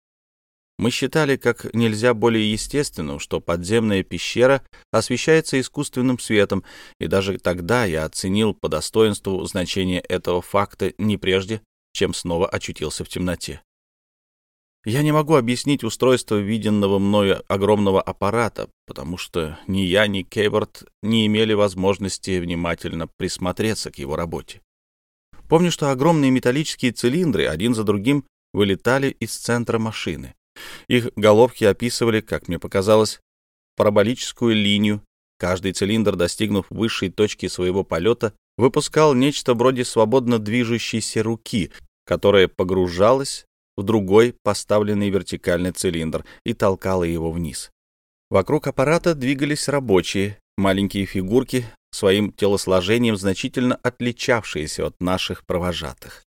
Мы считали как нельзя более естественным, что подземная пещера освещается искусственным светом, и даже тогда я оценил по достоинству значение этого факта не прежде, чем снова очутился в темноте. Я не могу объяснить устройство виденного мною огромного аппарата, потому что ни я, ни Кейворт не имели возможности внимательно присмотреться к его работе. Помню, что огромные металлические цилиндры один за другим вылетали из центра машины. Их головки описывали, как мне показалось, параболическую линию. Каждый цилиндр, достигнув высшей точки своего полета, выпускал нечто вроде свободно движущейся руки, которая погружалась в другой поставленный вертикальный цилиндр и толкала его вниз. Вокруг аппарата двигались рабочие, маленькие фигурки, своим телосложением значительно отличавшиеся от наших провожатых.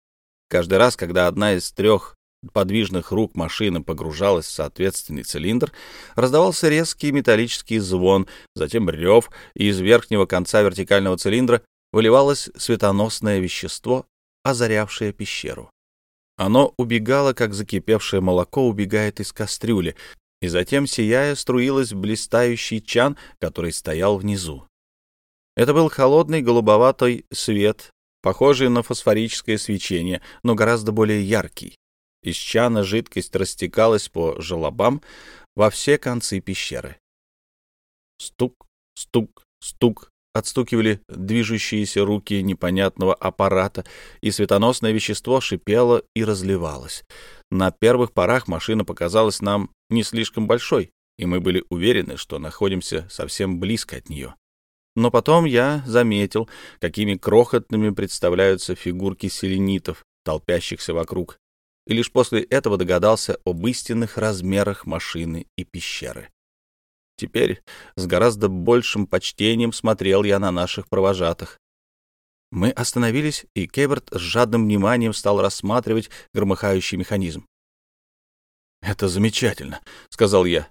Каждый раз, когда одна из трех подвижных рук машины погружалась в соответственный цилиндр, раздавался резкий металлический звон, затем рев, и из верхнего конца вертикального цилиндра выливалось светоносное вещество, озарявшее пещеру. Оно убегало, как закипевшее молоко убегает из кастрюли, и затем, сияя, струилось в блистающий чан, который стоял внизу. Это был холодный голубоватый свет, похожий на фосфорическое свечение, но гораздо более яркий. Из чана жидкость растекалась по желобам во все концы пещеры. Стук, стук, стук отстукивали движущиеся руки непонятного аппарата, и светоносное вещество шипело и разливалось. На первых порах машина показалась нам не слишком большой, и мы были уверены, что находимся совсем близко от нее. Но потом я заметил, какими крохотными представляются фигурки селенитов, толпящихся вокруг, и лишь после этого догадался об истинных размерах машины и пещеры. Теперь с гораздо большим почтением смотрел я на наших провожатых. Мы остановились, и Кеберт с жадным вниманием стал рассматривать громыхающий механизм. «Это замечательно», — сказал я.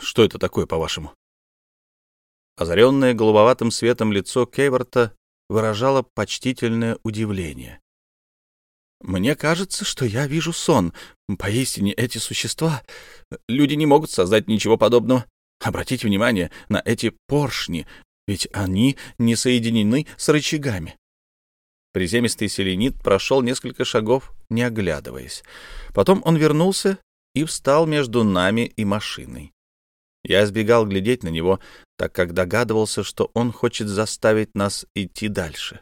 «Что это такое, по-вашему?» Озаренное голубоватым светом лицо Кейворта выражало почтительное удивление. «Мне кажется, что я вижу сон. Поистине, эти существа... Люди не могут создать ничего подобного. Обратите внимание на эти поршни, ведь они не соединены с рычагами. Приземистый селенит прошел несколько шагов, не оглядываясь. Потом он вернулся и встал между нами и машиной. Я избегал глядеть на него, так как догадывался, что он хочет заставить нас идти дальше.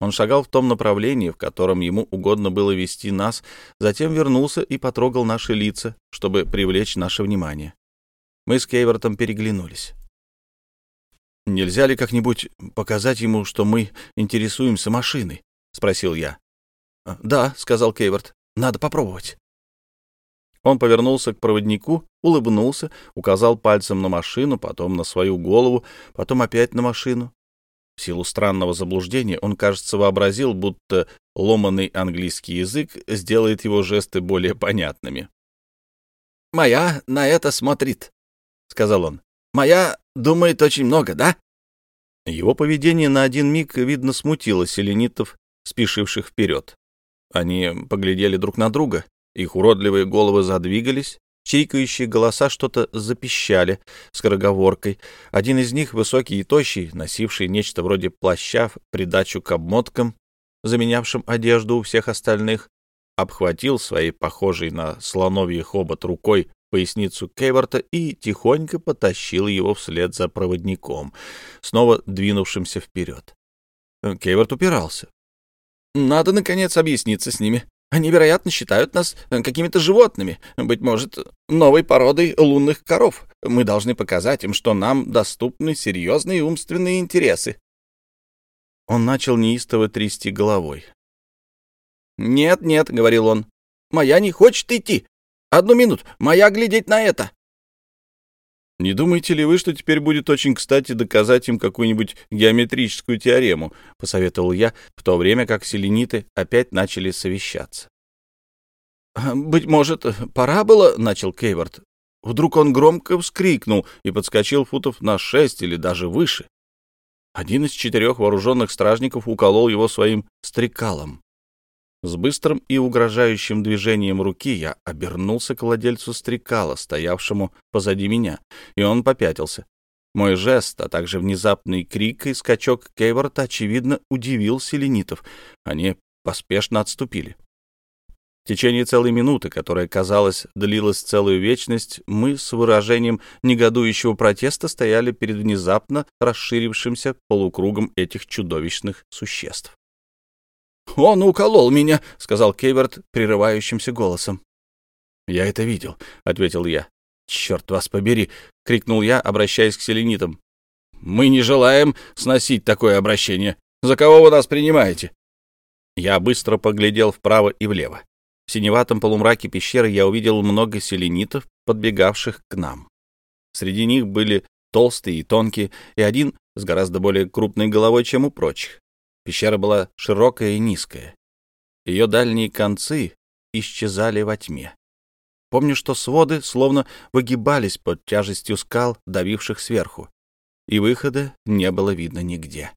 Он шагал в том направлении, в котором ему угодно было вести нас, затем вернулся и потрогал наши лица, чтобы привлечь наше внимание. Мы с Кейвертом переглянулись. «Нельзя ли как-нибудь показать ему, что мы интересуемся машиной?» — спросил я. «Да», — сказал Кейверт, — «надо попробовать». Он повернулся к проводнику, улыбнулся, указал пальцем на машину, потом на свою голову, потом опять на машину. В силу странного заблуждения он, кажется, вообразил, будто ломанный английский язык сделает его жесты более понятными. «Моя на это смотрит», — сказал он. «Моя думает очень много, да?» Его поведение на один миг, видно, смутило селенитов, спешивших вперед. Они поглядели друг на друга, их уродливые головы задвигались, чирикающие голоса что-то запищали скороговоркой. Один из них, высокий и тощий, носивший нечто вроде плаща в придачу к обмоткам, заменявшим одежду у всех остальных, обхватил своей похожей на слоновий хобот рукой поясницу Кейворта и тихонько потащил его вслед за проводником, снова двинувшимся вперед. Кейворт упирался. «Надо, наконец, объясниться с ними. Они, вероятно, считают нас какими-то животными, быть может, новой породой лунных коров. Мы должны показать им, что нам доступны серьезные умственные интересы». Он начал неистово трясти головой. «Нет, нет», — говорил он, — «моя не хочет идти. Одну минуту, моя глядеть на это». «Не думаете ли вы, что теперь будет очень кстати доказать им какую-нибудь геометрическую теорему?» — посоветовал я, в то время как селениты опять начали совещаться. «Быть может, пора было?» — начал Кейворт. Вдруг он громко вскрикнул и подскочил футов на шесть или даже выше. Один из четырех вооруженных стражников уколол его своим стрекалом. С быстрым и угрожающим движением руки я обернулся к владельцу стрекала, стоявшему позади меня, и он попятился. Мой жест, а также внезапный крик и скачок Кейворта, очевидно, удивил селенитов. Они поспешно отступили. В течение целой минуты, которая, казалось, длилась целую вечность, мы с выражением негодующего протеста стояли перед внезапно расширившимся полукругом этих чудовищных существ. «Он уколол меня», — сказал Кейверт прерывающимся голосом. «Я это видел», — ответил я. «Черт вас побери!» — крикнул я, обращаясь к селенитам. «Мы не желаем сносить такое обращение. За кого вы нас принимаете?» Я быстро поглядел вправо и влево. В синеватом полумраке пещеры я увидел много селенитов, подбегавших к нам. Среди них были толстые и тонкие, и один с гораздо более крупной головой, чем у прочих. Пещера была широкая и низкая. Ее дальние концы исчезали во тьме. Помню, что своды словно выгибались под тяжестью скал, давивших сверху, и выхода не было видно нигде.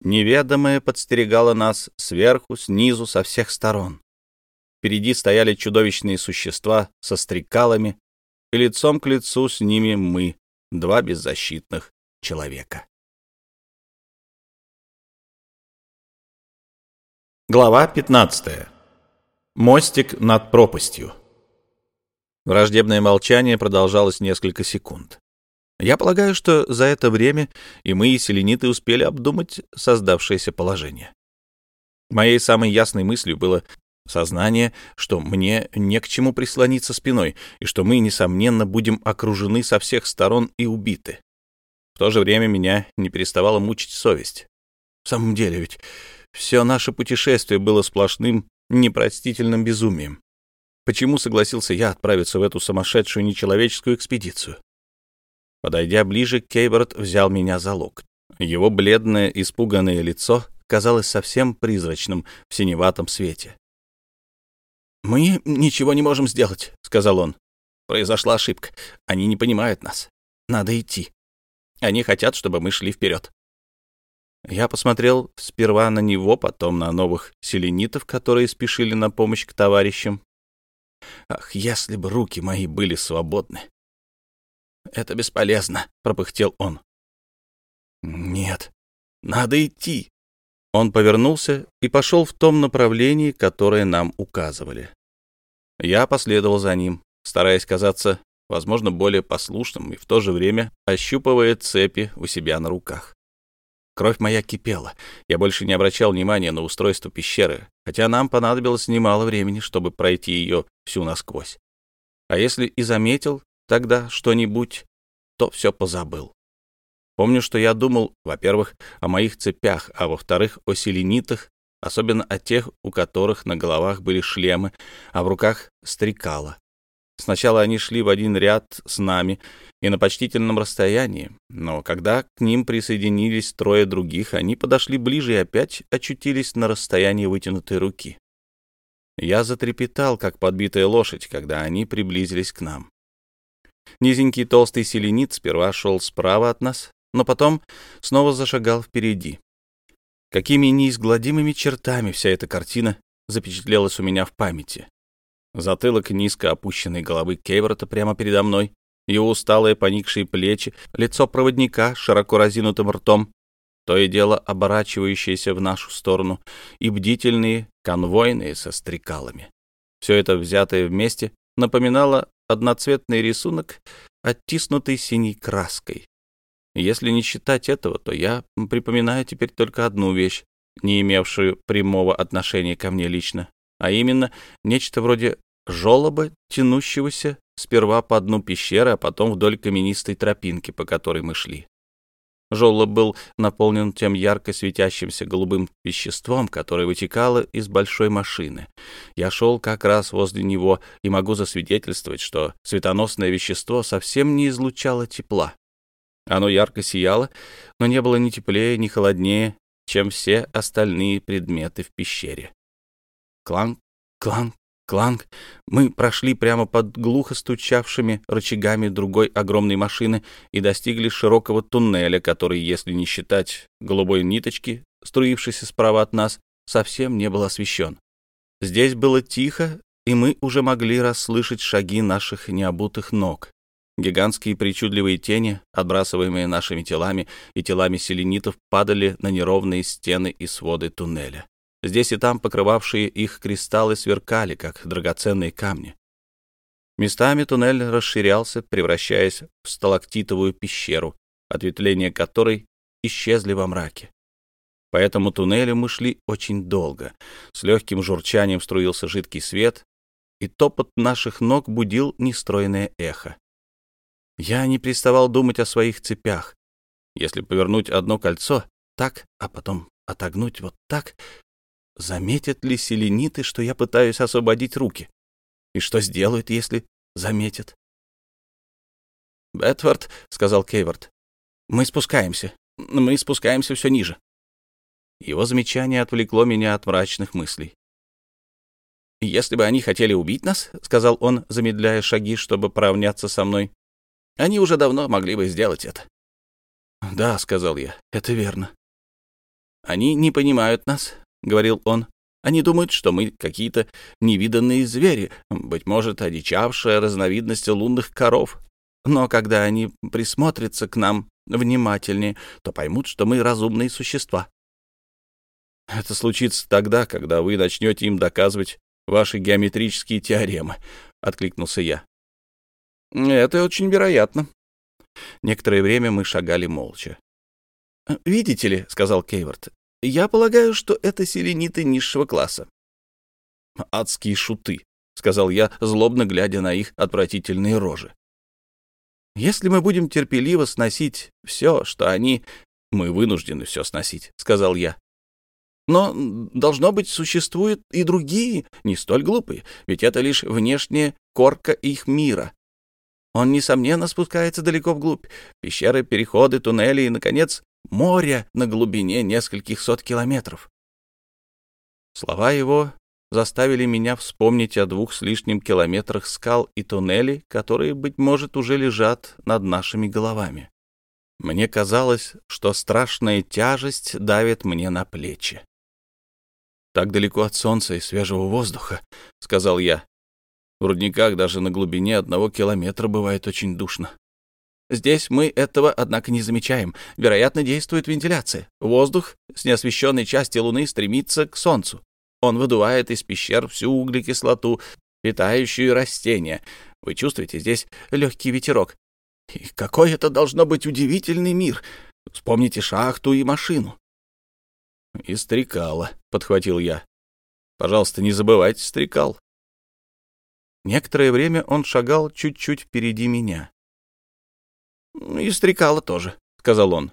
Неведомое подстерегало нас сверху, снизу, со всех сторон. Впереди стояли чудовищные существа со стрекалами, и лицом к лицу с ними мы, два беззащитных человека. Глава 15. Мостик над пропастью. Враждебное молчание продолжалось несколько секунд. Я полагаю, что за это время и мы, и селениты, успели обдумать создавшееся положение. Моей самой ясной мыслью было Сознание, что мне не к чему прислониться спиной, и что мы, несомненно, будем окружены со всех сторон и убиты. В то же время меня не переставала мучить совесть. В самом деле ведь все наше путешествие было сплошным непростительным безумием. Почему согласился я отправиться в эту сумасшедшую нечеловеческую экспедицию? Подойдя ближе, Кейборд взял меня за локоть. Его бледное, испуганное лицо казалось совсем призрачным в синеватом свете. «Мы ничего не можем сделать», — сказал он. «Произошла ошибка. Они не понимают нас. Надо идти. Они хотят, чтобы мы шли вперед». Я посмотрел сперва на него, потом на новых селенитов, которые спешили на помощь к товарищам. Ах, если бы руки мои были свободны! «Это бесполезно», — пропыхтел он. «Нет, надо идти». Он повернулся и пошел в том направлении, которое нам указывали. Я последовал за ним, стараясь казаться, возможно, более послушным и в то же время ощупывая цепи у себя на руках. Кровь моя кипела. Я больше не обращал внимания на устройство пещеры, хотя нам понадобилось немало времени, чтобы пройти ее всю насквозь. А если и заметил тогда что-нибудь, то все позабыл. Помню, что я думал, во-первых, о моих цепях, а во-вторых, о селенитах особенно от тех, у которых на головах были шлемы, а в руках стрекала. Сначала они шли в один ряд с нами и на почтительном расстоянии, но когда к ним присоединились трое других, они подошли ближе и опять очутились на расстоянии вытянутой руки. Я затрепетал, как подбитая лошадь, когда они приблизились к нам. Низенький толстый селенит сперва шел справа от нас, но потом снова зашагал впереди. Какими неизгладимыми чертами вся эта картина запечатлелась у меня в памяти. Затылок низко опущенной головы Кейверта прямо передо мной, его усталые поникшие плечи, лицо проводника широко разинутым ртом, то и дело оборачивающееся в нашу сторону, и бдительные конвойные со стрекалами. Все это, взятое вместе, напоминало одноцветный рисунок, оттиснутый синей краской, если не считать этого, то я припоминаю теперь только одну вещь, не имевшую прямого отношения ко мне лично, а именно нечто вроде жолоба, тянущегося сперва по дну пещеры, а потом вдоль каменистой тропинки, по которой мы шли. Желоб был наполнен тем ярко светящимся голубым веществом, которое вытекало из большой машины. Я шел как раз возле него и могу засвидетельствовать, что светоносное вещество совсем не излучало тепла. Оно ярко сияло, но не было ни теплее, ни холоднее, чем все остальные предметы в пещере. Кланг, кланг, кланг. Мы прошли прямо под глухо стучавшими рычагами другой огромной машины и достигли широкого туннеля, который, если не считать голубой ниточки, струившейся справа от нас, совсем не был освещен. Здесь было тихо, и мы уже могли расслышать шаги наших необутых ног. Гигантские причудливые тени, отбрасываемые нашими телами и телами селенитов, падали на неровные стены и своды туннеля. Здесь и там покрывавшие их кристаллы сверкали, как драгоценные камни. Местами туннель расширялся, превращаясь в сталактитовую пещеру, ответвления которой исчезли во мраке. По этому туннелю мы шли очень долго. С легким журчанием струился жидкий свет, и топот наших ног будил нестроенное эхо. Я не переставал думать о своих цепях. Если повернуть одно кольцо так, а потом отогнуть вот так, заметят ли селениты, что я пытаюсь освободить руки? И что сделают, если заметят? «Бетфорд», — сказал Кейворд, — «мы спускаемся. Мы спускаемся все ниже». Его замечание отвлекло меня от мрачных мыслей. «Если бы они хотели убить нас», — сказал он, замедляя шаги, чтобы поравняться со мной, они уже давно могли бы сделать это. «Да», — сказал я, — «это верно». «Они не понимают нас», — говорил он. «Они думают, что мы какие-то невиданные звери, быть может, одичавшая разновидность лунных коров. Но когда они присмотрятся к нам внимательнее, то поймут, что мы разумные существа». «Это случится тогда, когда вы начнете им доказывать ваши геометрические теоремы», — откликнулся я. Это очень вероятно. Некоторое время мы шагали молча. «Видите ли», — сказал Кейворт, — «я полагаю, что это селениты низшего класса». «Адские шуты», — сказал я, злобно глядя на их отвратительные рожи. «Если мы будем терпеливо сносить все, что они...» «Мы вынуждены все сносить», — сказал я. «Но, должно быть, существуют и другие, не столь глупые, ведь это лишь внешняя корка их мира. Он, несомненно, спускается далеко вглубь. Пещеры, переходы, туннели и, наконец, море на глубине нескольких сот километров. Слова его заставили меня вспомнить о двух с лишним километрах скал и туннелей, которые, быть может, уже лежат над нашими головами. Мне казалось, что страшная тяжесть давит мне на плечи. «Так далеко от солнца и свежего воздуха», — сказал я. В рудниках даже на глубине одного километра бывает очень душно. Здесь мы этого, однако, не замечаем. Вероятно, действует вентиляция. Воздух с неосвещенной части Луны стремится к Солнцу. Он выдувает из пещер всю углекислоту, питающую растения. Вы чувствуете здесь легкий ветерок. И какой это должно быть удивительный мир! Вспомните шахту и машину. — И стрекала, — подхватил я. — Пожалуйста, не забывайте стрекал. Некоторое время он шагал чуть-чуть впереди меня. «И стрекала тоже», — сказал он.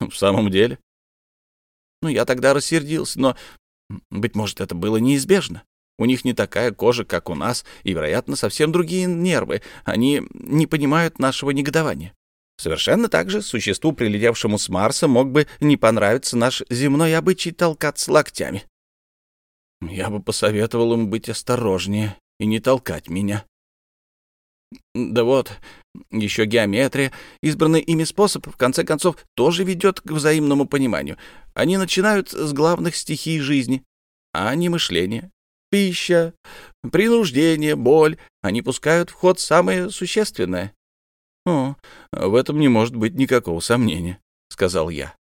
«В самом деле?» «Ну, я тогда рассердился, но, быть может, это было неизбежно. У них не такая кожа, как у нас, и, вероятно, совсем другие нервы. Они не понимают нашего негодования. Совершенно так же существу, прилетевшему с Марса, мог бы не понравиться наш земной обычай толкаться локтями. Я бы посоветовал им быть осторожнее и не толкать меня. Да вот, еще геометрия, избранный ими способ, в конце концов, тоже ведет к взаимному пониманию. Они начинают с главных стихий жизни, а не мышления. Пища, принуждение, боль. Они пускают в ход самое существенное. «О, в этом не может быть никакого сомнения», — сказал я.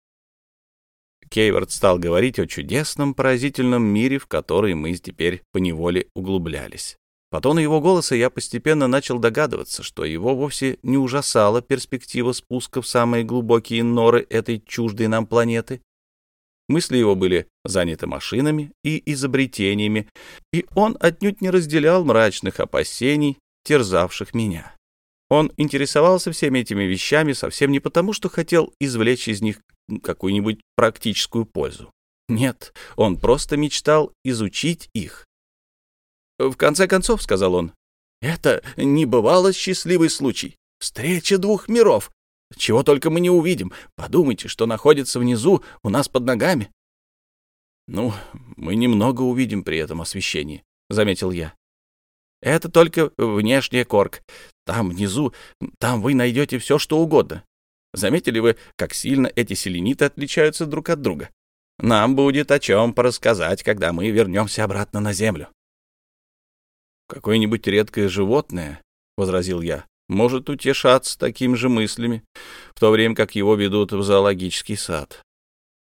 Кейворд стал говорить о чудесном, поразительном мире, в который мы теперь поневоле углублялись. По тону его голоса я постепенно начал догадываться, что его вовсе не ужасала перспектива спуска в самые глубокие норы этой чуждой нам планеты. Мысли его были заняты машинами и изобретениями, и он отнюдь не разделял мрачных опасений, терзавших меня. Он интересовался всеми этими вещами совсем не потому, что хотел извлечь из них какую-нибудь практическую пользу. Нет, он просто мечтал изучить их. «В конце концов», — сказал он, — «это небывало счастливый случай. Встреча двух миров. Чего только мы не увидим. Подумайте, что находится внизу, у нас под ногами». «Ну, мы немного увидим при этом освещении», — заметил я. «Это только внешняя корк. Там внизу, там вы найдете все, что угодно. Заметили вы, как сильно эти селениты отличаются друг от друга? Нам будет о чем порассказать, когда мы вернемся обратно на землю. «Какое-нибудь редкое животное, — возразил я, — может утешаться такими же мыслями, в то время как его ведут в зоологический сад.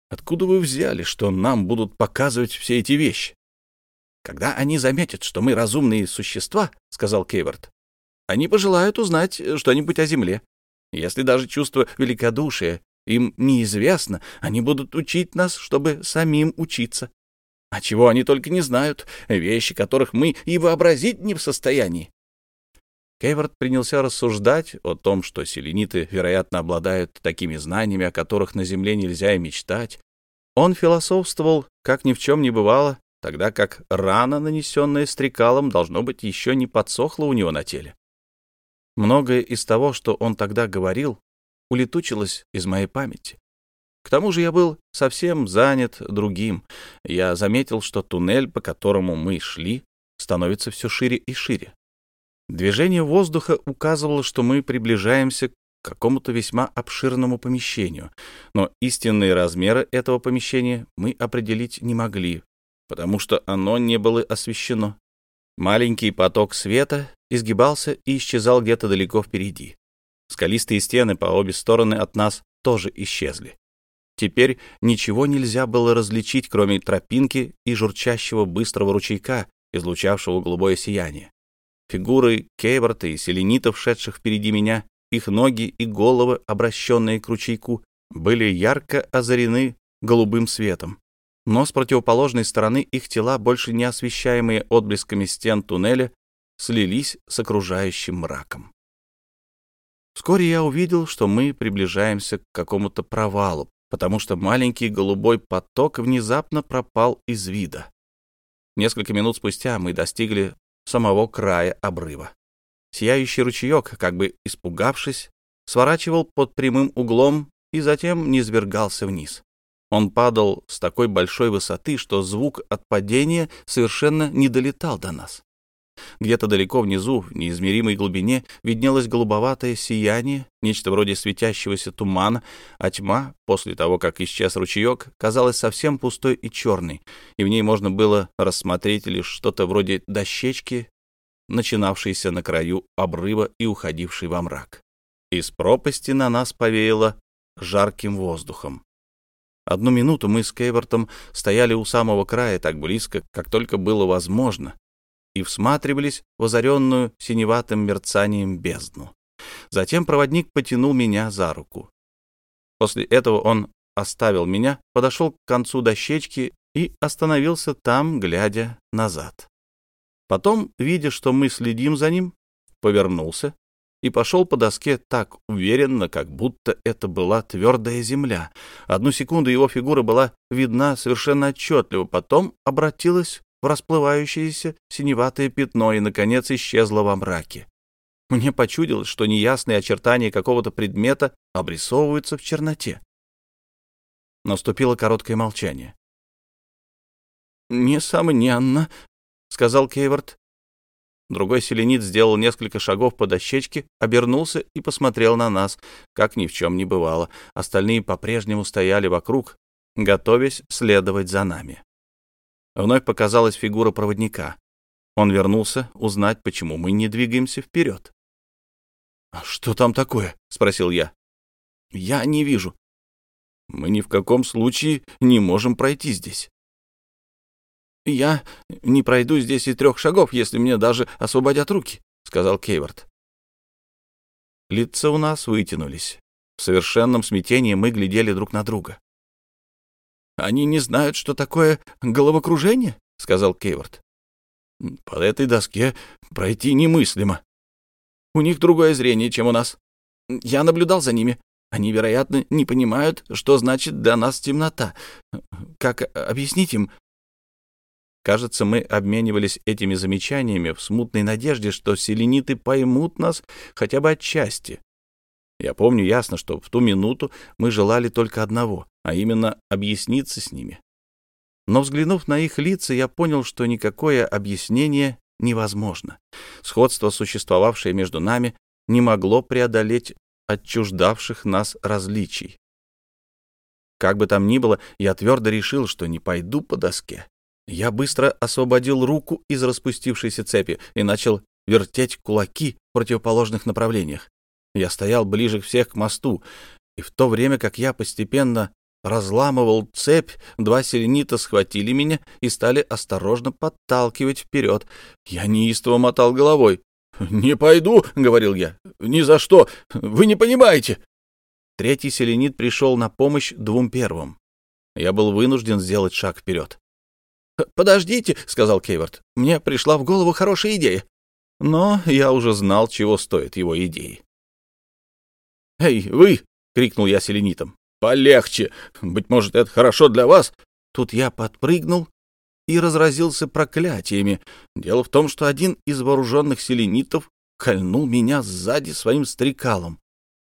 Откуда вы взяли, что нам будут показывать все эти вещи?» «Когда они заметят, что мы разумные существа, — сказал Кейворт, — они пожелают узнать что-нибудь о Земле. Если даже чувство великодушия им неизвестно, они будут учить нас, чтобы самим учиться. А чего они только не знают, вещи, которых мы и вообразить не в состоянии. Кейворт принялся рассуждать о том, что селениты, вероятно, обладают такими знаниями, о которых на Земле нельзя и мечтать. Он философствовал, как ни в чем не бывало, тогда как рана, нанесенная стрекалом, должно быть, еще не подсохла у него на теле. Многое из того, что он тогда говорил, улетучилось из моей памяти. К тому же я был совсем занят другим. Я заметил, что туннель, по которому мы шли, становится все шире и шире. Движение воздуха указывало, что мы приближаемся к какому-то весьма обширному помещению, но истинные размеры этого помещения мы определить не могли, потому что оно не было освещено. Маленький поток света изгибался и исчезал где-то далеко впереди. Скалистые стены по обе стороны от нас тоже исчезли. Теперь ничего нельзя было различить, кроме тропинки и журчащего быстрого ручейка, излучавшего голубое сияние. Фигуры Кейворта и селенитов, шедших впереди меня, их ноги и головы, обращенные к ручейку, были ярко озарены голубым светом. Но с противоположной стороны их тела, больше не освещаемые отблесками стен туннеля, слились с окружающим мраком. Вскоре я увидел, что мы приближаемся к какому-то провалу, потому что маленький голубой поток внезапно пропал из вида. Несколько минут спустя мы достигли самого края обрыва. Сияющий ручеек, как бы испугавшись, сворачивал под прямым углом и затем низвергался вниз. Он падал с такой большой высоты, что звук от падения совершенно не долетал до нас. Где-то далеко внизу, в неизмеримой глубине, виднелось голубоватое сияние, нечто вроде светящегося тумана, а тьма, после того, как исчез ручеек, казалась совсем пустой и черной, и в ней можно было рассмотреть лишь что-то вроде дощечки, начинавшейся на краю обрыва и уходившей во мрак. Из пропасти на нас повеяло жарким воздухом. Одну минуту мы с Кейвортом стояли у самого края так близко, как только было возможно, и всматривались в озаренную синеватым мерцанием бездну. Затем проводник потянул меня за руку. После этого он оставил меня, подошел к концу дощечки и остановился там, глядя назад. Потом, видя, что мы следим за ним, повернулся и пошел по доске так уверенно, как будто это была твердая земля. Одну секунду его фигура была видна совершенно отчетливо, потом обратилась в расплывающееся синеватое пятно и, наконец, исчезло во мраке. Мне почудилось, что неясные очертания какого-то предмета обрисовываются в черноте. Наступило короткое молчание. «Несомненно», — сказал Кейворт. Другой селенит сделал несколько шагов по дощечке, обернулся и посмотрел на нас, как ни в чем не бывало. Остальные по-прежнему стояли вокруг, готовясь следовать за нами. Вновь показалась фигура проводника. Он вернулся узнать, почему мы не двигаемся вперед. «А «Что там такое?» — спросил я. «Я не вижу. Мы ни в каком случае не можем пройти здесь». «Я не пройду здесь и трех шагов, если мне даже освободят руки», — сказал Кейворт. Лица у нас вытянулись. В совершенном смятении мы глядели друг на друга. Они не знают, что такое головокружение, — сказал Кейворт. По этой доске пройти немыслимо. У них другое зрение, чем у нас. Я наблюдал за ними. Они, вероятно, не понимают, что значит для нас темнота. Как объяснить им? Кажется, мы обменивались этими замечаниями в смутной надежде, что селениты поймут нас хотя бы отчасти. Я помню ясно, что в ту минуту мы желали только одного, а именно объясниться с ними. Но взглянув на их лица, я понял, что никакое объяснение невозможно. Сходство, существовавшее между нами, не могло преодолеть отчуждавших нас различий. Как бы там ни было, я твердо решил, что не пойду по доске. Я быстро освободил руку из распустившейся цепи и начал вертеть кулаки в противоположных направлениях. Я стоял ближе всех к мосту, и в то время как я постепенно разламывал цепь, два селенита схватили меня и стали осторожно подталкивать вперед. Я неистово мотал головой. «Не пойду», — говорил я, — «ни за что, вы не понимаете». Третий селенит пришел на помощь двум первым. Я был вынужден сделать шаг вперед. «Подождите», — сказал Кейвард, — «мне пришла в голову хорошая идея». Но я уже знал, чего стоят его идеи. «Эй, вы!» — крикнул я селенитам. «Полегче! Быть может, это хорошо для вас!» Тут я подпрыгнул и разразился проклятиями. Дело в том, что один из вооруженных селенитов кольнул меня сзади своим стрекалом.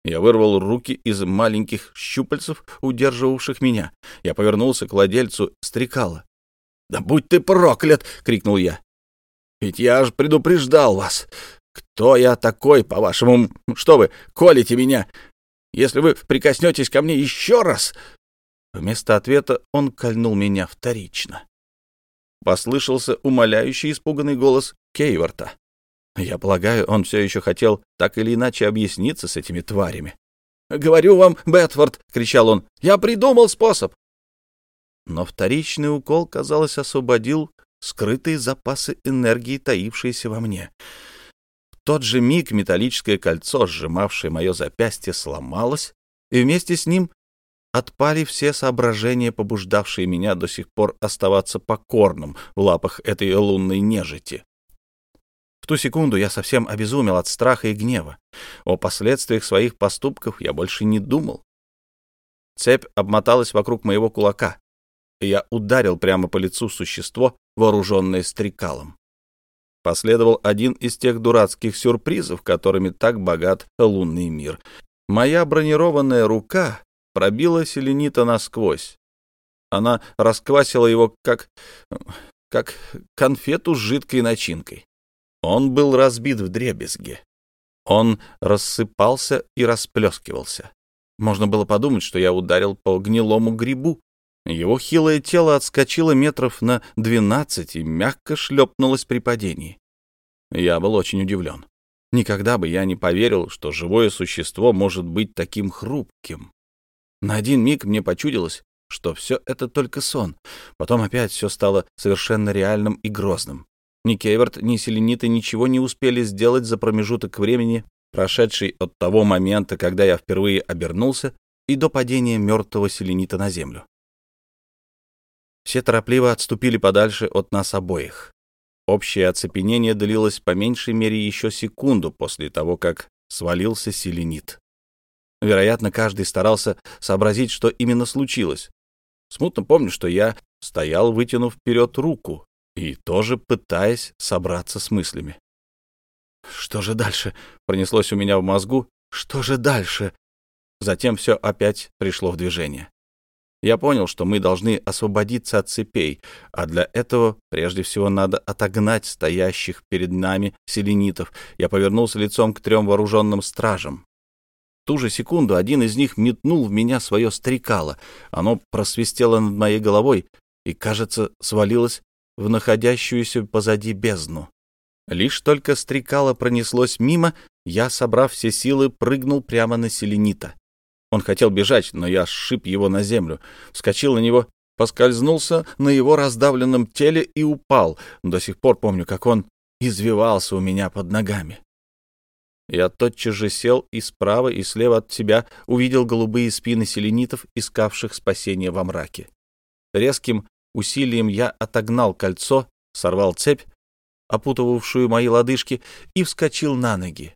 Я вырвал руки из маленьких щупальцев, удерживавших меня. Я повернулся к владельцу стрекала. «Да будь ты проклят!» — крикнул я. «Ведь я же предупреждал вас! Кто я такой, по-вашему? Что вы, колите меня? Если вы прикоснетесь ко мне еще раз...» Вместо ответа он кольнул меня вторично послышался умоляющий испуганный голос Кейворта. Я полагаю, он все еще хотел так или иначе объясниться с этими тварями. «Говорю вам, Бетфорд!» — кричал он. «Я придумал способ!» Но вторичный укол, казалось, освободил скрытые запасы энергии, таившиеся во мне. Тот же миг металлическое кольцо, сжимавшее мое запястье, сломалось, и вместе с ним отпали все соображения, побуждавшие меня до сих пор оставаться покорным в лапах этой лунной нежити. В ту секунду я совсем обезумел от страха и гнева. О последствиях своих поступков я больше не думал. Цепь обмоталась вокруг моего кулака, и я ударил прямо по лицу существо, вооруженное стрекалом. Последовал один из тех дурацких сюрпризов, которыми так богат лунный мир. Моя бронированная рука пробила селенита насквозь. Она расквасила его, как... как конфету с жидкой начинкой. Он был разбит в дребезге. Он рассыпался и расплескивался. Можно было подумать, что я ударил по гнилому грибу. Его хилое тело отскочило метров на двенадцать и мягко шлепнулось при падении. Я был очень удивлен. Никогда бы я не поверил, что живое существо может быть таким хрупким. На один миг мне почудилось, что все это только сон. Потом опять все стало совершенно реальным и грозным. Ни Кейверт, ни Селениты ничего не успели сделать за промежуток времени, прошедший от того момента, когда я впервые обернулся, и до падения мертвого Селенита на землю. Все торопливо отступили подальше от нас обоих. Общее оцепенение длилось по меньшей мере еще секунду после того, как свалился Селенит. Вероятно, каждый старался сообразить, что именно случилось. Смутно помню, что я стоял, вытянув вперед руку и тоже пытаясь собраться с мыслями. «Что же дальше?» — пронеслось у меня в мозгу. «Что же дальше?» Затем все опять пришло в движение. Я понял, что мы должны освободиться от цепей, а для этого прежде всего надо отогнать стоящих перед нами селенитов. Я повернулся лицом к трем вооруженным стражам ту же секунду один из них метнул в меня свое стрекало. Оно просвистело над моей головой и, кажется, свалилось в находящуюся позади бездну. Лишь только стрекало пронеслось мимо, я, собрав все силы, прыгнул прямо на селенита. Он хотел бежать, но я сшиб его на землю, вскочил на него, поскользнулся на его раздавленном теле и упал. До сих пор помню, как он извивался у меня под ногами. Я тотчас же сел и справа, и слева от себя увидел голубые спины селенитов, искавших спасения во мраке. Резким усилием я отогнал кольцо, сорвал цепь, опутывавшую мои лодыжки, и вскочил на ноги.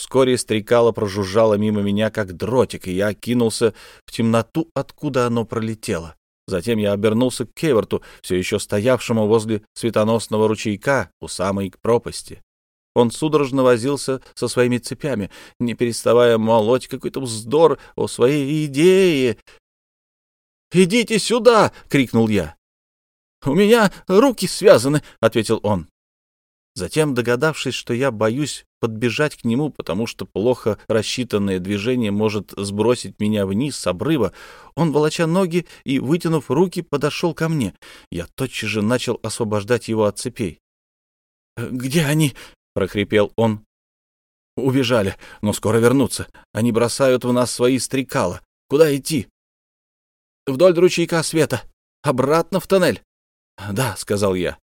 Вскоре стрекало прожужжало мимо меня, как дротик, и я кинулся в темноту, откуда оно пролетело. Затем я обернулся к Кеверту, все еще стоявшему возле светоносного ручейка у самой пропасти. Он судорожно возился со своими цепями, не переставая молоть какой-то вздор о своей идее. «Идите сюда!» — крикнул я. «У меня руки связаны», — ответил он. Затем, догадавшись, что я боюсь подбежать к нему, потому что плохо рассчитанное движение может сбросить меня вниз с обрыва, он, волоча ноги и, вытянув руки, подошел ко мне. Я тотчас же начал освобождать его от цепей. «Где они?» — прохрипел он. «Убежали, но скоро вернутся. Они бросают в нас свои стрекала. Куда идти?» «Вдоль ручейка света. Обратно в тоннель». «Да», — сказал я.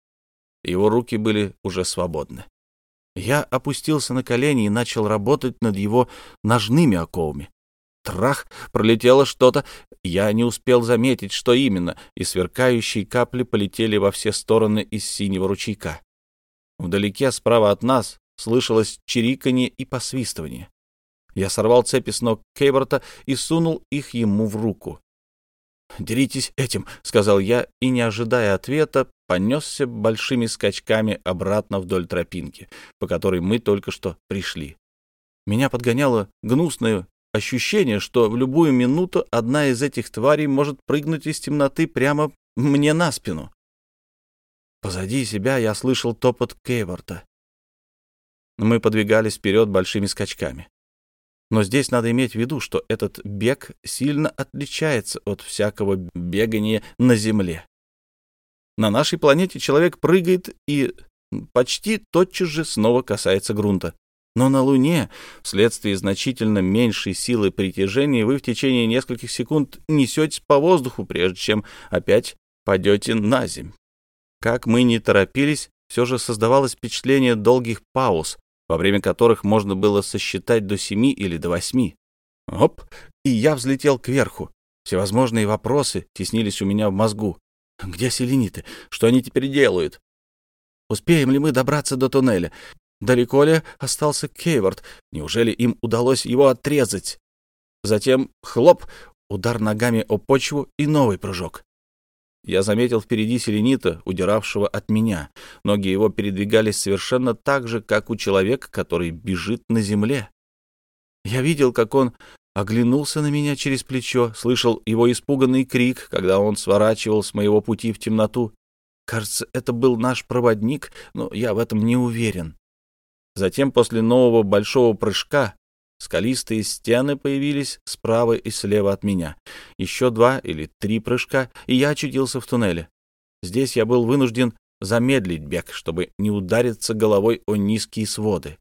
Его руки были уже свободны. Я опустился на колени и начал работать над его ножными оковами. Трах, пролетело что-то. Я не успел заметить, что именно, и сверкающие капли полетели во все стороны из синего ручейка. Вдалеке, справа от нас, слышалось чириканье и посвистывание. Я сорвал цепи с ног Кейворта и сунул их ему в руку. «Деритесь этим», — сказал я, и, не ожидая ответа, понесся большими скачками обратно вдоль тропинки, по которой мы только что пришли. Меня подгоняло гнусное ощущение, что в любую минуту одна из этих тварей может прыгнуть из темноты прямо мне на спину. Позади себя я слышал топот Кейворта. Мы подвигались вперед большими скачками. Но здесь надо иметь в виду, что этот бег сильно отличается от всякого бегания на Земле. На нашей планете человек прыгает и почти тотчас же снова касается грунта. Но на Луне, вследствие значительно меньшей силы притяжения, вы в течение нескольких секунд несетесь по воздуху, прежде чем опять падете на земь. Как мы не торопились, все же создавалось впечатление долгих пауз, во время которых можно было сосчитать до семи или до восьми. Оп! И я взлетел кверху. Всевозможные вопросы теснились у меня в мозгу. Где селениты? Что они теперь делают? Успеем ли мы добраться до туннеля? Далеко ли остался Кейворд? Неужели им удалось его отрезать? Затем хлоп, удар ногами о почву и новый прыжок. Я заметил впереди селенита, удиравшего от меня. Ноги его передвигались совершенно так же, как у человека, который бежит на земле. Я видел, как он оглянулся на меня через плечо, слышал его испуганный крик, когда он сворачивал с моего пути в темноту. Кажется, это был наш проводник, но я в этом не уверен. Затем, после нового большого прыжка, Скалистые стены появились справа и слева от меня. Еще два или три прыжка, и я очутился в туннеле. Здесь я был вынужден замедлить бег, чтобы не удариться головой о низкие своды.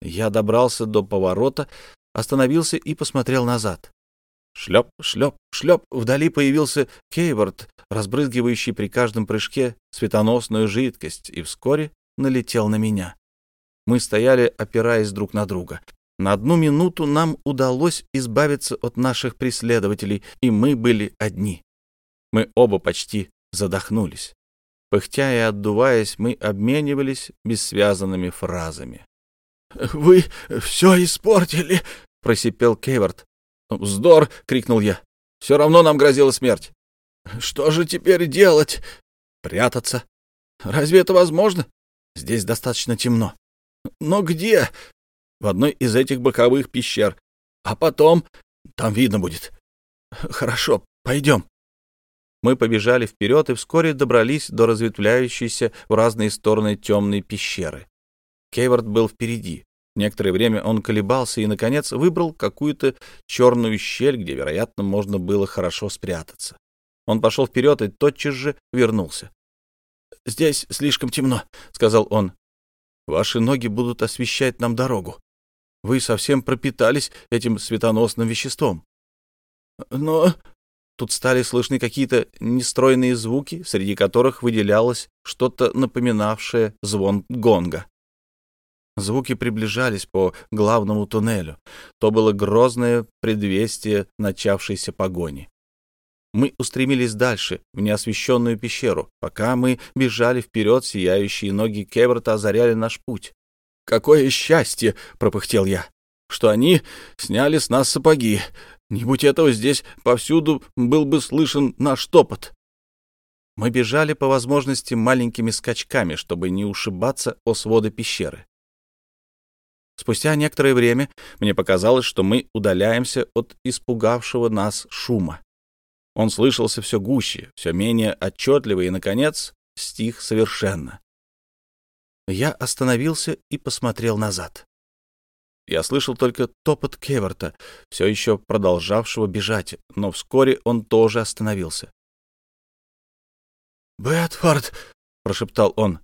Я добрался до поворота, остановился и посмотрел назад. Шлеп, шлеп, шлеп. Вдали появился Кейворд, разбрызгивающий при каждом прыжке светоносную жидкость, и вскоре налетел на меня. Мы стояли, опираясь друг на друга. На одну минуту нам удалось избавиться от наших преследователей, и мы были одни. Мы оба почти задохнулись. Пыхтя и отдуваясь, мы обменивались бессвязанными фразами. «Вы все испортили!» — просипел Кейвард. «Вздор!» — крикнул я. «Все равно нам грозила смерть». «Что же теперь делать?» «Прятаться». «Разве это возможно?» «Здесь достаточно темно». «Но где?» в одной из этих боковых пещер. А потом... Там видно будет. Хорошо, пойдем. Мы побежали вперед и вскоре добрались до разветвляющейся в разные стороны темной пещеры. Кейвард был впереди. Некоторое время он колебался и, наконец, выбрал какую-то черную щель, где, вероятно, можно было хорошо спрятаться. Он пошел вперед и тотчас же вернулся. «Здесь слишком темно», — сказал он. «Ваши ноги будут освещать нам дорогу». Вы совсем пропитались этим светоносным веществом. Но тут стали слышны какие-то нестройные звуки, среди которых выделялось что-то напоминавшее звон гонга. Звуки приближались по главному туннелю. То было грозное предвестие начавшейся погони. Мы устремились дальше, в неосвещенную пещеру. Пока мы бежали вперед, сияющие ноги Кеверта озаряли наш путь. «Какое счастье!» — пропыхтел я. что они сняли с нас сапоги. Не будь этого, здесь повсюду был бы слышен наш топот. Мы бежали по возможности маленькими скачками, чтобы не ушибаться о своды пещеры. Спустя некоторое время мне показалось, что мы удаляемся от испугавшего нас шума. Он слышался все гуще, все менее отчетливо и, наконец, стих совершенно. Я остановился и посмотрел назад. Я слышал только топот Кеверта, все еще продолжавшего бежать, но вскоре он тоже остановился. «Бетфорд!» — прошептал он.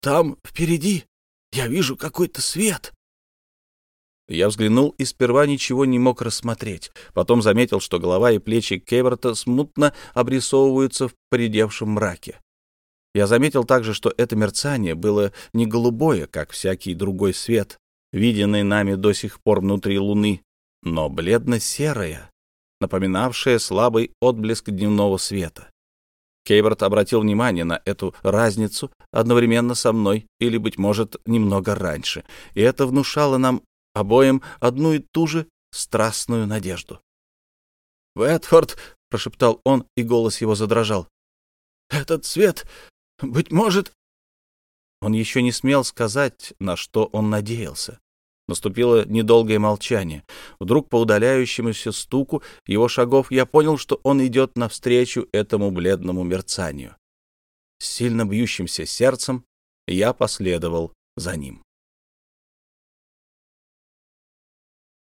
«Там, впереди, я вижу какой-то свет». Я взглянул и сперва ничего не мог рассмотреть. Потом заметил, что голова и плечи Кеверта смутно обрисовываются в поредевшем мраке. Я заметил также, что это мерцание было не голубое, как всякий другой свет, виденный нами до сих пор внутри Луны, но бледно-серое, напоминавшее слабый отблеск дневного света. Кейборд обратил внимание на эту разницу одновременно со мной, или, быть может, немного раньше, и это внушало нам обоим одну и ту же страстную надежду. «Вэтфорд!» — прошептал он, и голос его задрожал. «Этот свет, быть может...» Он еще не смел сказать, на что он надеялся. Наступило недолгое молчание. Вдруг по удаляющемуся стуку его шагов я понял, что он идет навстречу этому бледному мерцанию. С сильно бьющимся сердцем я последовал за ним.